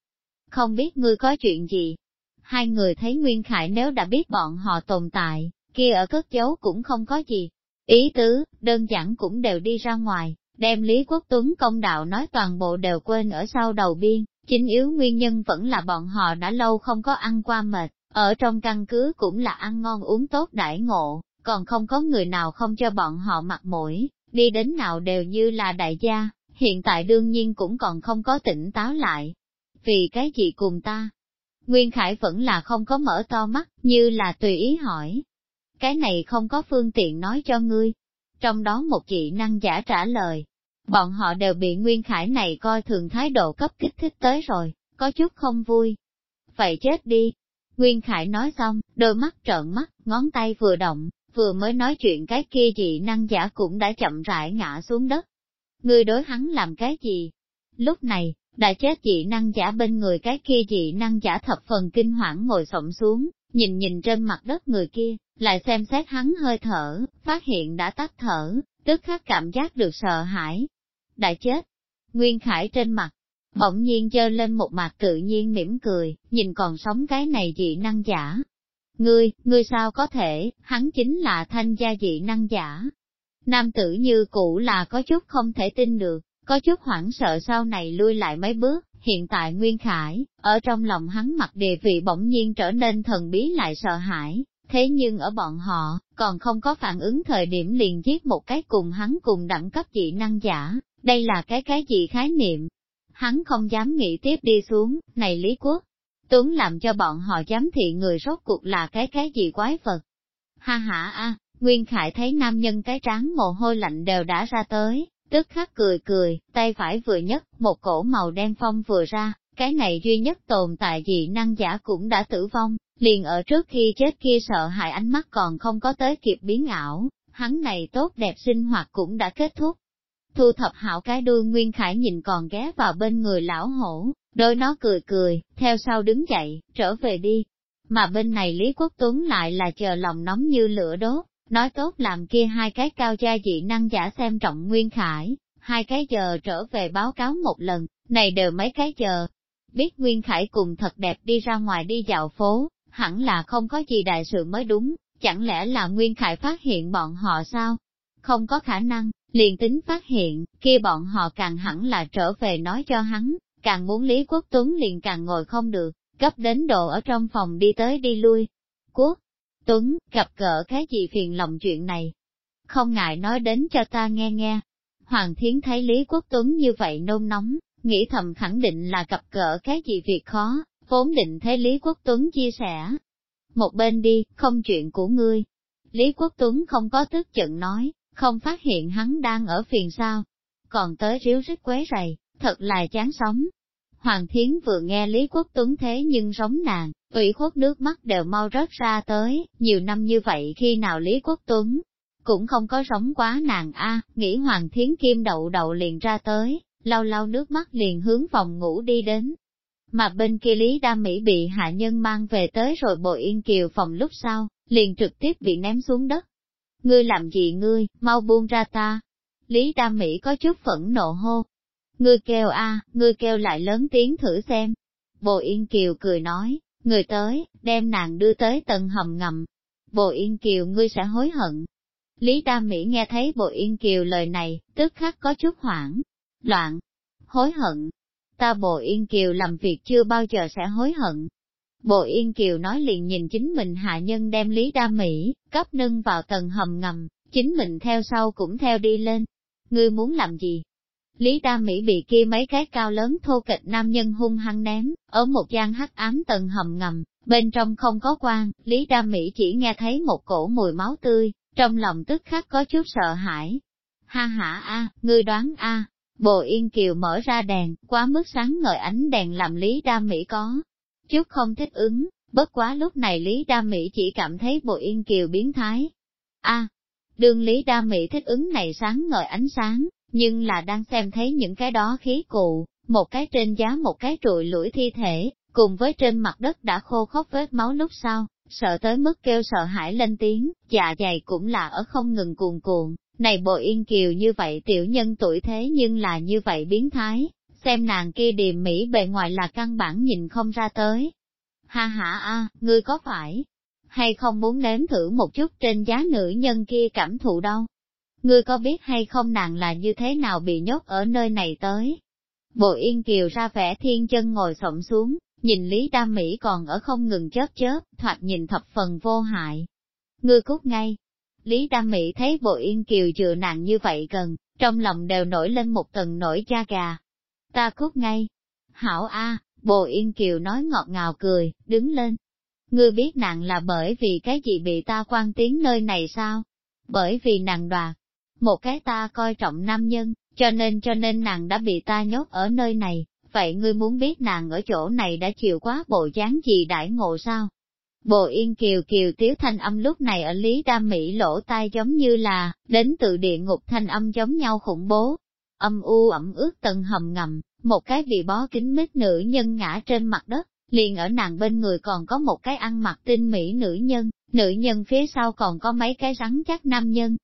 S1: Không biết ngươi có chuyện gì? Hai người thấy Nguyên Khải nếu đã biết bọn họ tồn tại, kia ở cất giấu cũng không có gì. Ý tứ, đơn giản cũng đều đi ra ngoài, đem Lý Quốc Tuấn công đạo nói toàn bộ đều quên ở sau đầu biên, chính yếu nguyên nhân vẫn là bọn họ đã lâu không có ăn qua mệt, ở trong căn cứ cũng là ăn ngon uống tốt đãi ngộ, còn không có người nào không cho bọn họ mặt mũi, đi đến nào đều như là đại gia, hiện tại đương nhiên cũng còn không có tỉnh táo lại. Vì cái gì cùng ta? Nguyên Khải vẫn là không có mở to mắt, như là tùy ý hỏi. Cái này không có phương tiện nói cho ngươi. Trong đó một chị năng giả trả lời. Bọn họ đều bị Nguyên Khải này coi thường thái độ cấp kích thích tới rồi, có chút không vui. Vậy chết đi. Nguyên Khải nói xong, đôi mắt trợn mắt, ngón tay vừa động, vừa mới nói chuyện cái kia chị năng giả cũng đã chậm rãi ngã xuống đất. Ngươi đối hắn làm cái gì? Lúc này, đã chết dị năng giả bên người cái kia dị năng giả thập phần kinh hoảng ngồi sổng xuống, nhìn nhìn trên mặt đất người kia, lại xem xét hắn hơi thở, phát hiện đã tắt thở, tức khắc cảm giác được sợ hãi. Đã chết, Nguyên Khải trên mặt, bỗng nhiên dơ lên một mặt tự nhiên mỉm cười, nhìn còn sống cái này dị năng giả. Ngươi, ngươi sao có thể, hắn chính là thanh gia dị năng giả. Nam tử như cũ là có chút không thể tin được, có chút hoảng sợ sau này lui lại mấy bước, hiện tại Nguyên Khải, ở trong lòng hắn mặt địa vị bỗng nhiên trở nên thần bí lại sợ hãi, thế nhưng ở bọn họ, còn không có phản ứng thời điểm liền giết một cái cùng hắn cùng đẳng cấp dị năng giả, đây là cái cái gì khái niệm. Hắn không dám nghĩ tiếp đi xuống, này Lý Quốc, Tuấn làm cho bọn họ dám thị người rốt cuộc là cái cái gì quái vật. Ha ha a, Nguyên Khải thấy nam nhân cái trán mồ hôi lạnh đều đã ra tới, tức khắc cười cười, tay phải vừa nhất, một cổ màu đen phong vừa ra, cái này duy nhất tồn tại dị năng giả cũng đã tử vong, liền ở trước khi chết kia sợ hãi ánh mắt còn không có tới kịp biến ảo, hắn này tốt đẹp sinh hoạt cũng đã kết thúc. Thu thập hảo cái đuôi Nguyên Khải nhìn còn ghé vào bên người lão hổ, đôi nó cười cười, theo sau đứng dậy, trở về đi. Mà bên này Lý Quốc Tuấn lại là chờ lòng nóng như lửa đốt, Nói tốt làm kia hai cái cao gia dị năng giả xem trọng Nguyên Khải, hai cái giờ trở về báo cáo một lần, này đều mấy cái giờ. Biết Nguyên Khải cùng thật đẹp đi ra ngoài đi dạo phố, hẳn là không có gì đại sự mới đúng, chẳng lẽ là Nguyên Khải phát hiện bọn họ sao? Không có khả năng, liền tính phát hiện, kia bọn họ càng hẳn là trở về nói cho hắn, càng muốn Lý Quốc Tuấn liền càng ngồi không được, gấp đến độ ở trong phòng đi tới đi lui. Quốc, Tuấn, gặp gỡ cái gì phiền lòng chuyện này? Không ngại nói đến cho ta nghe nghe. Hoàng Thiến thấy Lý Quốc Tuấn như vậy nôn nóng, nghĩ thầm khẳng định là gặp gỡ cái gì việc khó, vốn định thấy Lý Quốc Tuấn chia sẻ. Một bên đi, không chuyện của ngươi. Lý Quốc Tuấn không có tức giận nói, không phát hiện hắn đang ở phiền sao. Còn tới ríu rít quế rầy, thật là chán sống. Hoàng Thiến vừa nghe Lý Quốc Tuấn thế nhưng sống nàng, ủy khuất nước mắt đều mau rớt ra tới, nhiều năm như vậy khi nào Lý Quốc Tuấn cũng không có sống quá nàng a nghĩ Hoàng Thiến Kim đậu đậu liền ra tới, lau lau nước mắt liền hướng phòng ngủ đi đến. Mà bên kia Lý Đa Mỹ bị hạ nhân mang về tới rồi bồi yên kiều phòng lúc sau, liền trực tiếp bị ném xuống đất. Ngươi làm gì ngươi, mau buông ra ta. Lý Đa Mỹ có chút phẫn nộ hô, Ngươi kêu a, ngươi kêu lại lớn tiếng thử xem. Bồ Yên Kiều cười nói, người tới, đem nàng đưa tới tầng hầm ngầm. Bồ Yên Kiều ngươi sẽ hối hận. Lý Đa Mỹ nghe thấy Bồ Yên Kiều lời này, tức khắc có chút hoảng, loạn, hối hận. Ta Bồ Yên Kiều làm việc chưa bao giờ sẽ hối hận. Bồ Yên Kiều nói liền nhìn chính mình hạ nhân đem Lý Đa Mỹ, cấp nâng vào tầng hầm ngầm, chính mình theo sau cũng theo đi lên. Ngươi muốn làm gì? Lý Đa Mỹ bị kia mấy cái cao lớn thô kịch nam nhân hung hăng ném, ở một gian hắc ám tầng hầm ngầm, bên trong không có quang, Lý Đa Mỹ chỉ nghe thấy một cổ mùi máu tươi, trong lòng tức khắc có chút sợ hãi. Ha ha a, ngươi đoán a, Bồ Yên Kiều mở ra đèn, quá mức sáng ngời ánh đèn làm Lý Đa Mỹ có. Chút không thích ứng, bất quá lúc này Lý Đa Mỹ chỉ cảm thấy bộ Yên Kiều biến thái. À, A, đường Lý Đa Mỹ thích ứng này sáng ngời ánh sáng, nhưng là đang xem thấy những cái đó khí cụ, một cái trên giá một cái trụi lũi thi thể, cùng với trên mặt đất đã khô khóc vết máu lúc sau, sợ tới mức kêu sợ hãi lên tiếng, dạ dày cũng là ở không ngừng cuồn cuộn, này bộ yên kiều như vậy tiểu nhân tuổi thế nhưng là như vậy biến thái, xem nàng kia điềm mỹ bề ngoài là căn bản nhìn không ra tới. Ha ha a, ngươi có phải hay không muốn nếm thử một chút trên giá nữ nhân kia cảm thụ đâu? Ngươi có biết hay không nàng là như thế nào bị nhốt ở nơi này tới? Bộ Yên Kiều ra vẻ thiên chân ngồi xổm xuống, nhìn Lý Đa Mỹ còn ở không ngừng chớp chớp, thoạt nhìn thập phần vô hại. Ngươi cút ngay. Lý Đa Mỹ thấy Bộ Yên Kiều chừa nàng như vậy gần, trong lòng đều nổi lên một tầng nổi da gà. Ta cút ngay. Hảo A, bồ Yên Kiều nói ngọt ngào cười, đứng lên. Ngươi biết nàng là bởi vì cái gì bị ta quan tiếng nơi này sao? Bởi vì nàng đoạt. Một cái ta coi trọng nam nhân, cho nên cho nên nàng đã bị ta nhốt ở nơi này, vậy ngươi muốn biết nàng ở chỗ này đã chịu quá bộ dáng gì đãi ngộ sao? bồ yên kiều kiều tiếu thanh âm lúc này ở Lý Đa Mỹ lỗ tai giống như là, đến từ địa ngục thanh âm giống nhau khủng bố. Âm u ẩm ướt tầng hầm ngầm, một cái bị bó kính mít nữ nhân ngã trên mặt đất, liền ở nàng bên người còn có một cái ăn mặc tinh mỹ nữ nhân, nữ nhân phía sau còn có mấy cái rắn chắc nam nhân.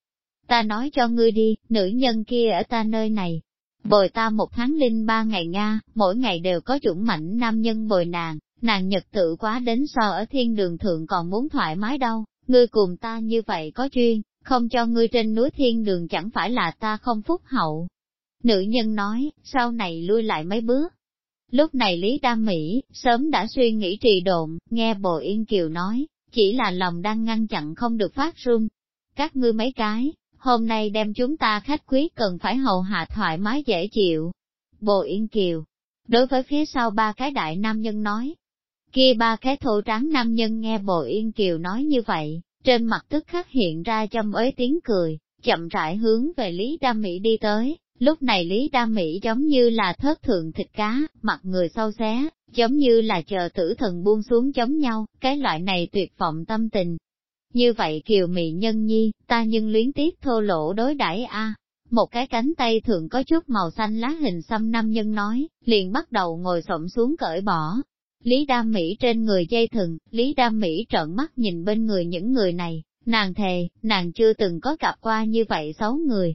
S1: Ta nói cho ngươi đi, nữ nhân kia ở ta nơi này, bồi ta một tháng linh ba ngày Nga, mỗi ngày đều có dũng mảnh nam nhân bồi nàng, nàng nhật tự quá đến so ở thiên đường thượng còn muốn thoải mái đâu, ngươi cùng ta như vậy có chuyên không cho ngươi trên núi thiên đường chẳng phải là ta không phúc hậu. Nữ nhân nói, sau này lui lại mấy bước. Lúc này Lý đa Mỹ, sớm đã suy nghĩ trì độn, nghe Bồ Yên Kiều nói, chỉ là lòng đang ngăn chặn không được phát run. Các ngươi mấy cái, hôm nay đem chúng ta khách quý cần phải hầu hạ thoải mái dễ chịu. Bồ Yên Kiều, đối với phía sau ba cái đại nam nhân nói, kia ba cái thô trắng nam nhân nghe Bồ Yên Kiều nói như vậy, trên mặt tức khắc hiện ra châm ới tiếng cười, chậm rãi hướng về Lý đa Mỹ đi tới, lúc này Lý đa Mỹ giống như là thớt thượng thịt cá, mặt người sâu xé, giống như là chờ tử thần buông xuống giống nhau, cái loại này tuyệt vọng tâm tình, như vậy kiều mị nhân nhi, ta nhưng luyến tiếc thô lỗ đối đãi a. Một cái cánh tay thường có chút màu xanh lá hình xăm nam nhân nói, liền bắt đầu ngồi xổm xuống cởi bỏ. Lý đa Mỹ trên người dây thừng, Lý đa Mỹ trợn mắt nhìn bên người những người này, nàng thề, nàng chưa từng có gặp qua như vậy xấu người.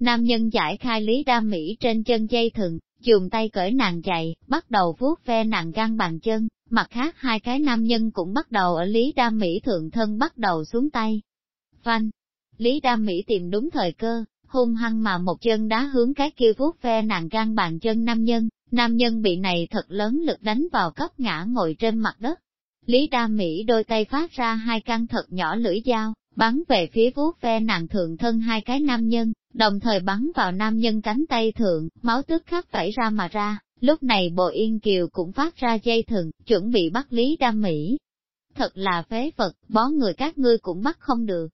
S1: Nam nhân giải khai Lý Đam Mỹ trên chân dây thừng, dùng tay cởi nàng giày, bắt đầu vuốt ve nàng gan bàn chân, Mặt khác hai cái nam nhân cũng bắt đầu ở Lý Đam Mỹ thượng thân bắt đầu xuống tay. Phanh! Lý Đam Mỹ tìm đúng thời cơ, hung hăng mà một chân đá hướng cái kia vuốt ve nàng gan bàn chân nam nhân, nam nhân bị này thật lớn lực đánh vào cấp ngã ngồi trên mặt đất. Lý Đam Mỹ đôi tay phát ra hai căn thật nhỏ lưỡi dao, bắn về phía vuốt ve nàng thượng thân hai cái nam nhân, đồng thời bắn vào nam nhân cánh tay thượng, máu tức khắc vẩy ra mà ra, Lúc này Bộ Yên Kiều cũng phát ra dây thừng, chuẩn bị bắt Lý Đam Mỹ. Thật là phế vật, bó người các ngươi cũng bắt không được.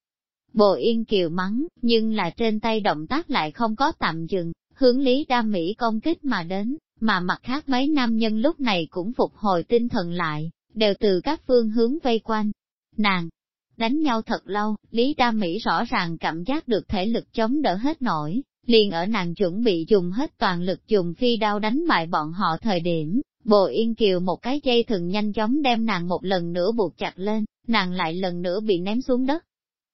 S1: Bộ Yên Kiều mắng, nhưng là trên tay động tác lại không có tạm dừng, hướng Lý Đam Mỹ công kích mà đến, mà mặt khác mấy nam nhân lúc này cũng phục hồi tinh thần lại, đều từ các phương hướng vây quanh. Nàng, đánh nhau thật lâu, Lý Đa Mỹ rõ ràng cảm giác được thể lực chống đỡ hết nổi, liền ở nàng chuẩn bị dùng hết toàn lực dùng phi đao đánh bại bọn họ thời điểm, bồ yên kiều một cái dây thừng nhanh chóng đem nàng một lần nữa buộc chặt lên, nàng lại lần nữa bị ném xuống đất.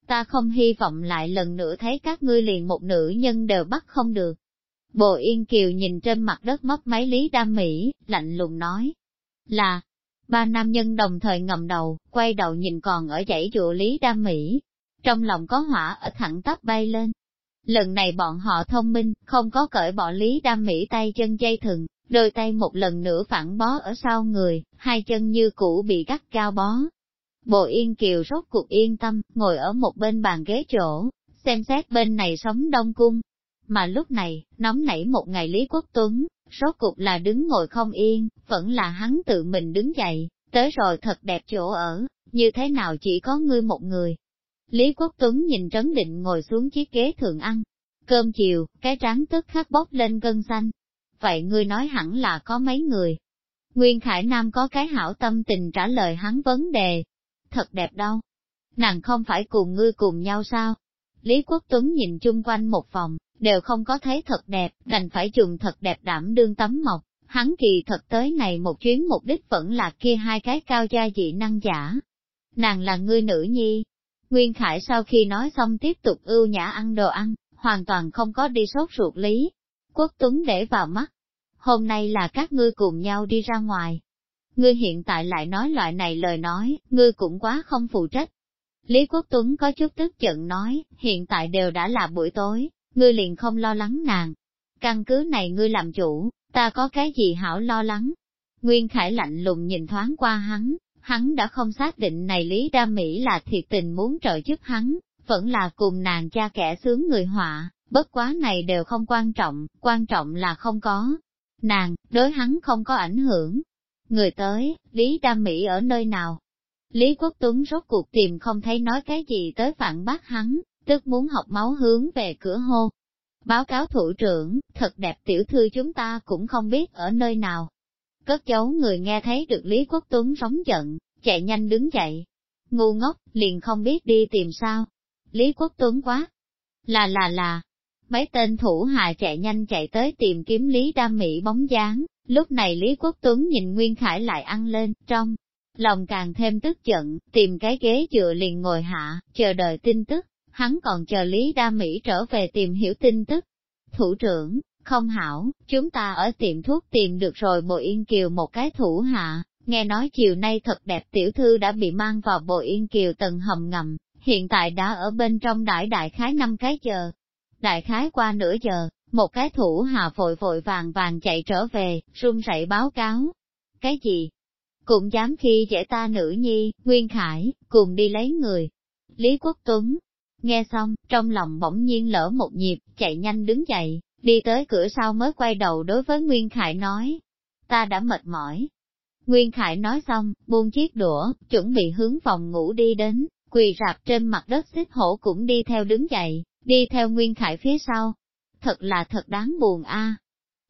S1: Ta không hy vọng lại lần nữa thấy các ngươi liền một nữ nhân đều bắt không được. Bồ Yên Kiều nhìn trên mặt đất mất máy Lý Đam Mỹ, lạnh lùng nói, là, ba nam nhân đồng thời ngầm đầu, quay đầu nhìn còn ở dãy dụ Lý Đam Mỹ. Trong lòng có hỏa ở thẳng tắp bay lên, Lần này bọn họ thông minh, không có cởi bỏ lý đam mỹ tay chân dây thừng, đôi tay một lần nữa phản bó ở sau người, hai chân như cũ bị gắt cao bó. Bộ yên kiều rốt cuộc yên tâm, ngồi ở một bên bàn ghế chỗ, xem xét bên này sống đông cung. Mà lúc này, nóng nảy một ngày Lý Quốc Tuấn, rốt cục là đứng ngồi không yên, vẫn là hắn tự mình đứng dậy, tới rồi thật đẹp chỗ ở, như thế nào chỉ có ngươi một người, Lý Quốc Tuấn nhìn Trấn Định ngồi xuống chiếc ghế thường ăn. Cơm chiều, cái trán tức khắc bốc lên gân xanh. Vậy ngươi nói hẳn là có mấy người. Nguyên Khải Nam có cái hảo tâm tình trả lời hắn vấn đề. Thật đẹp đâu. Nàng không phải cùng ngươi cùng nhau sao? Lý Quốc Tuấn nhìn chung quanh một vòng, đều không có thấy thật đẹp, đành phải dùng thật đẹp đảm đương tấm mộc. Hắn kỳ thật tới này một chuyến mục đích vẫn là kia hai cái cao gia dị năng giả. Nàng là ngươi nữ nhi, Nguyên Khải sau khi nói xong tiếp tục ưu nhã ăn đồ ăn, hoàn toàn không có đi sốt ruột lý. Quốc Tuấn để vào mắt. Hôm nay là các ngươi cùng nhau đi ra ngoài. Ngươi hiện tại lại nói loại này lời nói, ngươi cũng quá không phụ trách. Lý Quốc Tuấn có chút tức giận nói, hiện tại đều đã là buổi tối, ngươi liền không lo lắng nàng. Căn cứ này ngươi làm chủ, ta có cái gì hảo lo lắng. Nguyên Khải lạnh lùng nhìn thoáng qua hắn, hắn đã không xác định này Lý Đa Mỹ là thiệt tình muốn trợ giúp hắn, vẫn là cùng nàng cha kẻ sướng người họa, bất quá này đều không quan trọng, quan trọng là không có. Nàng, đối hắn không có ảnh hưởng. Người tới, Lý Đa Mỹ ở nơi nào? Lý Quốc Tuấn rốt cuộc tìm không thấy nói cái gì tới phản bác hắn, tức muốn học máu hướng về cửa hô. Báo cáo thủ trưởng, thật đẹp tiểu thư chúng ta cũng không biết ở nơi nào. Cất giấu người nghe thấy được Lý Quốc Tuấn sóng giận, chạy nhanh đứng dậy. Ngu ngốc, liền không biết đi tìm sao. Lý Quốc Tuấn quá. Là là là. Mấy tên thủ hạ chạy nhanh chạy tới tìm kiếm Lý Đam Mỹ bóng dáng, lúc này Lý Quốc Tuấn nhìn Nguyên Khải lại ăn lên, trong lòng càng thêm tức giận, tìm cái ghế dựa liền ngồi hạ, chờ đợi tin tức, hắn còn chờ Lý Đa Mỹ trở về tìm hiểu tin tức. Thủ trưởng, không hảo, chúng ta ở tiệm thuốc tìm được rồi Bồ Yên Kiều một cái thủ hạ, nghe nói chiều nay thật đẹp tiểu thư đã bị mang vào Bồ Yên Kiều tầng hầm ngầm, hiện tại đã ở bên trong đại đại khái năm cái giờ. Đại khái qua nửa giờ, một cái thủ hạ vội vội vàng vàng chạy trở về, run rẩy báo cáo. Cái gì? Cũng dám khi dễ ta nữ nhi, Nguyên Khải, cùng đi lấy người. Lý Quốc Tuấn, nghe xong, trong lòng bỗng nhiên lỡ một nhịp, chạy nhanh đứng dậy, đi tới cửa sau mới quay đầu đối với Nguyên Khải nói. Ta đã mệt mỏi. Nguyên Khải nói xong, buông chiếc đũa, chuẩn bị hướng phòng ngủ đi đến, quỳ rạp trên mặt đất xích hổ cũng đi theo đứng dậy, đi theo Nguyên Khải phía sau. Thật là thật đáng buồn a.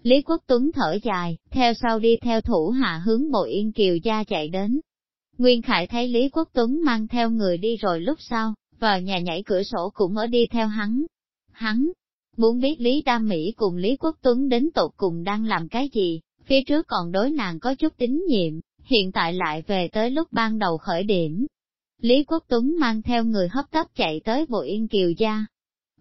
S1: Lý Quốc Tuấn thở dài, theo sau đi theo thủ hạ hướng bộ yên kiều gia chạy đến. Nguyên Khải thấy Lý Quốc Tuấn mang theo người đi rồi lúc sau, vào nhà nhảy cửa sổ cũng ở đi theo hắn. Hắn, muốn biết Lý Đam Mỹ cùng Lý Quốc Tuấn đến tột cùng đang làm cái gì, phía trước còn đối nàng có chút tín nhiệm, hiện tại lại về tới lúc ban đầu khởi điểm. Lý Quốc Tuấn mang theo người hấp tấp chạy tới bộ yên kiều gia,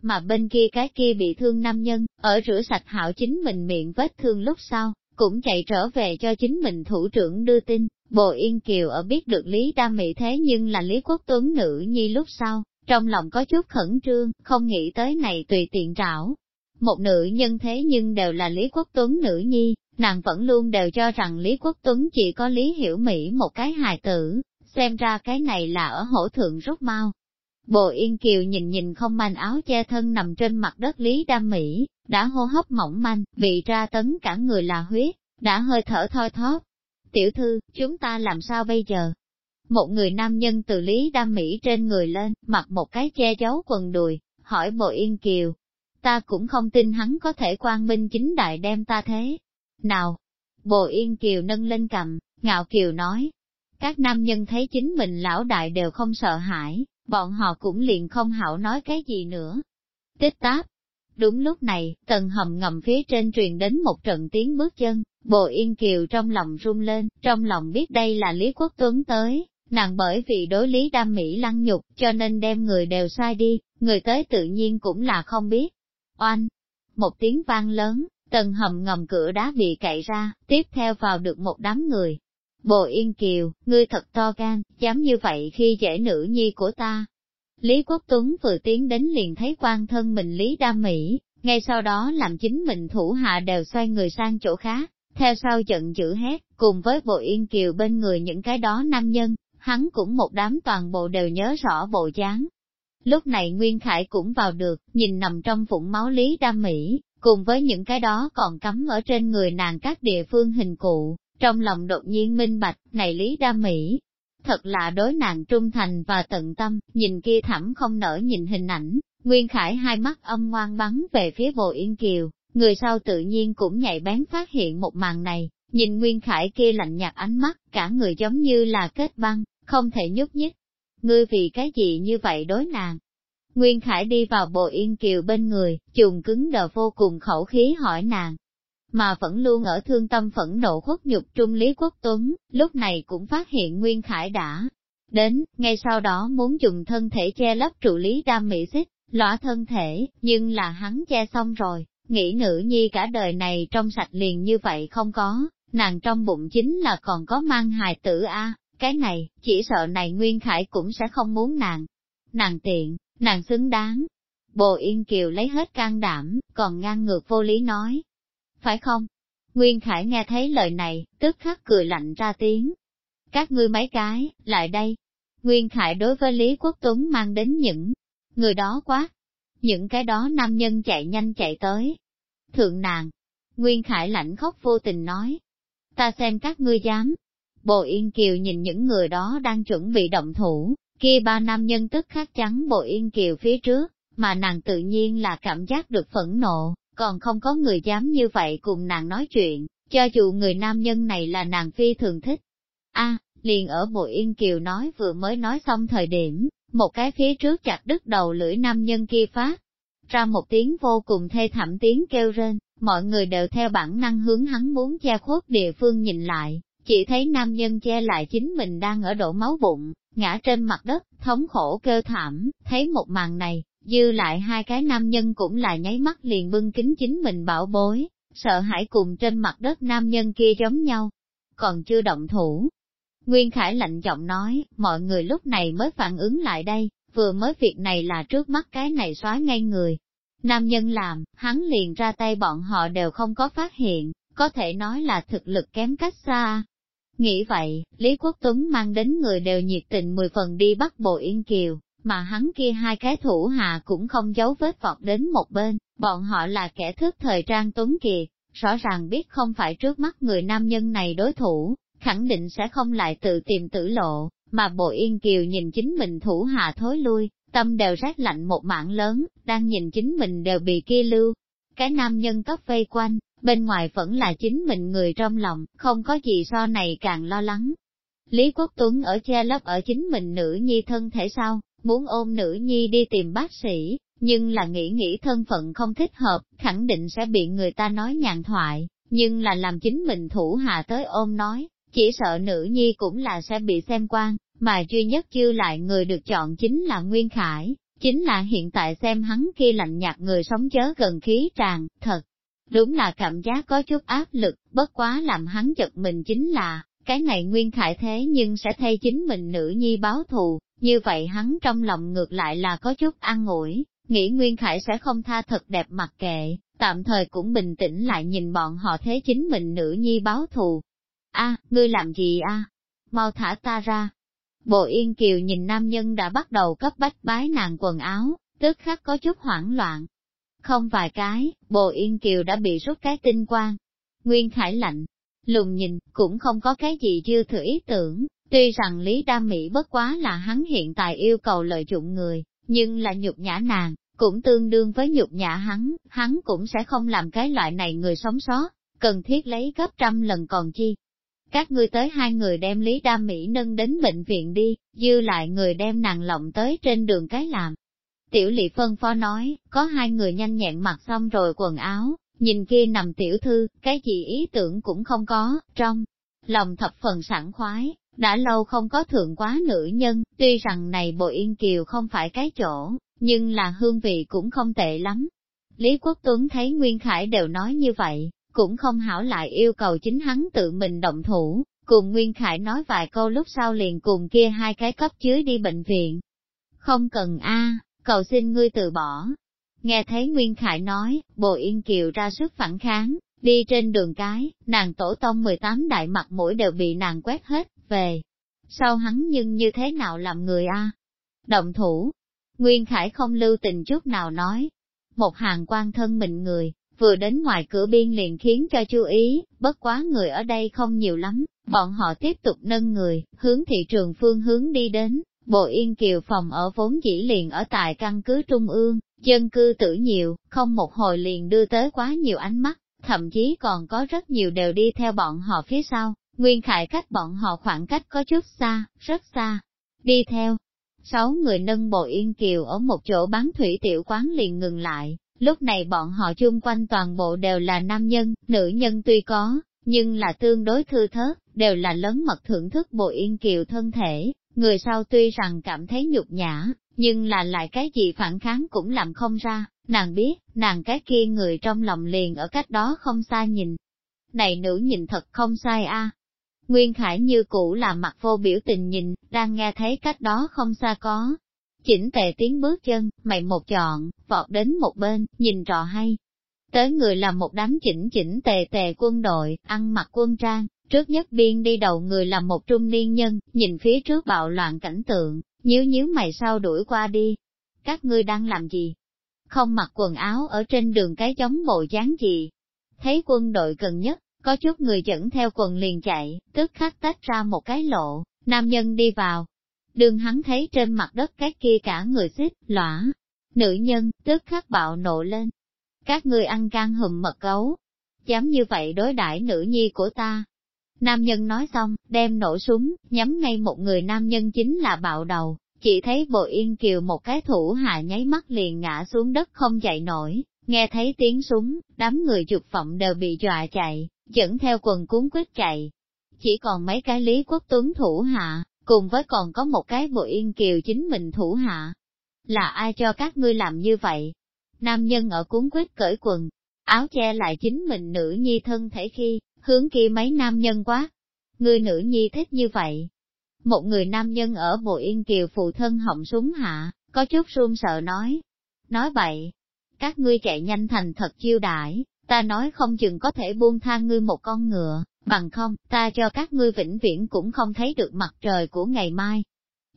S1: mà bên kia cái kia bị thương nam nhân, ở rửa sạch hảo chính mình miệng vết thương lúc sau, cũng chạy trở về cho chính mình thủ trưởng đưa tin, Bồ Yên Kiều ở biết được Lý Đa Mỹ thế nhưng là Lý Quốc Tuấn nữ nhi lúc sau, trong lòng có chút khẩn trương, không nghĩ tới này tùy tiện trảo. Một nữ nhân thế nhưng đều là Lý Quốc Tuấn nữ nhi, nàng vẫn luôn đều cho rằng Lý Quốc Tuấn chỉ có Lý Hiểu Mỹ một cái hài tử, xem ra cái này là ở hổ thượng rút mau, Bồ Yên Kiều nhìn nhìn không manh áo che thân nằm trên mặt đất Lý Đam Mỹ, đã hô hấp mỏng manh, bị ra tấn cả người là huyết, đã hơi thở thoi thóp. Tiểu thư, chúng ta làm sao bây giờ? Một người nam nhân từ Lý Đam Mỹ trên người lên, mặc một cái che giấu quần đùi, hỏi Bồ Yên Kiều. Ta cũng không tin hắn có thể quang minh chính đại đem ta thế. Nào? Bồ Yên Kiều nâng lên cầm, ngạo Kiều nói. Các nam nhân thấy chính mình lão đại đều không sợ hãi, bọn họ cũng liền không hảo nói cái gì nữa. Tích táp. Đúng lúc này, tầng hầm ngầm phía trên truyền đến một trận tiếng bước chân, bộ yên kiều trong lòng run lên, trong lòng biết đây là Lý Quốc Tuấn tới, nàng bởi vì đối lý đam mỹ lăng nhục cho nên đem người đều sai đi, người tới tự nhiên cũng là không biết. Oanh! Một tiếng vang lớn, tầng hầm ngầm cửa đá bị cậy ra, tiếp theo vào được một đám người, Bồ Yên Kiều, ngươi thật to gan, dám như vậy khi dễ nữ nhi của ta. Lý Quốc Tuấn vừa tiến đến liền thấy quan thân mình Lý Đam Mỹ, ngay sau đó làm chính mình thủ hạ đều xoay người sang chỗ khác, theo sau giận dữ hét, cùng với Bồ Yên Kiều bên người những cái đó nam nhân, hắn cũng một đám toàn bộ đều nhớ rõ bộ dáng. Lúc này Nguyên Khải cũng vào được, nhìn nằm trong vũng máu Lý Đam Mỹ, cùng với những cái đó còn cắm ở trên người nàng các địa phương hình cụ, trong lòng đột nhiên minh bạch, này Lý Đa Mỹ, thật là đối nàng trung thành và tận tâm, nhìn kia thẳm không nở nhìn hình ảnh, Nguyên Khải hai mắt âm ngoan bắn về phía Bồ Yên Kiều, người sau tự nhiên cũng nhạy bén phát hiện một màn này, nhìn Nguyên Khải kia lạnh nhạt ánh mắt, cả người giống như là kết băng, không thể nhúc nhích. Ngươi vì cái gì như vậy đối nàng? Nguyên Khải đi vào Bồ Yên Kiều bên người, trùng cứng đờ vô cùng khẩu khí hỏi nàng, mà vẫn luôn ở thương tâm phẫn nộ khuất nhục trung Lý Quốc Tuấn, lúc này cũng phát hiện Nguyên Khải đã đến, ngay sau đó muốn dùng thân thể che lấp trụ Lý Đam Mỹ xích, lõa thân thể, nhưng là hắn che xong rồi, nghĩ nữ nhi cả đời này trong sạch liền như vậy không có, nàng trong bụng chính là còn có mang hài tử a cái này, chỉ sợ này Nguyên Khải cũng sẽ không muốn nàng. nàng tiện, nàng xứng đáng. Bồ Yên Kiều lấy hết can đảm, còn ngang ngược vô lý nói. Phải không? Nguyên Khải nghe thấy lời này, tức khắc cười lạnh ra tiếng. Các ngươi mấy cái, lại đây. Nguyên Khải đối với Lý Quốc Tuấn mang đến những người đó quá. Những cái đó nam nhân chạy nhanh chạy tới. Thượng nàng, Nguyên Khải lạnh khóc vô tình nói. Ta xem các ngươi dám. Bồ Yên Kiều nhìn những người đó đang chuẩn bị động thủ, kia ba nam nhân tức khắc trắng Bồ Yên Kiều phía trước, mà nàng tự nhiên là cảm giác được phẫn nộ, còn không có người dám như vậy cùng nàng nói chuyện, cho dù người nam nhân này là nàng phi thường thích. a liền ở Bồ Yên Kiều nói vừa mới nói xong thời điểm, một cái phía trước chặt đứt đầu lưỡi nam nhân kia phát, ra một tiếng vô cùng thê thảm tiếng kêu rên, mọi người đều theo bản năng hướng hắn muốn che khuất địa phương nhìn lại, chỉ thấy nam nhân che lại chính mình đang ở đổ máu bụng, ngã trên mặt đất, thống khổ kêu thảm, thấy một màn này, dư lại hai cái nam nhân cũng là nháy mắt liền bưng kính chính mình bảo bối, sợ hãi cùng trên mặt đất nam nhân kia giống nhau, còn chưa động thủ. Nguyên Khải lạnh giọng nói, mọi người lúc này mới phản ứng lại đây, vừa mới việc này là trước mắt cái này xóa ngay người. Nam nhân làm, hắn liền ra tay bọn họ đều không có phát hiện, có thể nói là thực lực kém cách xa. Nghĩ vậy, Lý Quốc Tuấn mang đến người đều nhiệt tình mười phần đi bắt Bộ Yên Kiều, mà hắn kia hai cái thủ hạ cũng không giấu vết vọt đến một bên, bọn họ là kẻ thức thời trang tuấn kiệt, rõ ràng biết không phải trước mắt người nam nhân này đối thủ, khẳng định sẽ không lại tự tìm tử lộ, mà bộ yên kiều nhìn chính mình thủ hạ thối lui, tâm đều rét lạnh một mạng lớn, đang nhìn chính mình đều bị kia lưu. Cái nam nhân cấp vây quanh, bên ngoài vẫn là chính mình người trong lòng, không có gì so này càng lo lắng. Lý Quốc Tuấn ở che lấp ở chính mình nữ nhi thân thể sao, muốn ôm nữ nhi đi tìm bác sĩ, nhưng là nghĩ nghĩ thân phận không thích hợp, khẳng định sẽ bị người ta nói nhàn thoại, nhưng là làm chính mình thủ hạ tới ôm nói, chỉ sợ nữ nhi cũng là sẽ bị xem quan, mà duy nhất chưa lại người được chọn chính là Nguyên Khải, chính là hiện tại xem hắn khi lạnh nhạt người sống chớ gần khí tràn, thật. Đúng là cảm giác có chút áp lực, bất quá làm hắn giật mình chính là, cái này Nguyên Khải thế nhưng sẽ thay chính mình nữ nhi báo thù, như vậy hắn trong lòng ngược lại là có chút an ủi, nghĩ Nguyên Khải sẽ không tha thật đẹp mặc kệ, tạm thời cũng bình tĩnh lại nhìn bọn họ thế chính mình nữ nhi báo thù. a ngươi làm gì a Mau thả ta ra. Bộ Yên Kiều nhìn nam nhân đã bắt đầu cấp bách bái nàng quần áo, tức khắc có chút hoảng loạn. Không vài cái, Bộ Yên Kiều đã bị rút cái tinh quang. Nguyên Khải lạnh, lùng nhìn, cũng không có cái gì chưa thử ý tưởng, tuy rằng Lý Đam Mỹ bất quá là hắn hiện tại yêu cầu lợi dụng người, nhưng là nhục nhã nàng, cũng tương đương với nhục nhã hắn, hắn cũng sẽ không làm cái loại này người sống sót, cần thiết lấy gấp trăm lần còn chi. Các ngươi tới hai người đem Lý Đam Mỹ nâng đến bệnh viện đi, dư lại người đem nàng lộng tới trên đường cái làm. Tiểu lị phân phó nói, có hai người nhanh nhẹn mặc xong rồi quần áo, nhìn kia nằm tiểu thư, cái gì ý tưởng cũng không có, trong lòng thập phần sẵn khoái, đã lâu không có thượng quá nữ nhân, tuy rằng này bộ yên kiều không phải cái chỗ, nhưng là hương vị cũng không tệ lắm. Lý Quốc Tuấn thấy Nguyên Khải đều nói như vậy, cũng không hảo lại yêu cầu chính hắn tự mình động thủ, cùng Nguyên Khải nói vài câu lúc sau liền cùng kia hai cái cấp dưới đi bệnh viện. Không cần a, cầu xin ngươi từ bỏ. Nghe thấy Nguyên Khải nói, Bồ Yên Kiều ra sức phản kháng, đi trên đường cái, nàng tổ tông 18 đại mặt mũi đều bị nàng quét hết, về. Sau hắn nhưng như thế nào làm người a? Động thủ. Nguyên Khải không lưu tình chút nào nói. Một hàng quan thân mình người, vừa đến ngoài cửa biên liền khiến cho chú ý, bất quá người ở đây không nhiều lắm, bọn họ tiếp tục nâng người, hướng thị trường phương hướng đi đến, bộ yên kiều phòng ở vốn chỉ liền ở tại căn cứ trung ương, dân cư tử nhiều, không một hồi liền đưa tới quá nhiều ánh mắt, thậm chí còn có rất nhiều đều đi theo bọn họ phía sau, Nguyên Khải cách bọn họ khoảng cách có chút xa, rất xa. Đi theo, sáu người nâng bộ yên kiều ở một chỗ bán thủy tiểu quán liền ngừng lại, lúc này bọn họ chung quanh toàn bộ đều là nam nhân, nữ nhân tuy có, nhưng là tương đối thư thớt, đều là lớn mật thưởng thức bộ yên kiều thân thể, người sau tuy rằng cảm thấy nhục nhã, nhưng là lại cái gì phản kháng cũng làm không ra, nàng biết, nàng cái kia người trong lòng liền ở cách đó không xa nhìn. Này nữ nhìn thật không sai a, Nguyên Khải như cũ là mặt vô biểu tình nhìn, đang nghe thấy cách đó không xa có. chỉnh tề tiếng bước chân, mày một chọn, vọt đến một bên, nhìn trò hay. Tới người là một đám chỉnh chỉnh tề tề quân đội, ăn mặc quân trang, trước nhất biên đi đầu người là một trung niên nhân, nhìn phía trước bạo loạn cảnh tượng, nhíu nhíu mày sau đuổi qua đi. Các ngươi đang làm gì? Không mặc quần áo ở trên đường cái chống bộ dáng gì? Thấy quân đội gần nhất, có chút người dẫn theo quần liền chạy, tức khắc tách ra một cái lộ, nam nhân đi vào. Đường hắn thấy trên mặt đất cái kia cả người xích, lõa. Nữ nhân, tức khắc bạo nộ lên. Các ngươi ăn can hùm mật gấu. Dám như vậy đối đãi nữ nhi của ta. Nam nhân nói xong, đem nổ súng, nhắm ngay một người nam nhân chính là bạo đầu, chỉ thấy bộ yên kiều một cái thủ hạ nháy mắt liền ngã xuống đất không chạy nổi, nghe thấy tiếng súng, đám người chụp phộng đều bị dọa chạy, dẫn theo quần cuốn quyết chạy. Chỉ còn mấy cái Lý Quốc Tuấn thủ hạ, cùng với còn có một cái bộ yên kiều chính mình thủ hạ. Là ai cho các ngươi làm như vậy? Nam nhân ở cuốn quyết cởi quần, áo che lại chính mình nữ nhi thân thể khi, hướng kia mấy nam nhân quá. Ngươi nữ nhi thích như vậy. Một người nam nhân ở bộ yên kiều phụ thân họng súng hạ, có chút run sợ nói. Nói bậy, các ngươi chạy nhanh thành thật chiêu đãi, ta nói không chừng có thể buông tha ngươi một con ngựa, bằng không, ta cho các ngươi vĩnh viễn cũng không thấy được mặt trời của ngày mai.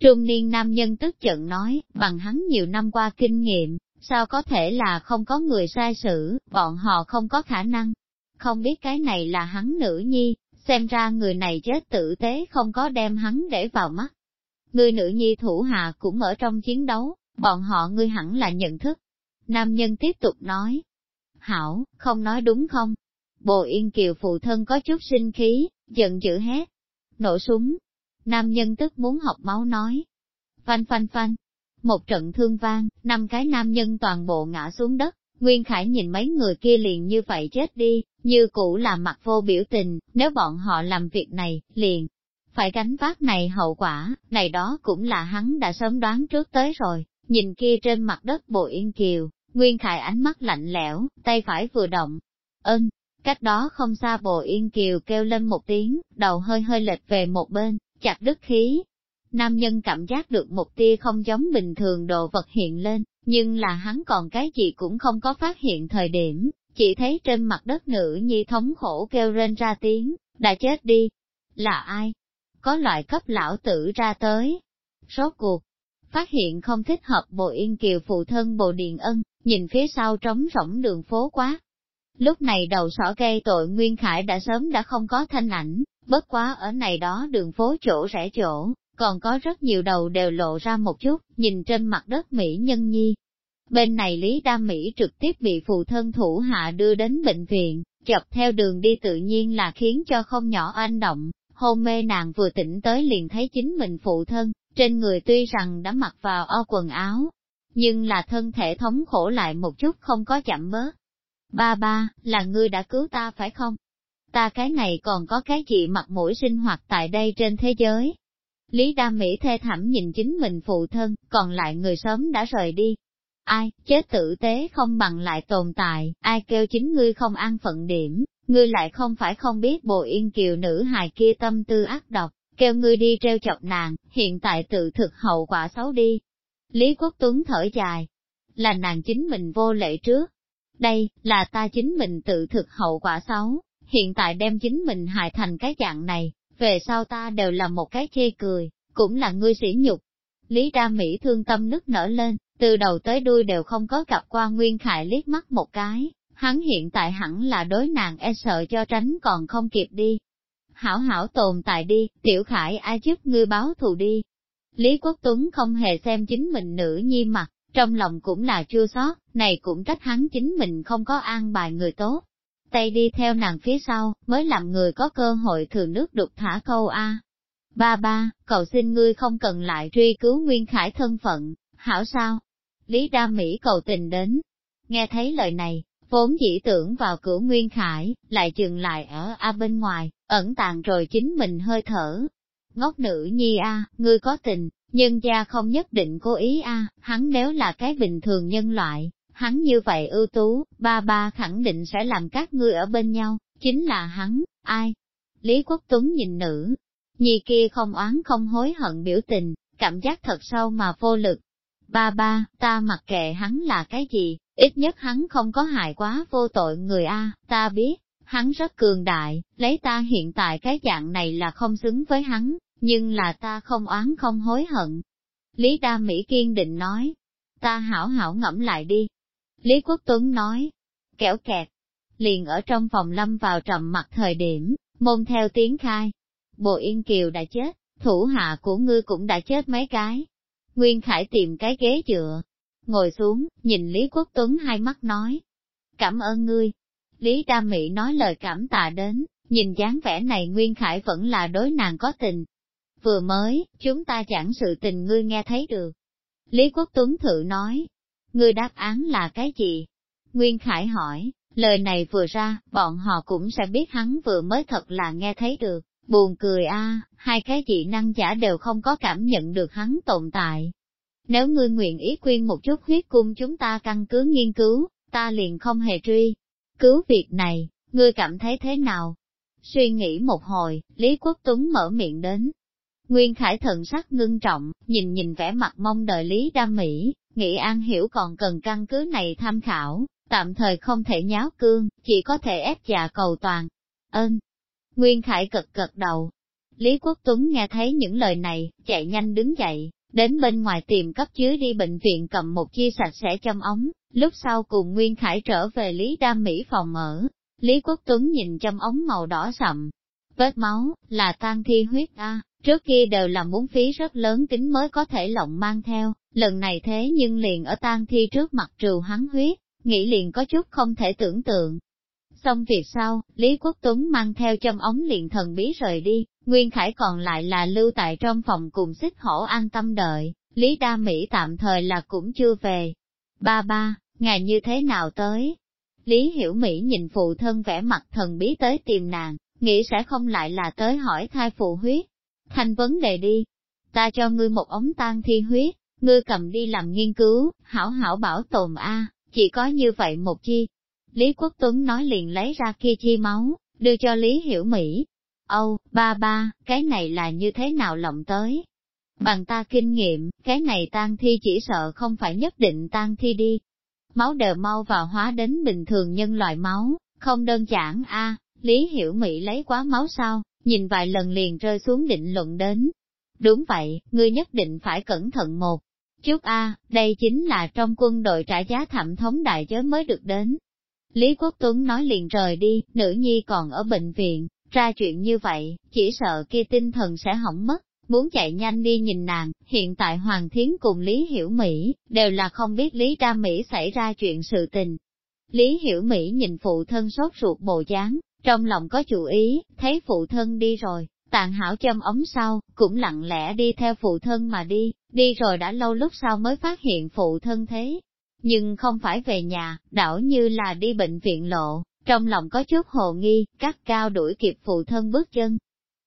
S1: Trung niên nam nhân tức giận nói, bằng hắn nhiều năm qua kinh nghiệm, sao có thể là không có người sai xử, bọn họ không có khả năng. Không biết cái này là hắn nữ nhi, xem ra người này chết tử tế không có đem hắn để vào mắt. Người nữ nhi thủ hạ cũng ở trong chiến đấu, bọn họ ngươi hẳn là nhận thức. Nam nhân tiếp tục nói, hảo, không nói đúng không? Bồ Yên Kiều phụ thân có chút sinh khí, giận dữ hét. Nổ súng. Nam nhân tức muốn học máu nói. Phanh phanh phanh. Một trận thương vang, năm cái nam nhân toàn bộ ngã xuống đất. Nguyên Khải nhìn mấy người kia liền như vậy chết đi, như cũ là mặt vô biểu tình, nếu bọn họ làm việc này, liền. Phải gánh vác này hậu quả, này đó cũng là hắn đã sớm đoán trước tới rồi, nhìn kia trên mặt đất bộ yên kiều, Nguyên Khải ánh mắt lạnh lẽo, tay phải vừa động. Ơn, cách đó không xa bồ yên kiều kêu lên một tiếng, đầu hơi hơi lệch về một bên, chặt đứt khí. Nam nhân cảm giác được một tia không giống bình thường đồ vật hiện lên, nhưng là hắn còn cái gì cũng không có phát hiện thời điểm, chỉ thấy trên mặt đất nữ nhi thống khổ kêu rên ra tiếng, đã chết đi. Là ai? Có loại cấp lão tử ra tới. Rốt cuộc, phát hiện không thích hợp bộ yên kiều phụ thân bộ điền ân, nhìn phía sau trống rỗng đường phố quá. Lúc này đầu sỏ gây tội Nguyên Khải đã sớm đã không có thanh ảnh, bất quá ở này đó đường phố chỗ rẽ chỗ, còn có rất nhiều đầu đều lộ ra một chút, nhìn trên mặt đất Mỹ nhân nhi. Bên này Lý Đa Mỹ trực tiếp bị phụ thân thủ hạ đưa đến bệnh viện, chập theo đường đi tự nhiên là khiến cho không nhỏ anh động, hôn mê nàng vừa tỉnh tới liền thấy chính mình phụ thân, trên người tuy rằng đã mặc vào o quần áo, nhưng là thân thể thống khổ lại một chút không có chậm bớt. Ba ba, là ngươi đã cứu ta phải không? Ta cái này còn có cái gì mặt mũi sinh hoạt tại đây trên thế giới? Lý Đa Mỹ thê thảm nhìn chính mình phụ thân, còn lại người sớm đã rời đi. Ai, chết tử tế không bằng lại tồn tại, ai kêu chính ngươi không an phận điểm, ngươi lại không phải không biết bồ yên kiều nữ hài kia tâm tư ác độc, kêu ngươi đi treo chọc nàng, hiện tại tự thực hậu quả xấu đi, Lý Quốc Tuấn thở dài, là nàng chính mình vô lệ trước. Đây, là ta chính mình tự thực hậu quả xấu, hiện tại đem chính mình hại thành cái dạng này, về sau ta đều là một cái chê cười, cũng là ngươi sỉ nhục. Lý Đa Mỹ thương tâm nức nở lên, từ đầu tới đuôi đều không có gặp qua Nguyên Khải liếc mắt một cái, hắn hiện tại hẳn là đối nàng e sợ cho tránh còn không kịp đi. Hảo hảo tồn tại đi, tiểu khải ai giúp ngươi báo thù đi, Lý Quốc Tuấn không hề xem chính mình nữ nhi mặt, trong lòng cũng là chua xót, này cũng trách hắn chính mình không có an bài người tốt. Tay đi theo nàng phía sau, mới làm người có cơ hội thừa nước đục thả câu A. Ba ba, cầu xin ngươi không cần lại truy cứu Nguyên Khải thân phận, hảo sao? Lý Đa Mỹ cầu tình đến. Nghe thấy lời này, vốn dĩ tưởng vào cửa Nguyên Khải, lại dừng lại ở A bên ngoài, ẩn tàng rồi chính mình hơi thở, ngốc nữ nhi a, ngươi có tình, nhưng gia không nhất định cố ý a, hắn nếu là cái bình thường nhân loại, hắn như vậy ưu tú, ba ba khẳng định sẽ làm các ngươi ở bên nhau, chính là hắn, ai? Lý Quốc Tuấn nhìn nữ, nhi kia không oán không hối hận biểu tình, cảm giác thật sâu mà vô lực. ba ba, ta mặc kệ hắn là cái gì, ít nhất hắn không có hại quá vô tội người A, ta biết, hắn rất cường đại, lấy ta hiện tại cái dạng này là không xứng với hắn, nhưng là ta không oán không hối hận. Lý Đa Mỹ kiên định nói, ta hảo hảo ngẫm lại đi. Lý Quốc Tuấn nói, kẻo kẹt, liền ở trong phòng lâm vào trầm mặt thời điểm, môn theo tiếng khai. Bộ Yên Kiều đã chết, thủ hạ của ngươi cũng đã chết mấy cái. Nguyên Khải tìm cái ghế dựa, ngồi xuống, nhìn Lý Quốc Tuấn hai mắt nói. Cảm ơn ngươi. Lý Đa Mỹ nói lời cảm tạ đến, nhìn dáng vẻ này Nguyên Khải vẫn là đối nàng có tình. Vừa mới, chúng ta chẳng sự tình ngươi nghe thấy được. Lý Quốc Tuấn thử nói, ngươi đáp án là cái gì? Nguyên Khải hỏi, lời này vừa ra, bọn họ cũng sẽ biết hắn vừa mới thật là nghe thấy được. Buồn cười a, hai cái dị năng giả đều không có cảm nhận được hắn tồn tại. Nếu ngươi nguyện ý quyên một chút huyết cung chúng ta căn cứ nghiên cứu, ta liền không hề truy. Cứu việc này, ngươi cảm thấy thế nào? Suy nghĩ một hồi, Lý Quốc Tuấn mở miệng đến. Nguyên Khải thần sắc ngưng trọng, nhìn nhìn vẻ mặt mong đợi Lý Đam Mỹ, nghĩ An Hiểu còn cần căn cứ này tham khảo, tạm thời không thể nháo cương, chỉ có thể ép dạ cầu toàn. Ơn, Nguyên Khải cực cực đầu. Lý Quốc Tuấn nghe thấy những lời này, chạy nhanh đứng dậy, đến bên ngoài tìm cấp chứa đi bệnh viện cầm một chi sạch sẽ châm ống, lúc sau cùng Nguyên Khải trở về Lý Đam Mỹ phòng ở. Lý Quốc Tuấn nhìn châm ống màu đỏ sậm, vết máu, là tan thi huyết A, trước kia đều là muốn phí rất lớn kính mới có thể lộng mang theo, lần này thế nhưng liền ở tan thi trước mặt trừ hắn huyết, nghĩ liền có chút không thể tưởng tượng, Xong việc sau, Lý Quốc Tuấn mang theo châm ống liền thần bí rời đi, Nguyên Khải còn lại là lưu tại trong phòng cùng xích hổ an tâm đợi, Lý Đa Mỹ tạm thời là cũng chưa về. Ba ba, ngày như thế nào tới? Lý Hiểu Mỹ nhìn phụ thân vẻ mặt thần bí tới tìm nàng, nghĩ sẽ không lại là tới hỏi thai phụ huyết. Thành vấn đề đi, ta cho ngươi một ống tan thi huyết, ngươi cầm đi làm nghiên cứu, hảo hảo bảo tồn A, chỉ có như vậy một chi, Lý Quốc Tuấn nói liền lấy ra kia chi máu, đưa cho Lý Hiểu Mỹ. Âu, ba ba, cái này là như thế nào lộng tới? Bằng ta kinh nghiệm, cái này tan thi chỉ sợ không phải nhất định tan thi đi. Máu đờ mau vào hóa đến bình thường nhân loại máu, không đơn giản a à, Lý Hiểu Mỹ lấy quá máu sao, nhìn vài lần liền rơi xuống định luận đến. Đúng vậy, ngươi nhất định phải cẩn thận một chút a đây chính là trong quân đội trả giá thẩm thống đại giới mới được đến, Lý Quốc Tuấn nói liền rời đi, nữ nhi còn ở bệnh viện, ra chuyện như vậy, chỉ sợ kia tinh thần sẽ hỏng mất, muốn chạy nhanh đi nhìn nàng, hiện tại Hoàng Thiến cùng Lý Hiểu Mỹ, đều là không biết Lý Đa Mỹ xảy ra chuyện sự tình. Lý Hiểu Mỹ nhìn phụ thân sốt ruột bồ dáng, trong lòng có chủ ý, thấy phụ thân đi rồi, tàn hảo châm ống sau, cũng lặng lẽ đi theo phụ thân mà đi, đi rồi đã lâu lúc sau mới phát hiện phụ thân thế, nhưng không phải về nhà, đảo như là đi bệnh viện lộ, trong lòng có chút hồ nghi, cắt cao đuổi kịp phụ thân bước chân.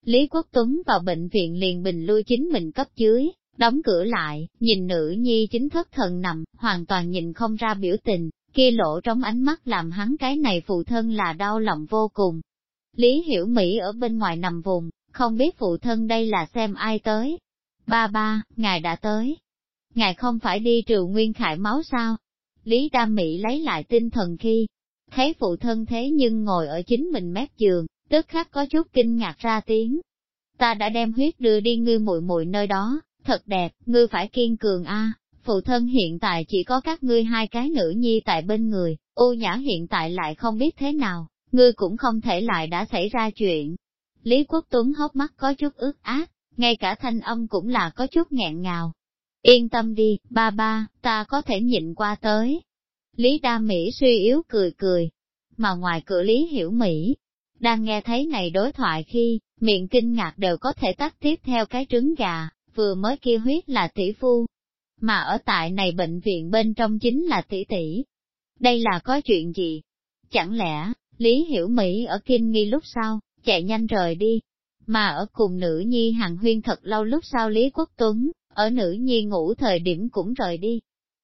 S1: Lý Quốc Tuấn vào bệnh viện liền bình lui chính mình cấp dưới, đóng cửa lại, nhìn nữ nhi chính thất thần nằm, hoàn toàn nhìn không ra biểu tình, kia lộ trong ánh mắt làm hắn cái này phụ thân là đau lòng vô cùng. Lý Hiểu Mỹ ở bên ngoài nằm vùng, không biết phụ thân đây là xem ai tới. Ba ba, ngài đã tới. Ngài không phải đi trừ nguyên khải máu sao? Lý Đam Mỹ lấy lại tinh thần khi, thấy phụ thân thế nhưng ngồi ở chính mình mép giường, tức khắc có chút kinh ngạc ra tiếng. Ta đã đem huyết đưa đi ngươi muội muội nơi đó, thật đẹp, ngươi phải kiên cường a. Phụ thân hiện tại chỉ có các ngươi hai cái nữ nhi tại bên người, ô nhã hiện tại lại không biết thế nào, ngươi cũng không thể lại đã xảy ra chuyện. Lý Quốc Tuấn hốc mắt có chút ướt át, ngay cả thanh âm cũng là có chút nghẹn ngào, Yên tâm đi, ba ba, ta có thể nhịn qua tới. Lý Đa Mỹ suy yếu cười cười, mà ngoài cửa Lý Hiểu Mỹ, đang nghe thấy này đối thoại khi, miệng kinh ngạc đều có thể tắt tiếp theo cái trứng gà, vừa mới kia huyết là tỷ phu. Mà ở tại này bệnh viện bên trong chính là tỷ tỷ. Đây là có chuyện gì? Chẳng lẽ, Lý Hiểu Mỹ ở kinh nghi lúc sau, chạy nhanh rời đi, mà ở cùng nữ nhi hàng huyên thật lâu lúc sau Lý Quốc Tuấn, ở nữ nhi ngủ thời điểm cũng rời đi.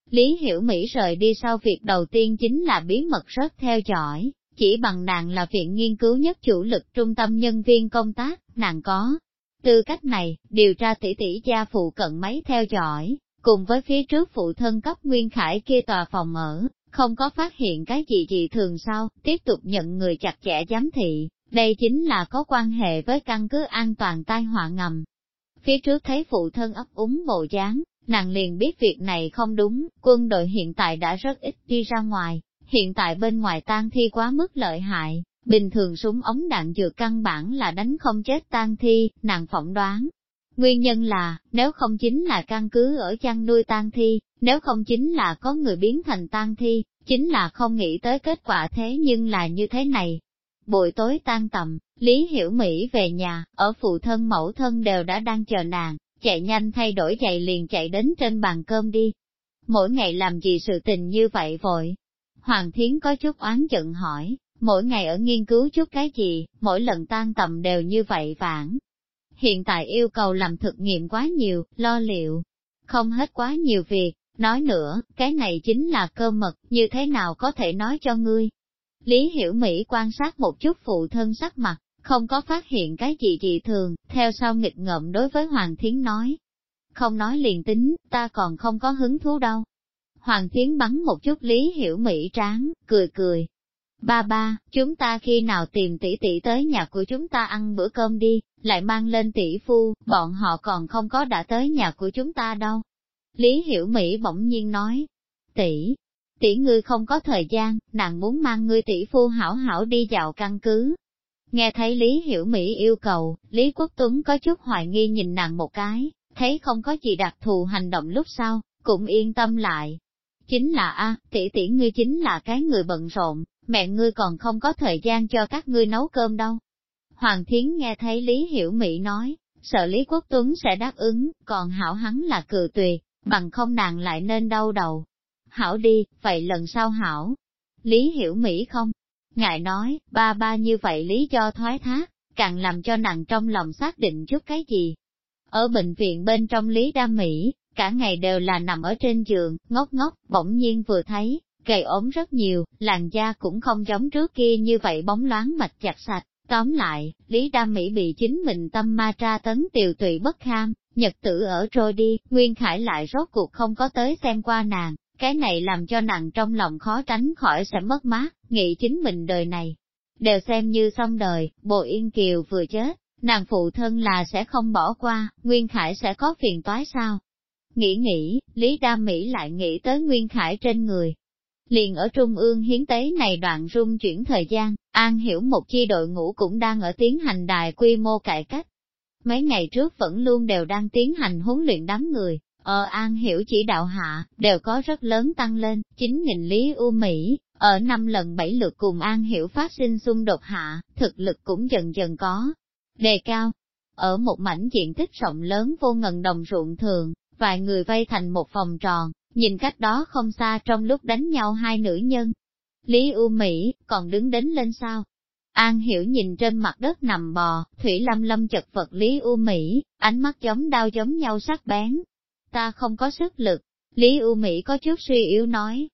S1: Lý Hiểu Mỹ rời đi sau việc đầu tiên chính là bí mật rất theo dõi, chỉ bằng nàng là viện nghiên cứu nhất chủ lực trung tâm nhân viên công tác, nàng có. tư cách này, điều tra tỷ tỷ gia phụ cận máy theo dõi, cùng với phía trước phụ thân cấp Nguyên Khải kia tòa phòng ở, không có phát hiện cái gì gì thường sau, tiếp tục nhận người chặt chẽ giám thị, đây chính là có quan hệ với căn cứ an toàn tai họa ngầm. Phía trước thấy phụ thân ấp úng bộ dáng, nàng liền biết việc này không đúng, quân đội hiện tại đã rất ít đi ra ngoài, hiện tại bên ngoài tang thi quá mức lợi hại, bình thường súng ống đạn dược căn bản là đánh không chết tang thi, nàng phỏng đoán. Nguyên nhân là, nếu không chính là căn cứ ở chăn nuôi tang thi, nếu không chính là có người biến thành tang thi, chính là không nghĩ tới kết quả thế nhưng là như thế này. Buổi tối tan tầm, Lý Hiểu Mỹ về nhà, ở phụ thân mẫu thân đều đã đang chờ nàng, chạy nhanh thay đổi giày liền chạy đến trên bàn cơm đi. Mỗi ngày làm gì sự tình như vậy vội? Hoàng Thiến có chút oán giận hỏi, mỗi ngày ở nghiên cứu chút cái gì, mỗi lần tan tầm đều như vậy vãng. Hiện tại yêu cầu làm thực nghiệm quá nhiều, lo liệu, không hết quá nhiều việc, nói nữa, cái này chính là cơ mật, như thế nào có thể nói cho ngươi. Lý Hiểu Mỹ quan sát một chút phụ thân sắc mặt, không có phát hiện cái gì dị thường, theo sau nghịch ngợm đối với Hoàng Thiến nói. Không nói liền tính, ta còn không có hứng thú đâu. Hoàng Thiến bắn một chút Lý Hiểu Mỹ tráng, cười cười. Ba ba, chúng ta khi nào tìm tỷ tỷ tới nhà của chúng ta ăn bữa cơm đi, lại mang lên tỷ phu, bọn họ còn không có đã tới nhà của chúng ta đâu. Lý Hiểu Mỹ bỗng nhiên nói, tỷ, tỷ ngươi không có thời gian, nàng muốn mang ngươi tỷ phu hảo hảo đi dạo căn cứ, Nghe thấy Lý Hiểu Mỹ yêu cầu, Lý Quốc Tuấn có chút hoài nghi nhìn nàng một cái, thấy không có gì đặc thù hành động lúc sau, cũng yên tâm lại. Chính là a tỷ tỷ ngươi chính là cái người bận rộn, mẹ ngươi còn không có thời gian cho các ngươi nấu cơm đâu. Hoàng Thiến nghe thấy Lý Hiểu Mỹ nói, sợ Lý Quốc Tuấn sẽ đáp ứng, còn hảo hắn là cự tuyệt, bằng không nàng lại nên đau đầu. Hảo đi, vậy lần sau hảo. Lý Hiểu Mỹ không, Ngài nói, ba ba như vậy lý do thoái thác, càng làm cho nàng trong lòng xác định chút cái gì. Ở bệnh viện bên trong Lý Đa Mỹ, cả ngày đều là nằm ở trên giường, ngốc ngốc, bỗng nhiên vừa thấy, gầy ốm rất nhiều, làn da cũng không giống trước kia như vậy bóng loáng mạch chặt sạch. Tóm lại, Lý Đa Mỹ bị chính mình tâm ma tra tấn tiều tụy bất kham, nhật tử ở trôi đi, Nguyên Khải lại rốt cuộc không có tới xem qua nàng, cái này làm cho nàng trong lòng khó tránh khỏi sẽ mất mát, nghĩ chính mình đời này. Đều xem như xong đời, bộ yên kiều vừa chết, nàng phụ thân là sẽ không bỏ qua, Nguyên Khải sẽ có phiền toái sao? Nghĩ nghĩ, Lý Đa Mỹ lại nghĩ tới Nguyên Khải trên người. Liền ở Trung ương hiến tế này đoạn rung chuyển thời gian, An hiểu một chi đội ngũ cũng đang ở tiến hành đài quy mô cải cách. Mấy ngày trước vẫn luôn đều đang tiến hành huấn luyện đám người, ở An Hiểu chỉ đạo hạ, đều có rất lớn tăng lên, chính nghìn Lý U Mỹ, ở năm lần bảy lượt cùng An Hiểu phát sinh xung đột hạ, thực lực cũng dần dần có đề cao. Ở một mảnh diện tích rộng lớn vô ngần đồng ruộng thường, vài người vây thành một vòng tròn, nhìn cách đó không xa trong lúc đánh nhau hai nữ nhân. Lý U Mỹ, còn đứng đến lên sao? An Hiểu nhìn trên mặt đất nằm bò, Thủy Lâm Lâm chật vật Lý U Mỹ, ánh mắt giống đau giống nhau sắc bén, ta không có sức lực. Lý U Mỹ có chút suy yếu nói.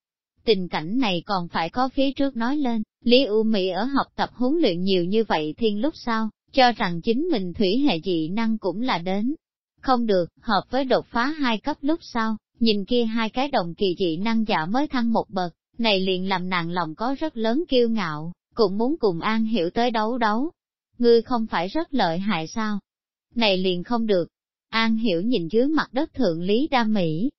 S1: Tình cảnh này còn phải có phía trước nói lên, Lý U Mỹ ở học tập huấn luyện nhiều như vậy thiên lúc sau, cho rằng chính mình thủy hệ dị năng cũng là đến. Không được, hợp với đột phá hai cấp lúc sau, nhìn kia hai cái đồng kỳ dị năng giả mới thăng một bậc, này liền làm nàng lòng có rất lớn kiêu ngạo, cũng muốn cùng An Hiểu tới đấu đấu. Ngươi không phải rất lợi hại sao? Này liền không được, An hiểu nhìn dưới mặt đất thượng lý đa mỹ.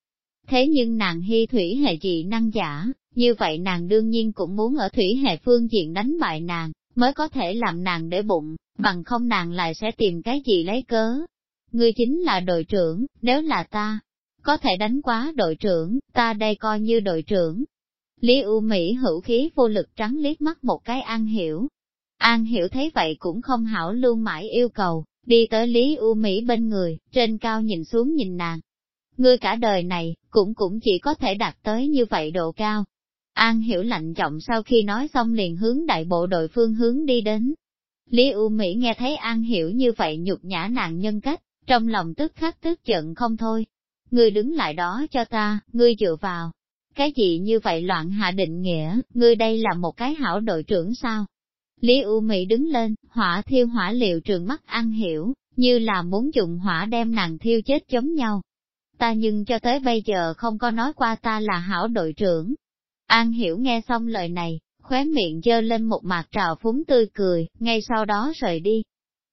S1: Thế nhưng nàng hy thủy hệ dị năng giả, như vậy nàng đương nhiên cũng muốn ở thủy hệ phương diện đánh bại nàng, mới có thể làm nàng để bụng, bằng không nàng lại sẽ tìm cái gì lấy cớ. Ngươi chính là đội trưởng, nếu là ta, có thể đánh quá đội trưởng, ta đây coi như đội trưởng. Lý U Mỹ hữu khí vô lực trắng liếc mắt một cái An Hiểu. An Hiểu thấy vậy cũng không hảo luôn mãi yêu cầu, đi tới Lý U Mỹ bên người, trên cao nhìn xuống nhìn nàng. Ngươi cả đời này, cũng cũng chỉ có thể đạt tới như vậy độ cao. An hiểu lạnh giọng sau khi nói xong liền hướng đại bộ đội phương hướng đi đến. Lý U Mỹ nghe thấy An hiểu như vậy nhục nhã nàng nhân cách, trong lòng tức khắc tức giận không thôi. Ngươi đứng lại đó cho ta, ngươi dựa vào. Cái gì như vậy loạn hạ định nghĩa, ngươi đây là một cái hảo đội trưởng sao? Lý U Mỹ đứng lên, hỏa thiêu hỏa liệu trường mắt ăn hiểu, như là muốn dùng hỏa đem nàng thiêu chết giống nhau. ta nhưng cho tới bây giờ không có nói qua ta là hảo đội trưởng. An Hiểu nghe xong lời này, khóe miệng dơ lên một mặt trào phúng tươi cười, ngay sau đó rời đi.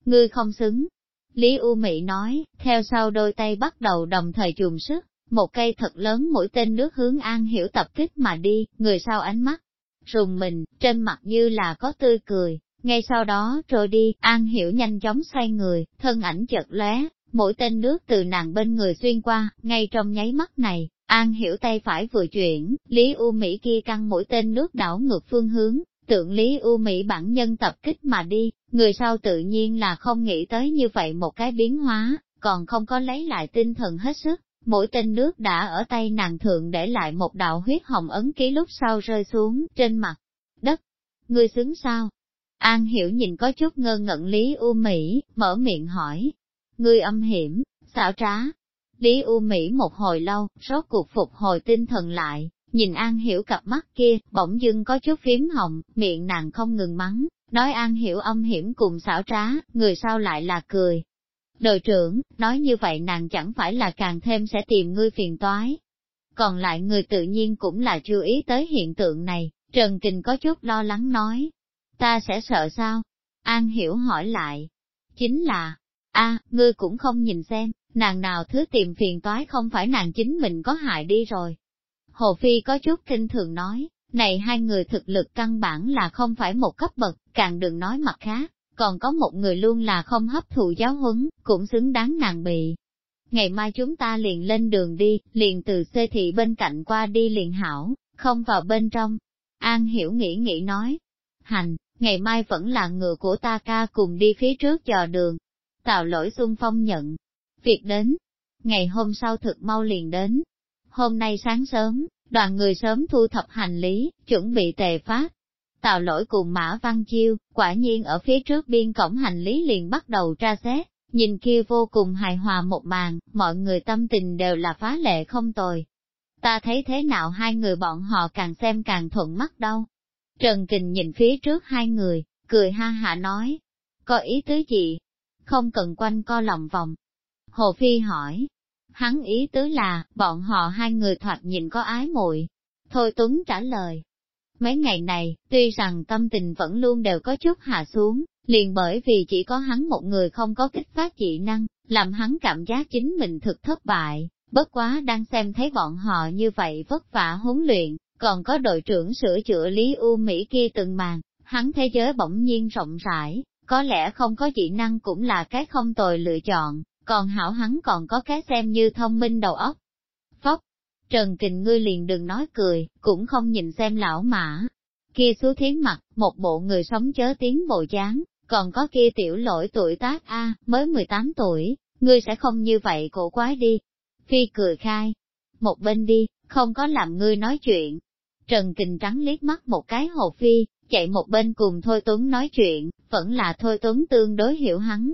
S1: Ngươi không xứng. Lý U Mỹ nói, theo sau đôi tay bắt đầu đồng thời chùm sức, một cây thật lớn mũi tên nước hướng An Hiểu tập kích mà đi, người sau ánh mắt, rùng mình, trên mặt như là có tươi cười, ngay sau đó rồi đi, An Hiểu nhanh chóng xoay người, thân ảnh chợt lóe, mỗi tên nước từ nàng bên người xuyên qua, ngay trong nháy mắt này, An Hiểu tay phải vừa chuyển, Lý U Mỹ kia căng mỗi tên nước đảo ngược phương hướng, tượng Lý U Mỹ bản nhân tập kích mà đi, người sau tự nhiên là không nghĩ tới như vậy một cái biến hóa, còn không có lấy lại tinh thần hết sức, mỗi tên nước đã ở tay nàng thượng để lại một đạo huyết hồng ấn ký lúc sau rơi xuống trên mặt đất. Ngươi xứng sao? An hiểu nhìn có chút ngơ ngẩn Lý U Mỹ, mở miệng hỏi. Ngươi âm hiểm, xảo trá. Lý U Mỹ một hồi lâu, rốt cuộc phục hồi tinh thần lại, nhìn An hiểu cặp mắt kia, bỗng dưng có chút phím hồng, miệng nàng không ngừng mắng, nói An hiểu âm hiểm cùng xảo trá, người sau lại là cười, Đội trưởng, nói như vậy nàng chẳng phải là càng thêm sẽ tìm ngươi phiền toái. Còn lại người tự nhiên cũng là chú ý tới hiện tượng này, Trần Kình có chút lo lắng nói. Ta sẽ sợ sao? An Hiểu hỏi lại. Chính là, a ngươi cũng không nhìn xem, nàng nào thứ tìm phiền toái không phải nàng chính mình có hại đi rồi. Hồ Phi có chút kinh thường nói, này hai người thực lực căn bản là không phải một cấp bậc, càng đừng nói mặt khác còn có một người luôn là không hấp thụ giáo huấn, cũng xứng đáng nàng bị. Ngày mai chúng ta liền lên đường đi, liền từ xê thị bên cạnh qua đi liền hảo, không vào bên trong. An hiểu nghĩ nghĩ nói, hành, ngày mai vẫn là ngựa của ta ca cùng đi phía trước chờ đường. Tào lỗi xung phong nhận. Việc đến, ngày hôm sau thực mau liền đến. Hôm nay sáng sớm, đoàn người sớm thu thập hành lý, chuẩn bị tề phát, Tào lỗi cùng Mã Văn Chiêu, quả nhiên ở phía trước biên cổng hành lý liền bắt đầu tra xét, nhìn kia vô cùng hài hòa một màn, mọi người tâm tình đều là phá lệ không tồi. Ta thấy thế nào hai người bọn họ càng xem càng thuận mắt đâu. Trần Kình nhìn phía trước hai người, cười ha hạ nói, có ý tứ gì? Không cần quanh co lòng vòng. Hồ Phi hỏi, hắn ý tứ là, bọn họ hai người thoạt nhìn có ái muội. Thôi Tuấn trả lời, Mấy ngày này, tuy rằng tâm tình vẫn luôn đều có chút hạ xuống, liền bởi vì chỉ có hắn một người không có kích phát dị năng, làm hắn cảm giác chính mình thực thất bại, bất quá đang xem thấy bọn họ như vậy vất vả huấn luyện, còn có đội trưởng sửa chữa Lý U Mỹ kia từng màn, hắn thế giới bỗng nhiên rộng rãi, có lẽ không có dị năng cũng là cái không tồi lựa chọn, còn hảo hắn còn có cái xem như thông minh đầu óc. Trần Kình ngươi liền đừng nói cười, cũng không nhìn xem lão mã. Kia xú thiến mặt, một bộ người sống chớ tiếng bộ dáng, còn có kia tiểu lỗi tuổi tác A, mới 18 tuổi, ngươi sẽ không như vậy cổ quái đi. Phi cười khai, một bên đi, không có làm ngươi nói chuyện. Trần Kình trắng liếc mắt một cái hồ phi, chạy một bên cùng Thôi Tuấn nói chuyện, vẫn là Thôi Tuấn tương đối hiểu hắn.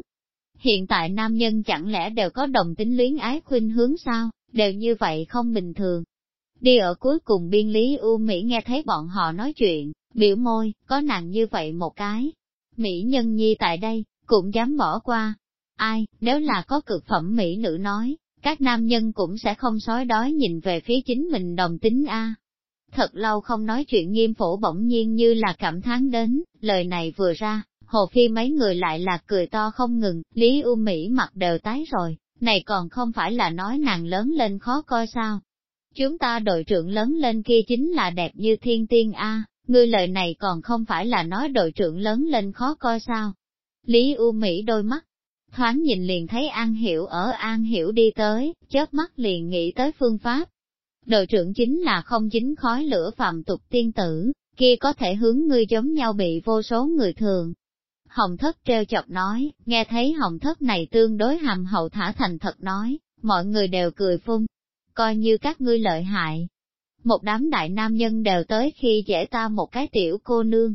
S1: Hiện tại nam nhân chẳng lẽ đều có đồng tính luyến ái khuynh hướng sao? Đều như vậy không bình thường. Đi ở cuối cùng biên lý U Mỹ nghe thấy bọn họ nói chuyện, biểu môi, có nàng như vậy một cái. Mỹ nhân nhi tại đây, cũng dám bỏ qua. Ai, nếu là có cực phẩm Mỹ nữ nói, các nam nhân cũng sẽ không sói đói nhìn về phía chính mình đồng tính A. Thật lâu không nói chuyện nghiêm phổ bỗng nhiên như là cảm thán đến, lời này vừa ra, hồ phi mấy người lại là cười to không ngừng, Lý U Mỹ mặt đều tái rồi, này còn không phải là nói nàng lớn lên khó coi sao. Chúng ta đội trưởng lớn lên kia chính là đẹp như thiên tiên A, ngươi lời này còn không phải là nói đội trưởng lớn lên khó coi sao. Lý U Mỹ đôi mắt, thoáng nhìn liền thấy An Hiểu ở An Hiểu đi tới, chớp mắt liền nghĩ tới phương pháp. Đội trưởng chính là không chính khói lửa phạm tục tiên tử, kia có thể hướng ngươi giống nhau bị vô số người thường, Hồng thất treo chọc nói, nghe thấy hồng thất này tương đối hàm hậu thả thành thật nói, mọi người đều cười phun, coi như các ngươi lợi hại. Một đám đại nam nhân đều tới khi dễ ta một cái tiểu cô nương.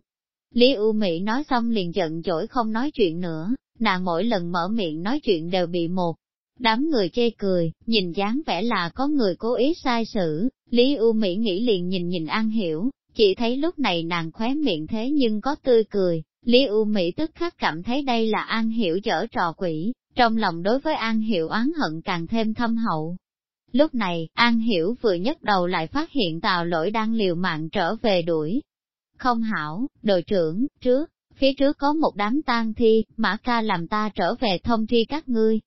S1: Lý U Mỹ nói xong liền giận dỗi không nói chuyện nữa, nàng mỗi lần mở miệng nói chuyện đều bị một. Đám người chê cười, nhìn dáng vẻ là có người cố ý sai sự, Lý U Mỹ nghĩ liền nhìn nhìn An Hiểu, chỉ thấy lúc này nàng khóe miệng thế nhưng có tươi cười, Lý U Mỹ tức khắc cảm thấy đây là An Hiểu dở trò quỷ, trong lòng đối với An Hiểu oán hận càng thêm thâm hậu. Lúc này, An Hiểu vừa nhấc đầu lại phát hiện tào lỗi đang liều mạng trở về đuổi. Không hảo, đội trưởng, trước, phía trước có một đám tang thi, mã ca làm ta trở về thông tri các ngươi.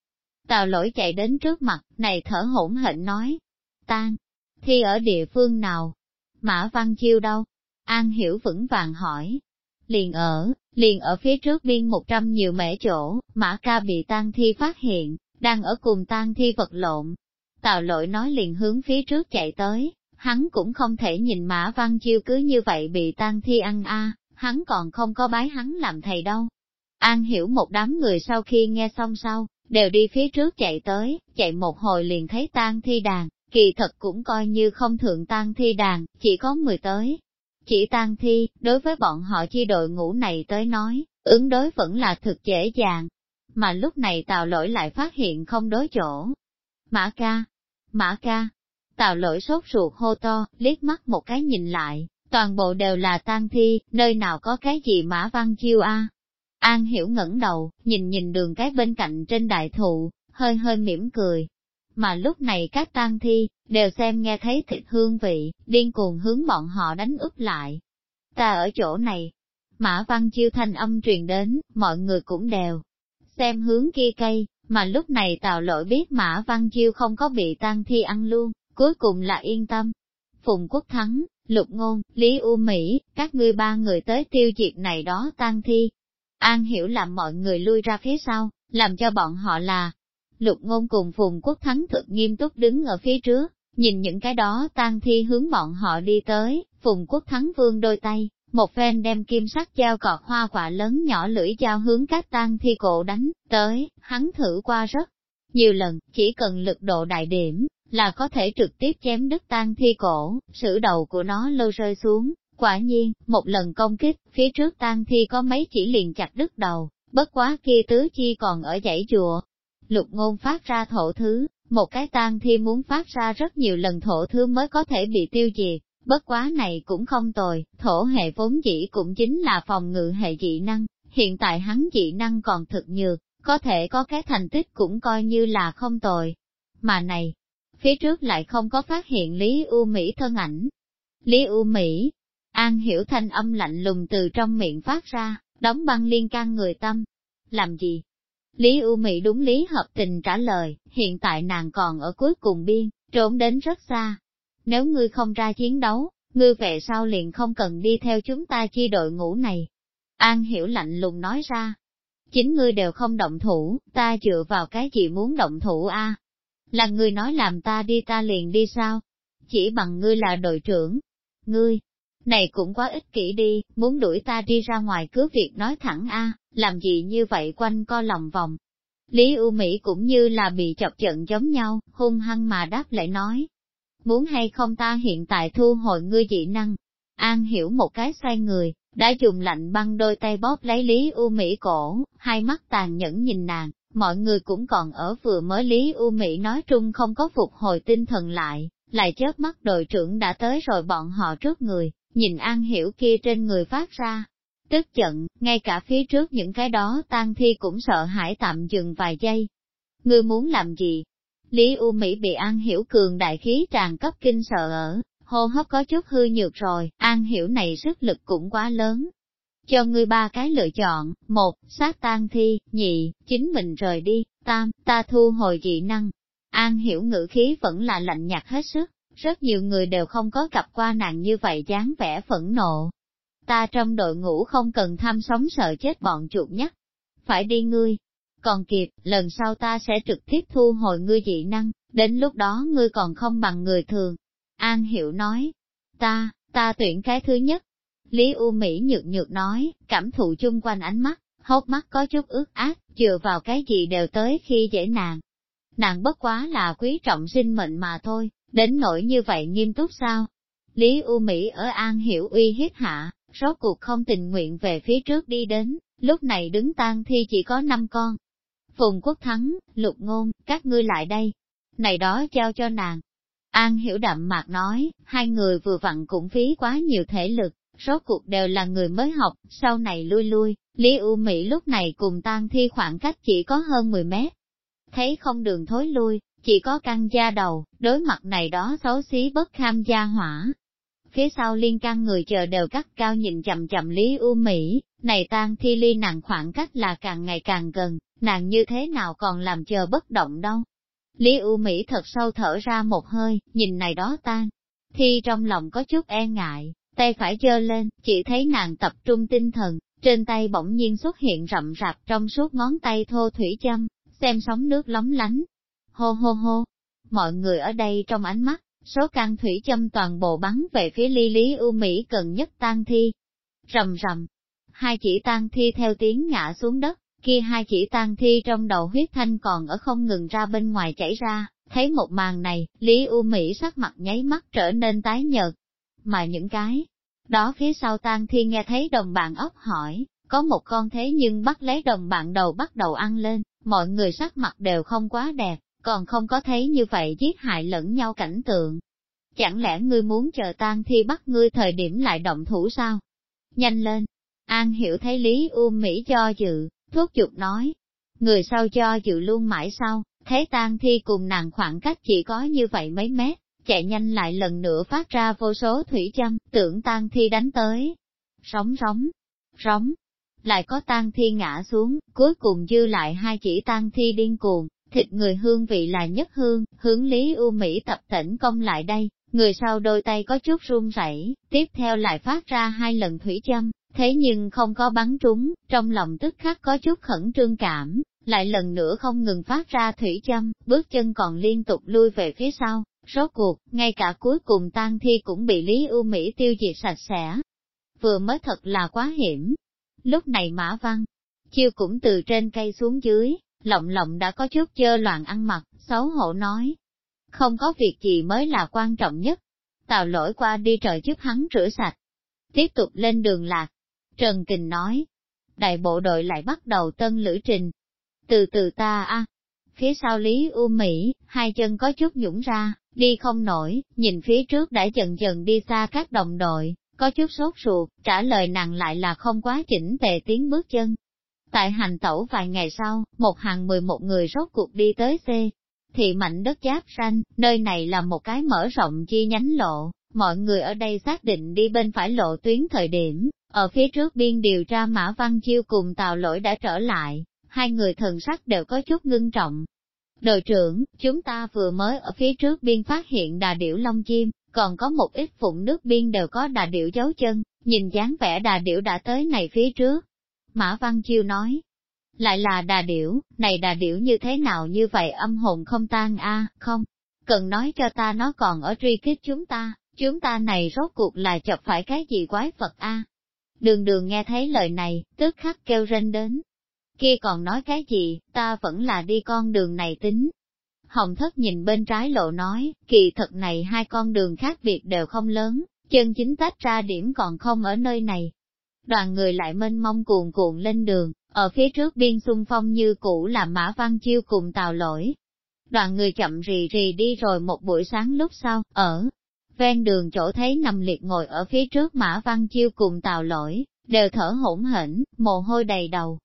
S1: Tào lỗi chạy đến trước mặt, này thở hổn hển nói. Tang, thi ở địa phương nào? Mã Văn Chiêu đâu? An Hiểu vững vàng hỏi. Liền ở, liền ở phía trước biên một trăm nhiều mẻ chỗ, mã ca bị tang thi phát hiện, đang ở cùng tang thi vật lộn. Tào lỗi nói liền hướng phía trước chạy tới, hắn cũng không thể nhìn Mã Văn Chiêu cứ như vậy bị tang thi ăn a, hắn còn không có bái hắn làm thầy đâu. An hiểu một đám người sau khi nghe xong sau, đều đi phía trước chạy tới, chạy một hồi liền thấy tang thi đàn, kỳ thật cũng coi như không thượng tang thi đàn, chỉ có 10 tới. Chỉ tang thi, đối với bọn họ chi đội ngũ này tới nói, ứng đối vẫn là thực dễ dàng. Mà lúc này tào lỗi lại phát hiện không đối chỗ. Mã ca, mã ca, tào lỗi sốt ruột hô to, liếc mắt một cái nhìn lại, toàn bộ đều là tang thi, nơi nào có cái gì mã văn chiêu a. An hiểu ngẩng đầu, nhìn nhìn đường cái bên cạnh trên đại thụ, hơi hơi mỉm cười. Mà lúc này các tang thi, đều xem nghe thấy thịt hương vị, điên cuồng hướng bọn họ đánh úp lại. Ta ở chỗ này, mã văn chiêu thanh âm truyền đến, mọi người cũng đều xem hướng kia cây, mà lúc này tào lỗi biết mã văn chiêu không có bị tang thi ăn luôn, cuối cùng là yên tâm. Phùng Quốc Thắng, Lục Ngôn, Lý U Mỹ, các ngươi ba người tới tiêu diệt này đó tan thi. An hiểu làm mọi người lui ra phía sau, làm cho bọn họ là. Lục Ngôn cùng Phùng Quốc Thắng thực nghiêm túc đứng ở phía trước, nhìn những cái đó tan thi hướng bọn họ đi tới, Phùng Quốc Thắng vương đôi tay, một phen đem kim sắc dao cọt hoa quả lớn nhỏ lưỡi dao hướng các tan thi cổ đánh, tới, hắn thử qua rất nhiều lần, chỉ cần lực độ đại điểm, là có thể trực tiếp chém đứt tan thi cổ, sử đầu của nó lâu rơi xuống. Quả nhiên, một lần công kích, phía trước tan thi có mấy chỉ liền chặt đứt đầu, bất quá kia tứ chi còn ở dãy chùa. Lục ngôn phát ra thổ thứ, một cái tan thi muốn phát ra rất nhiều lần thổ thứ mới có thể bị tiêu diệt, bất quá này cũng không tồi, thổ hệ vốn dĩ cũng chính là phòng ngự hệ dị năng, hiện tại hắn dị năng còn thực nhược, có thể có cái thành tích cũng coi như là không tồi. Mà này, phía trước lại không có phát hiện Lý U Mỹ thân ảnh. Lý U Mỹ, An hiểu thanh âm lạnh lùng từ trong miệng phát ra, đóng băng liên can người tâm. Làm gì? Lý U Mỹ đúng lý hợp tình trả lời, hiện tại nàng còn ở cuối cùng biên, trốn đến rất xa. Nếu ngươi không ra chiến đấu, ngươi về sau liền không cần đi theo chúng ta chi đội ngũ này. An hiểu lạnh lùng nói ra, chính ngươi đều không động thủ, ta dựa vào cái gì muốn động thủ a? Là ngươi nói làm ta đi ta liền đi sao? Chỉ bằng ngươi là đội trưởng. Ngươi, này cũng quá ích kỷ đi, muốn đuổi ta đi ra ngoài cứ việc nói thẳng a, làm gì như vậy quanh co lòng vòng. Lý U Mỹ cũng như là bị chọc giận giống nhau, hung hăng mà đáp lại nói. Muốn hay không ta hiện tại thu hồi ngươi dị năng. An hiểu một cái xoay người, đã dùng lạnh băng đôi tay bóp lấy Lý U Mỹ cổ, hai mắt tàn nhẫn nhìn nàng, mọi người cũng còn ở vừa mới Lý U Mỹ nói trung không có phục hồi tinh thần lại, lại chớp mắt đội trưởng đã tới rồi bọn họ trước người, nhìn An Hiểu kia trên người phát ra. Tức giận, ngay cả phía trước những cái đó tan thi cũng sợ hãi tạm dừng vài giây. Ngươi muốn làm gì? Lý U Mỹ bị An Hiểu cường đại khí tràn cấp kinh sợ ở, hô hấp có chút hư nhược rồi, An Hiểu này sức lực cũng quá lớn, cho ngươi ba cái lựa chọn, một, sát tan thi, nhị, chính mình rời đi, tam, ta thu hồi dị năng. An hiểu ngữ khí vẫn là lạnh nhạt hết sức, rất nhiều người đều không có gặp qua nàng như vậy dáng vẻ phẫn nộ. Ta trong đội ngũ không cần tham sống sợ chết bọn chuột nhắt. Phải đi ngươi. Còn kịp, lần sau ta sẽ trực tiếp thu hồi ngươi dị năng, đến lúc đó ngươi còn không bằng người thường. An hiểu nói, ta, ta tuyển cái thứ nhất, Lý U Mỹ nhược nhược nói, cảm thụ chung quanh ánh mắt, hốc mắt có chút ướt át, dựa vào cái gì đều tới khi dễ nàng. Nàng bất quá là quý trọng sinh mệnh mà thôi, đến nỗi như vậy nghiêm túc sao? Lý U Mỹ ở An Hiểu uy hiếp hạ, rốt cuộc không tình nguyện về phía trước đi đến, lúc này đứng tan thi chỉ có năm con. Phùng Quốc Thắng, Lục Ngôn, các ngươi lại đây. Này đó trao cho nàng. An Hiểu đậm mạc nói, hai người vừa vặn cũng phí quá nhiều thể lực, rốt cuộc đều là người mới học, sau này lui lui, Lý U Mỹ lúc này cùng tan thi khoảng cách chỉ có hơn 10 mét. Thấy không đường thối lui, chỉ có căng da đầu, đối mặt này đó xấu xí bất kham gia hỏa. Phía sau liên căn người chờ đều cắt cao nhìn chậm chậm Lý U Mỹ, này tan thi ly nàng khoảng cách là càng ngày càng gần, nàng như thế nào còn làm chờ bất động đâu. Lý U Mỹ thật sâu thở ra một hơi, nhìn này đó tan. Thi trong lòng có chút e ngại, tay phải giơ lên, chỉ thấy nàng tập trung tinh thần, trên tay bỗng nhiên xuất hiện rậm rạp trong suốt ngón tay thô thủy châm, xem sóng nước lóng lánh. Hô hô hô, mọi người ở đây trong ánh mắt, số can thủy châm toàn bộ bắn về phía ly lý ưu Mỹ cần nhất tan thi. Rầm rầm, hai chỉ tan thi theo tiếng ngã xuống đất, kia hai chỉ tan thi trong đầu huyết thanh còn ở không ngừng ra bên ngoài chảy ra, thấy một màn này, Lý U Mỹ sắc mặt nháy mắt trở nên tái nhợt. Mà những cái, đó phía sau tan thi nghe thấy đồng bạn ốc hỏi, có một con thế nhưng bắt lấy đồng bạn đầu bắt đầu ăn lên, mọi người sắc mặt đều không quá đẹp, còn không có thấy như vậy giết hại lẫn nhau cảnh tượng. Chẳng lẽ ngươi muốn chờ tan thi bắt ngươi thời điểm lại động thủ sao? Nhanh lên! An hiểu thấy Lý U Mỹ cho dự, thuốc dục nói. Người sau cho dự luôn mãi sau, thấy tan thi cùng nàng khoảng cách chỉ có như vậy mấy mét, chạy nhanh lại lần nữa phát ra vô số thủy châm, tưởng tan thi đánh tới. Sóng sóng, rống, lại có tan thi ngã xuống, cuối cùng dư lại hai chỉ tan thi điên cuồng, thịt người hương vị là nhất hương, hướng Lý U Mỹ tập tỉnh công lại đây, người sau đôi tay có chút run rẩy, tiếp theo lại phát ra hai lần thủy châm, thế nhưng không có bắn trúng, trong lòng tức khắc có chút khẩn trương cảm, lại lần nữa không ngừng phát ra thủy châm, bước chân còn liên tục lui về phía sau, rốt cuộc, ngay cả cuối cùng tan thi cũng bị Lý U Mỹ tiêu diệt sạch sẽ. Vừa mới thật là quá hiểm. Lúc này Mã Văn, chiêu cũng từ trên cây xuống dưới, lộng lộng đã có chút chơ loạn ăn mặc, xấu hổ nói. Không có việc gì mới là quan trọng nhất. Tào lỗi qua đi trời giúp hắn rửa sạch. Tiếp tục lên đường lạc. Trần Kình nói. Đại bộ đội lại bắt đầu tân lữ trình. Từ từ ta a Phía sau Lý U Mỹ, hai chân có chút nhũng ra, đi không nổi, nhìn phía trước đã dần dần đi xa các đồng đội, có chút sốt ruột, trả lời nàng lại là không quá chỉnh tề tiếng bước chân. Tại hành tẩu vài ngày sau, một hàng 11 người rốt cuộc đi tới C. Thị mảnh đất giáp ranh, nơi này là một cái mở rộng chi nhánh lộ, mọi người ở đây xác định đi bên phải lộ tuyến thời điểm, ở phía trước biên điều tra Mã Văn Chiêu cùng Tào Lỗi đã trở lại, hai người thần sắc đều có chút ngưng trọng, Đội trưởng, chúng ta vừa mới ở phía trước biên phát hiện đà điểu long chim, còn có một ít phụng nước biên đều có đà điểu dấu chân, nhìn dáng vẻ đà điểu đã tới này phía trước. Mã Văn Chiêu nói, lại là đà điểu, này đà điểu như thế nào như vậy âm hồn không tan a không, cần nói cho ta nó còn ở truy kích chúng ta, chúng ta này rốt cuộc là chọc phải cái gì quái vật a Đường đường nghe thấy lời này, tức khắc kêu rên đến, kia còn nói cái gì, ta vẫn là đi con đường này tính. Hồng thất nhìn bên trái lộ nói, kỳ thật này hai con đường khác biệt đều không lớn, chân chính tách ra điểm còn không ở nơi này. Đoàn người lại mênh mông cuồn cuộn lên đường, ở phía trước biên xung phong như cũ là Mã Văn Chiêu cùng Tào lỗi. Đoàn người chậm rì rì đi rồi một buổi sáng lúc sau, ở ven đường chỗ thấy nằm liệt ngồi ở phía trước Mã Văn Chiêu cùng Tào lỗi, đều thở hỗn hển, mồ hôi đầy đầu,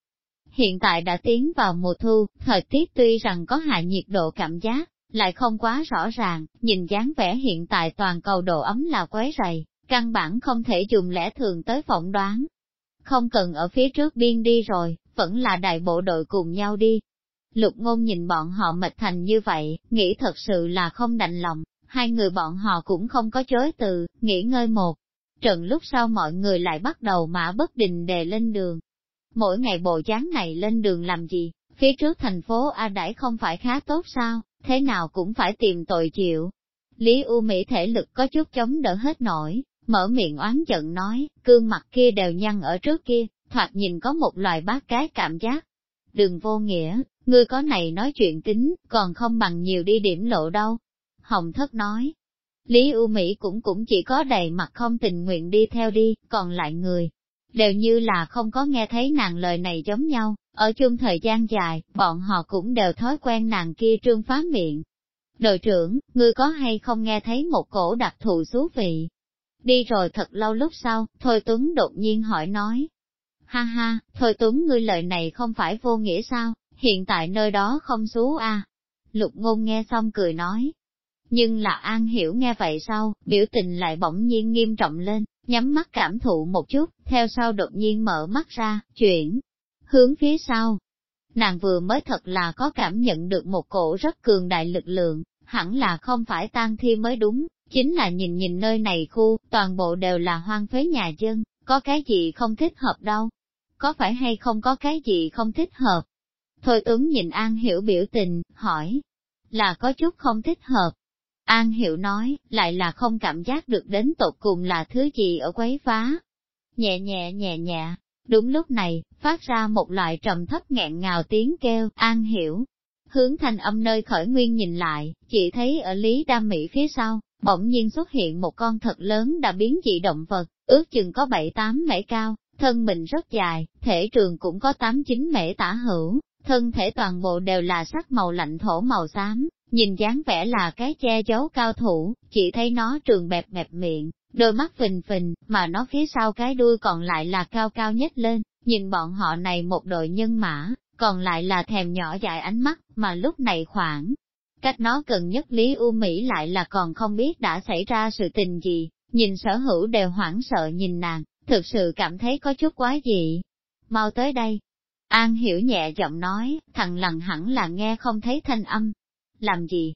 S1: hiện tại đã tiến vào mùa thu, thời tiết tuy rằng có hạ nhiệt độ cảm giác, lại không quá rõ ràng, nhìn dáng vẻ hiện tại toàn cầu độ ấm là quấy rầy, căn bản không thể dùng lẽ thường tới phỏng đoán. Không cần ở phía trước biên đi rồi, vẫn là đại bộ đội cùng nhau đi. Lục ngôn nhìn bọn họ mệt thành như vậy, nghĩ thật sự là không đành lòng, hai người bọn họ cũng không có chối từ, nghỉ ngơi một. Trận lúc sau mọi người lại bắt đầu mã bất định đề lên đường, Mỗi ngày bộ dáng này lên đường làm gì, phía trước thành phố A Đãi không phải khá tốt sao, thế nào cũng phải tìm tội chịu. Lý U Mỹ thể lực có chút chống đỡ hết nổi, mở miệng oán giận nói, cương mặt kia đều nhăn ở trước kia, thoạt nhìn có một loài bát cái cảm giác. Đừng vô nghĩa, ngươi có này nói chuyện tính, còn không bằng nhiều đi điểm lộ đâu. Hồng thất nói, Lý U Mỹ cũng cũng chỉ có đầy mặt không tình nguyện đi theo đi, còn lại người, đều như là không có nghe thấy nàng lời này giống nhau, ở chung thời gian dài, bọn họ cũng đều thói quen nàng kia trương phá miệng. Đội trưởng, ngươi có hay không nghe thấy một cổ đặc thù xú vị? Đi rồi thật lâu lúc sau, Thôi Tuấn đột nhiên hỏi nói. Ha ha, Thôi Tuấn ngươi lời này không phải vô nghĩa sao, hiện tại nơi đó không xú a à? Lục ngôn nghe xong cười nói. Nhưng là An Hiểu nghe vậy sau, biểu tình lại bỗng nhiên nghiêm trọng lên, nhắm mắt cảm thụ một chút, theo sau đột nhiên mở mắt ra, chuyển, hướng phía sau. Nàng vừa mới thật là có cảm nhận được một cổ rất cường đại lực lượng, hẳn là không phải tan thi mới đúng, chính là nhìn nhìn nơi này khu, toàn bộ đều là hoang phế nhà dân, có cái gì không thích hợp đâu. Có phải hay không có cái gì không thích hợp? Thôi ứng nhìn An Hiểu biểu tình, hỏi, là có chút không thích hợp. An Hiểu nói, lại là không cảm giác được đến tột cùng là thứ gì ở quấy phá. Nhẹ nhẹ nhẹ nhẹ, đúng lúc này, phát ra một loại trầm thấp nghẹn ngào tiếng kêu, An Hiểu. Hướng thanh âm nơi khởi nguyên nhìn lại, chỉ thấy ở Lý Đam Mỹ phía sau, bỗng nhiên xuất hiện một con thật lớn đã biến dị động vật, ước chừng có 7-8 mễ cao, thân mình rất dài, thể trường cũng có 8-9 mễ tả hữu, thân thể toàn bộ đều là sắc màu lạnh thổ màu xám, nhìn dáng vẻ là cái che giấu cao thủ, chỉ thấy nó trường bẹp bẹp miệng, đôi mắt phình phình, mà nó phía sau cái đuôi còn lại là cao cao nhất lên, nhìn bọn họ này một đội nhân mã, còn lại là thèm nhỏ dài ánh mắt, mà lúc này khoảng cách nó gần nhất Lý U Mỹ lại là còn không biết đã xảy ra sự tình gì, nhìn sở hữu đều hoảng sợ nhìn nàng, thực sự cảm thấy có chút quá dị. Mau tới đây. An hiểu nhẹ giọng nói, thằng lằn hẳn là nghe không thấy thanh âm. Làm gì?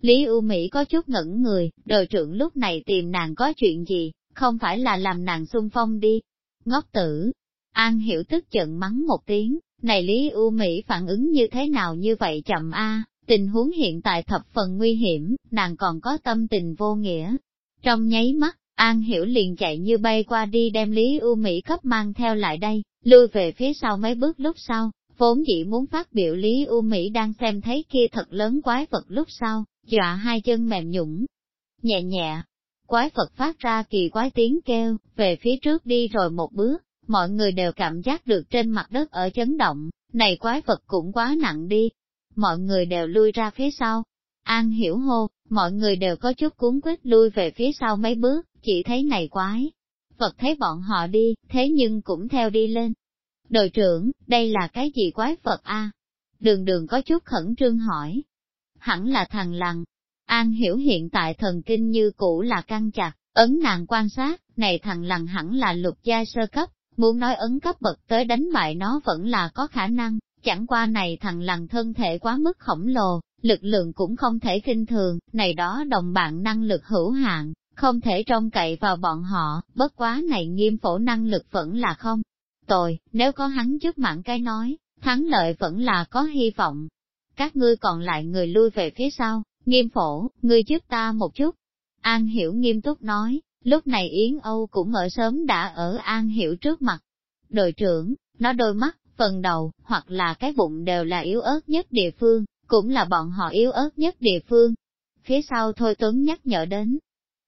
S1: Lý U Mỹ có chút ngẩn người, đội trưởng lúc này tìm nàng có chuyện gì, không phải là làm nàng xung phong đi. Ngốc tử. An hiểu tức giận mắng một tiếng, này Lý U Mỹ phản ứng như thế nào như vậy chậm a Tình huống hiện tại thập phần nguy hiểm, nàng còn có tâm tình vô nghĩa. Trong nháy mắt, An Hiểu liền chạy như bay qua đi đem Lý U Mỹ cấp mang theo lại đây, lui về phía sau mấy bước lúc sau, vốn dĩ muốn phát biểu Lý U Mỹ đang xem thấy kia thật lớn quái vật lúc sau, dọa hai chân mềm nhũng. Nhẹ nhẹ, quái vật phát ra kỳ quái tiếng kêu, về phía trước đi rồi một bước, mọi người đều cảm giác được trên mặt đất ở chấn động, này quái vật cũng quá nặng đi, mọi người đều lui ra phía sau. An hiểu hô, mọi người đều có chút cuốn quýt lui về phía sau mấy bước, chỉ thấy này quái. Vật thấy bọn họ đi, thế nhưng cũng theo đi lên. Đội trưởng, đây là cái gì quái vật a? Đường đường có chút khẩn trương hỏi. Hẳn là thằng lằn. An hiểu hiện tại thần kinh như cũ là căng chặt, ấn nàng quan sát, này thằng lằn hẳn là lục gia sơ cấp, muốn nói ấn cấp bậc tới đánh bại nó vẫn là có khả năng, chẳng qua này thằng lằn thân thể quá mức khổng lồ, lực lượng cũng không thể kinh thường, này đó đồng bạn năng lực hữu hạn, không thể trông cậy vào bọn họ, bất quá này nghiêm phổ năng lực vẫn là không. Tồi, nếu có hắn trước mạng cái nói, thắng lợi vẫn là có hy vọng. Các ngươi còn lại người lui về phía sau, nghiêm phổ, ngươi giúp ta một chút. An Hiểu nghiêm túc nói, lúc này Yến Âu cũng ở sớm đã ở An Hiểu trước mặt. Đội trưởng, nó đôi mắt, phần đầu, hoặc là cái bụng đều là yếu ớt nhất địa phương, cũng là bọn họ yếu ớt nhất địa phương. Phía sau Thôi Tuấn nhắc nhở đến.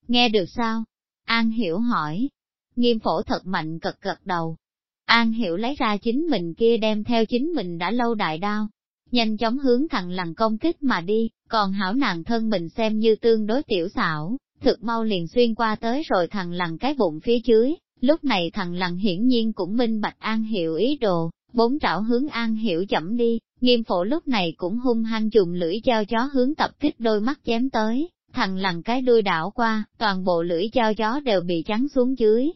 S1: Nghe được sao? An Hiểu hỏi. Nghiêm phổ thật mạnh cật cật đầu. An Hiểu lấy ra chính mình kia đem theo chính mình đã lâu đại đao. Nhanh chóng hướng thằng lằn công kích mà đi, còn hảo nàng thân mình xem như tương đối tiểu xảo, thực mau liền xuyên qua tới rồi thằng lằn cái bụng phía dưới, lúc này thằng lằn hiển nhiên cũng minh bạch An Hiểu ý đồ, Bốn trảo hướng An Hiểu chậm đi, nghiêm phổ lúc này cũng hung hăng dùng lưỡi dao chó hướng tập kích đôi mắt chém tới, thằng lằn cái đuôi đảo qua, toàn bộ lưỡi dao chó đều bị trắng xuống dưới.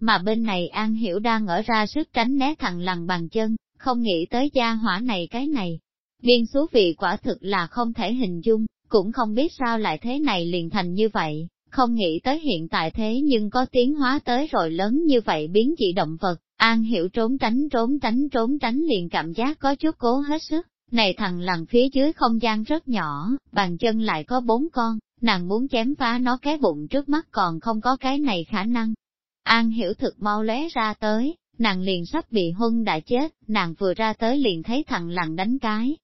S1: Mà bên này An Hiểu đang ở ra sức tránh né thằng lằn bằng chân, không nghĩ tới gia hỏa này cái này. Biên số vị quả thực là không thể hình dung, cũng không biết sao lại thế này liền thành như vậy, không nghĩ tới hiện tại thế nhưng có tiến hóa tới rồi lớn như vậy biến dị động vật, An hiểu trốn tránh trốn tránh trốn tránh liền cảm giác có chút cố hết sức, này thằng lằn phía dưới không gian rất nhỏ, bàn chân lại có bốn con, nàng muốn chém phá nó cái bụng trước mắt còn không có cái này khả năng. An hiểu thực mau lé ra tới, nàng liền sắp bị huân đã chết, nàng vừa ra tới liền thấy thằng lằn đánh cái,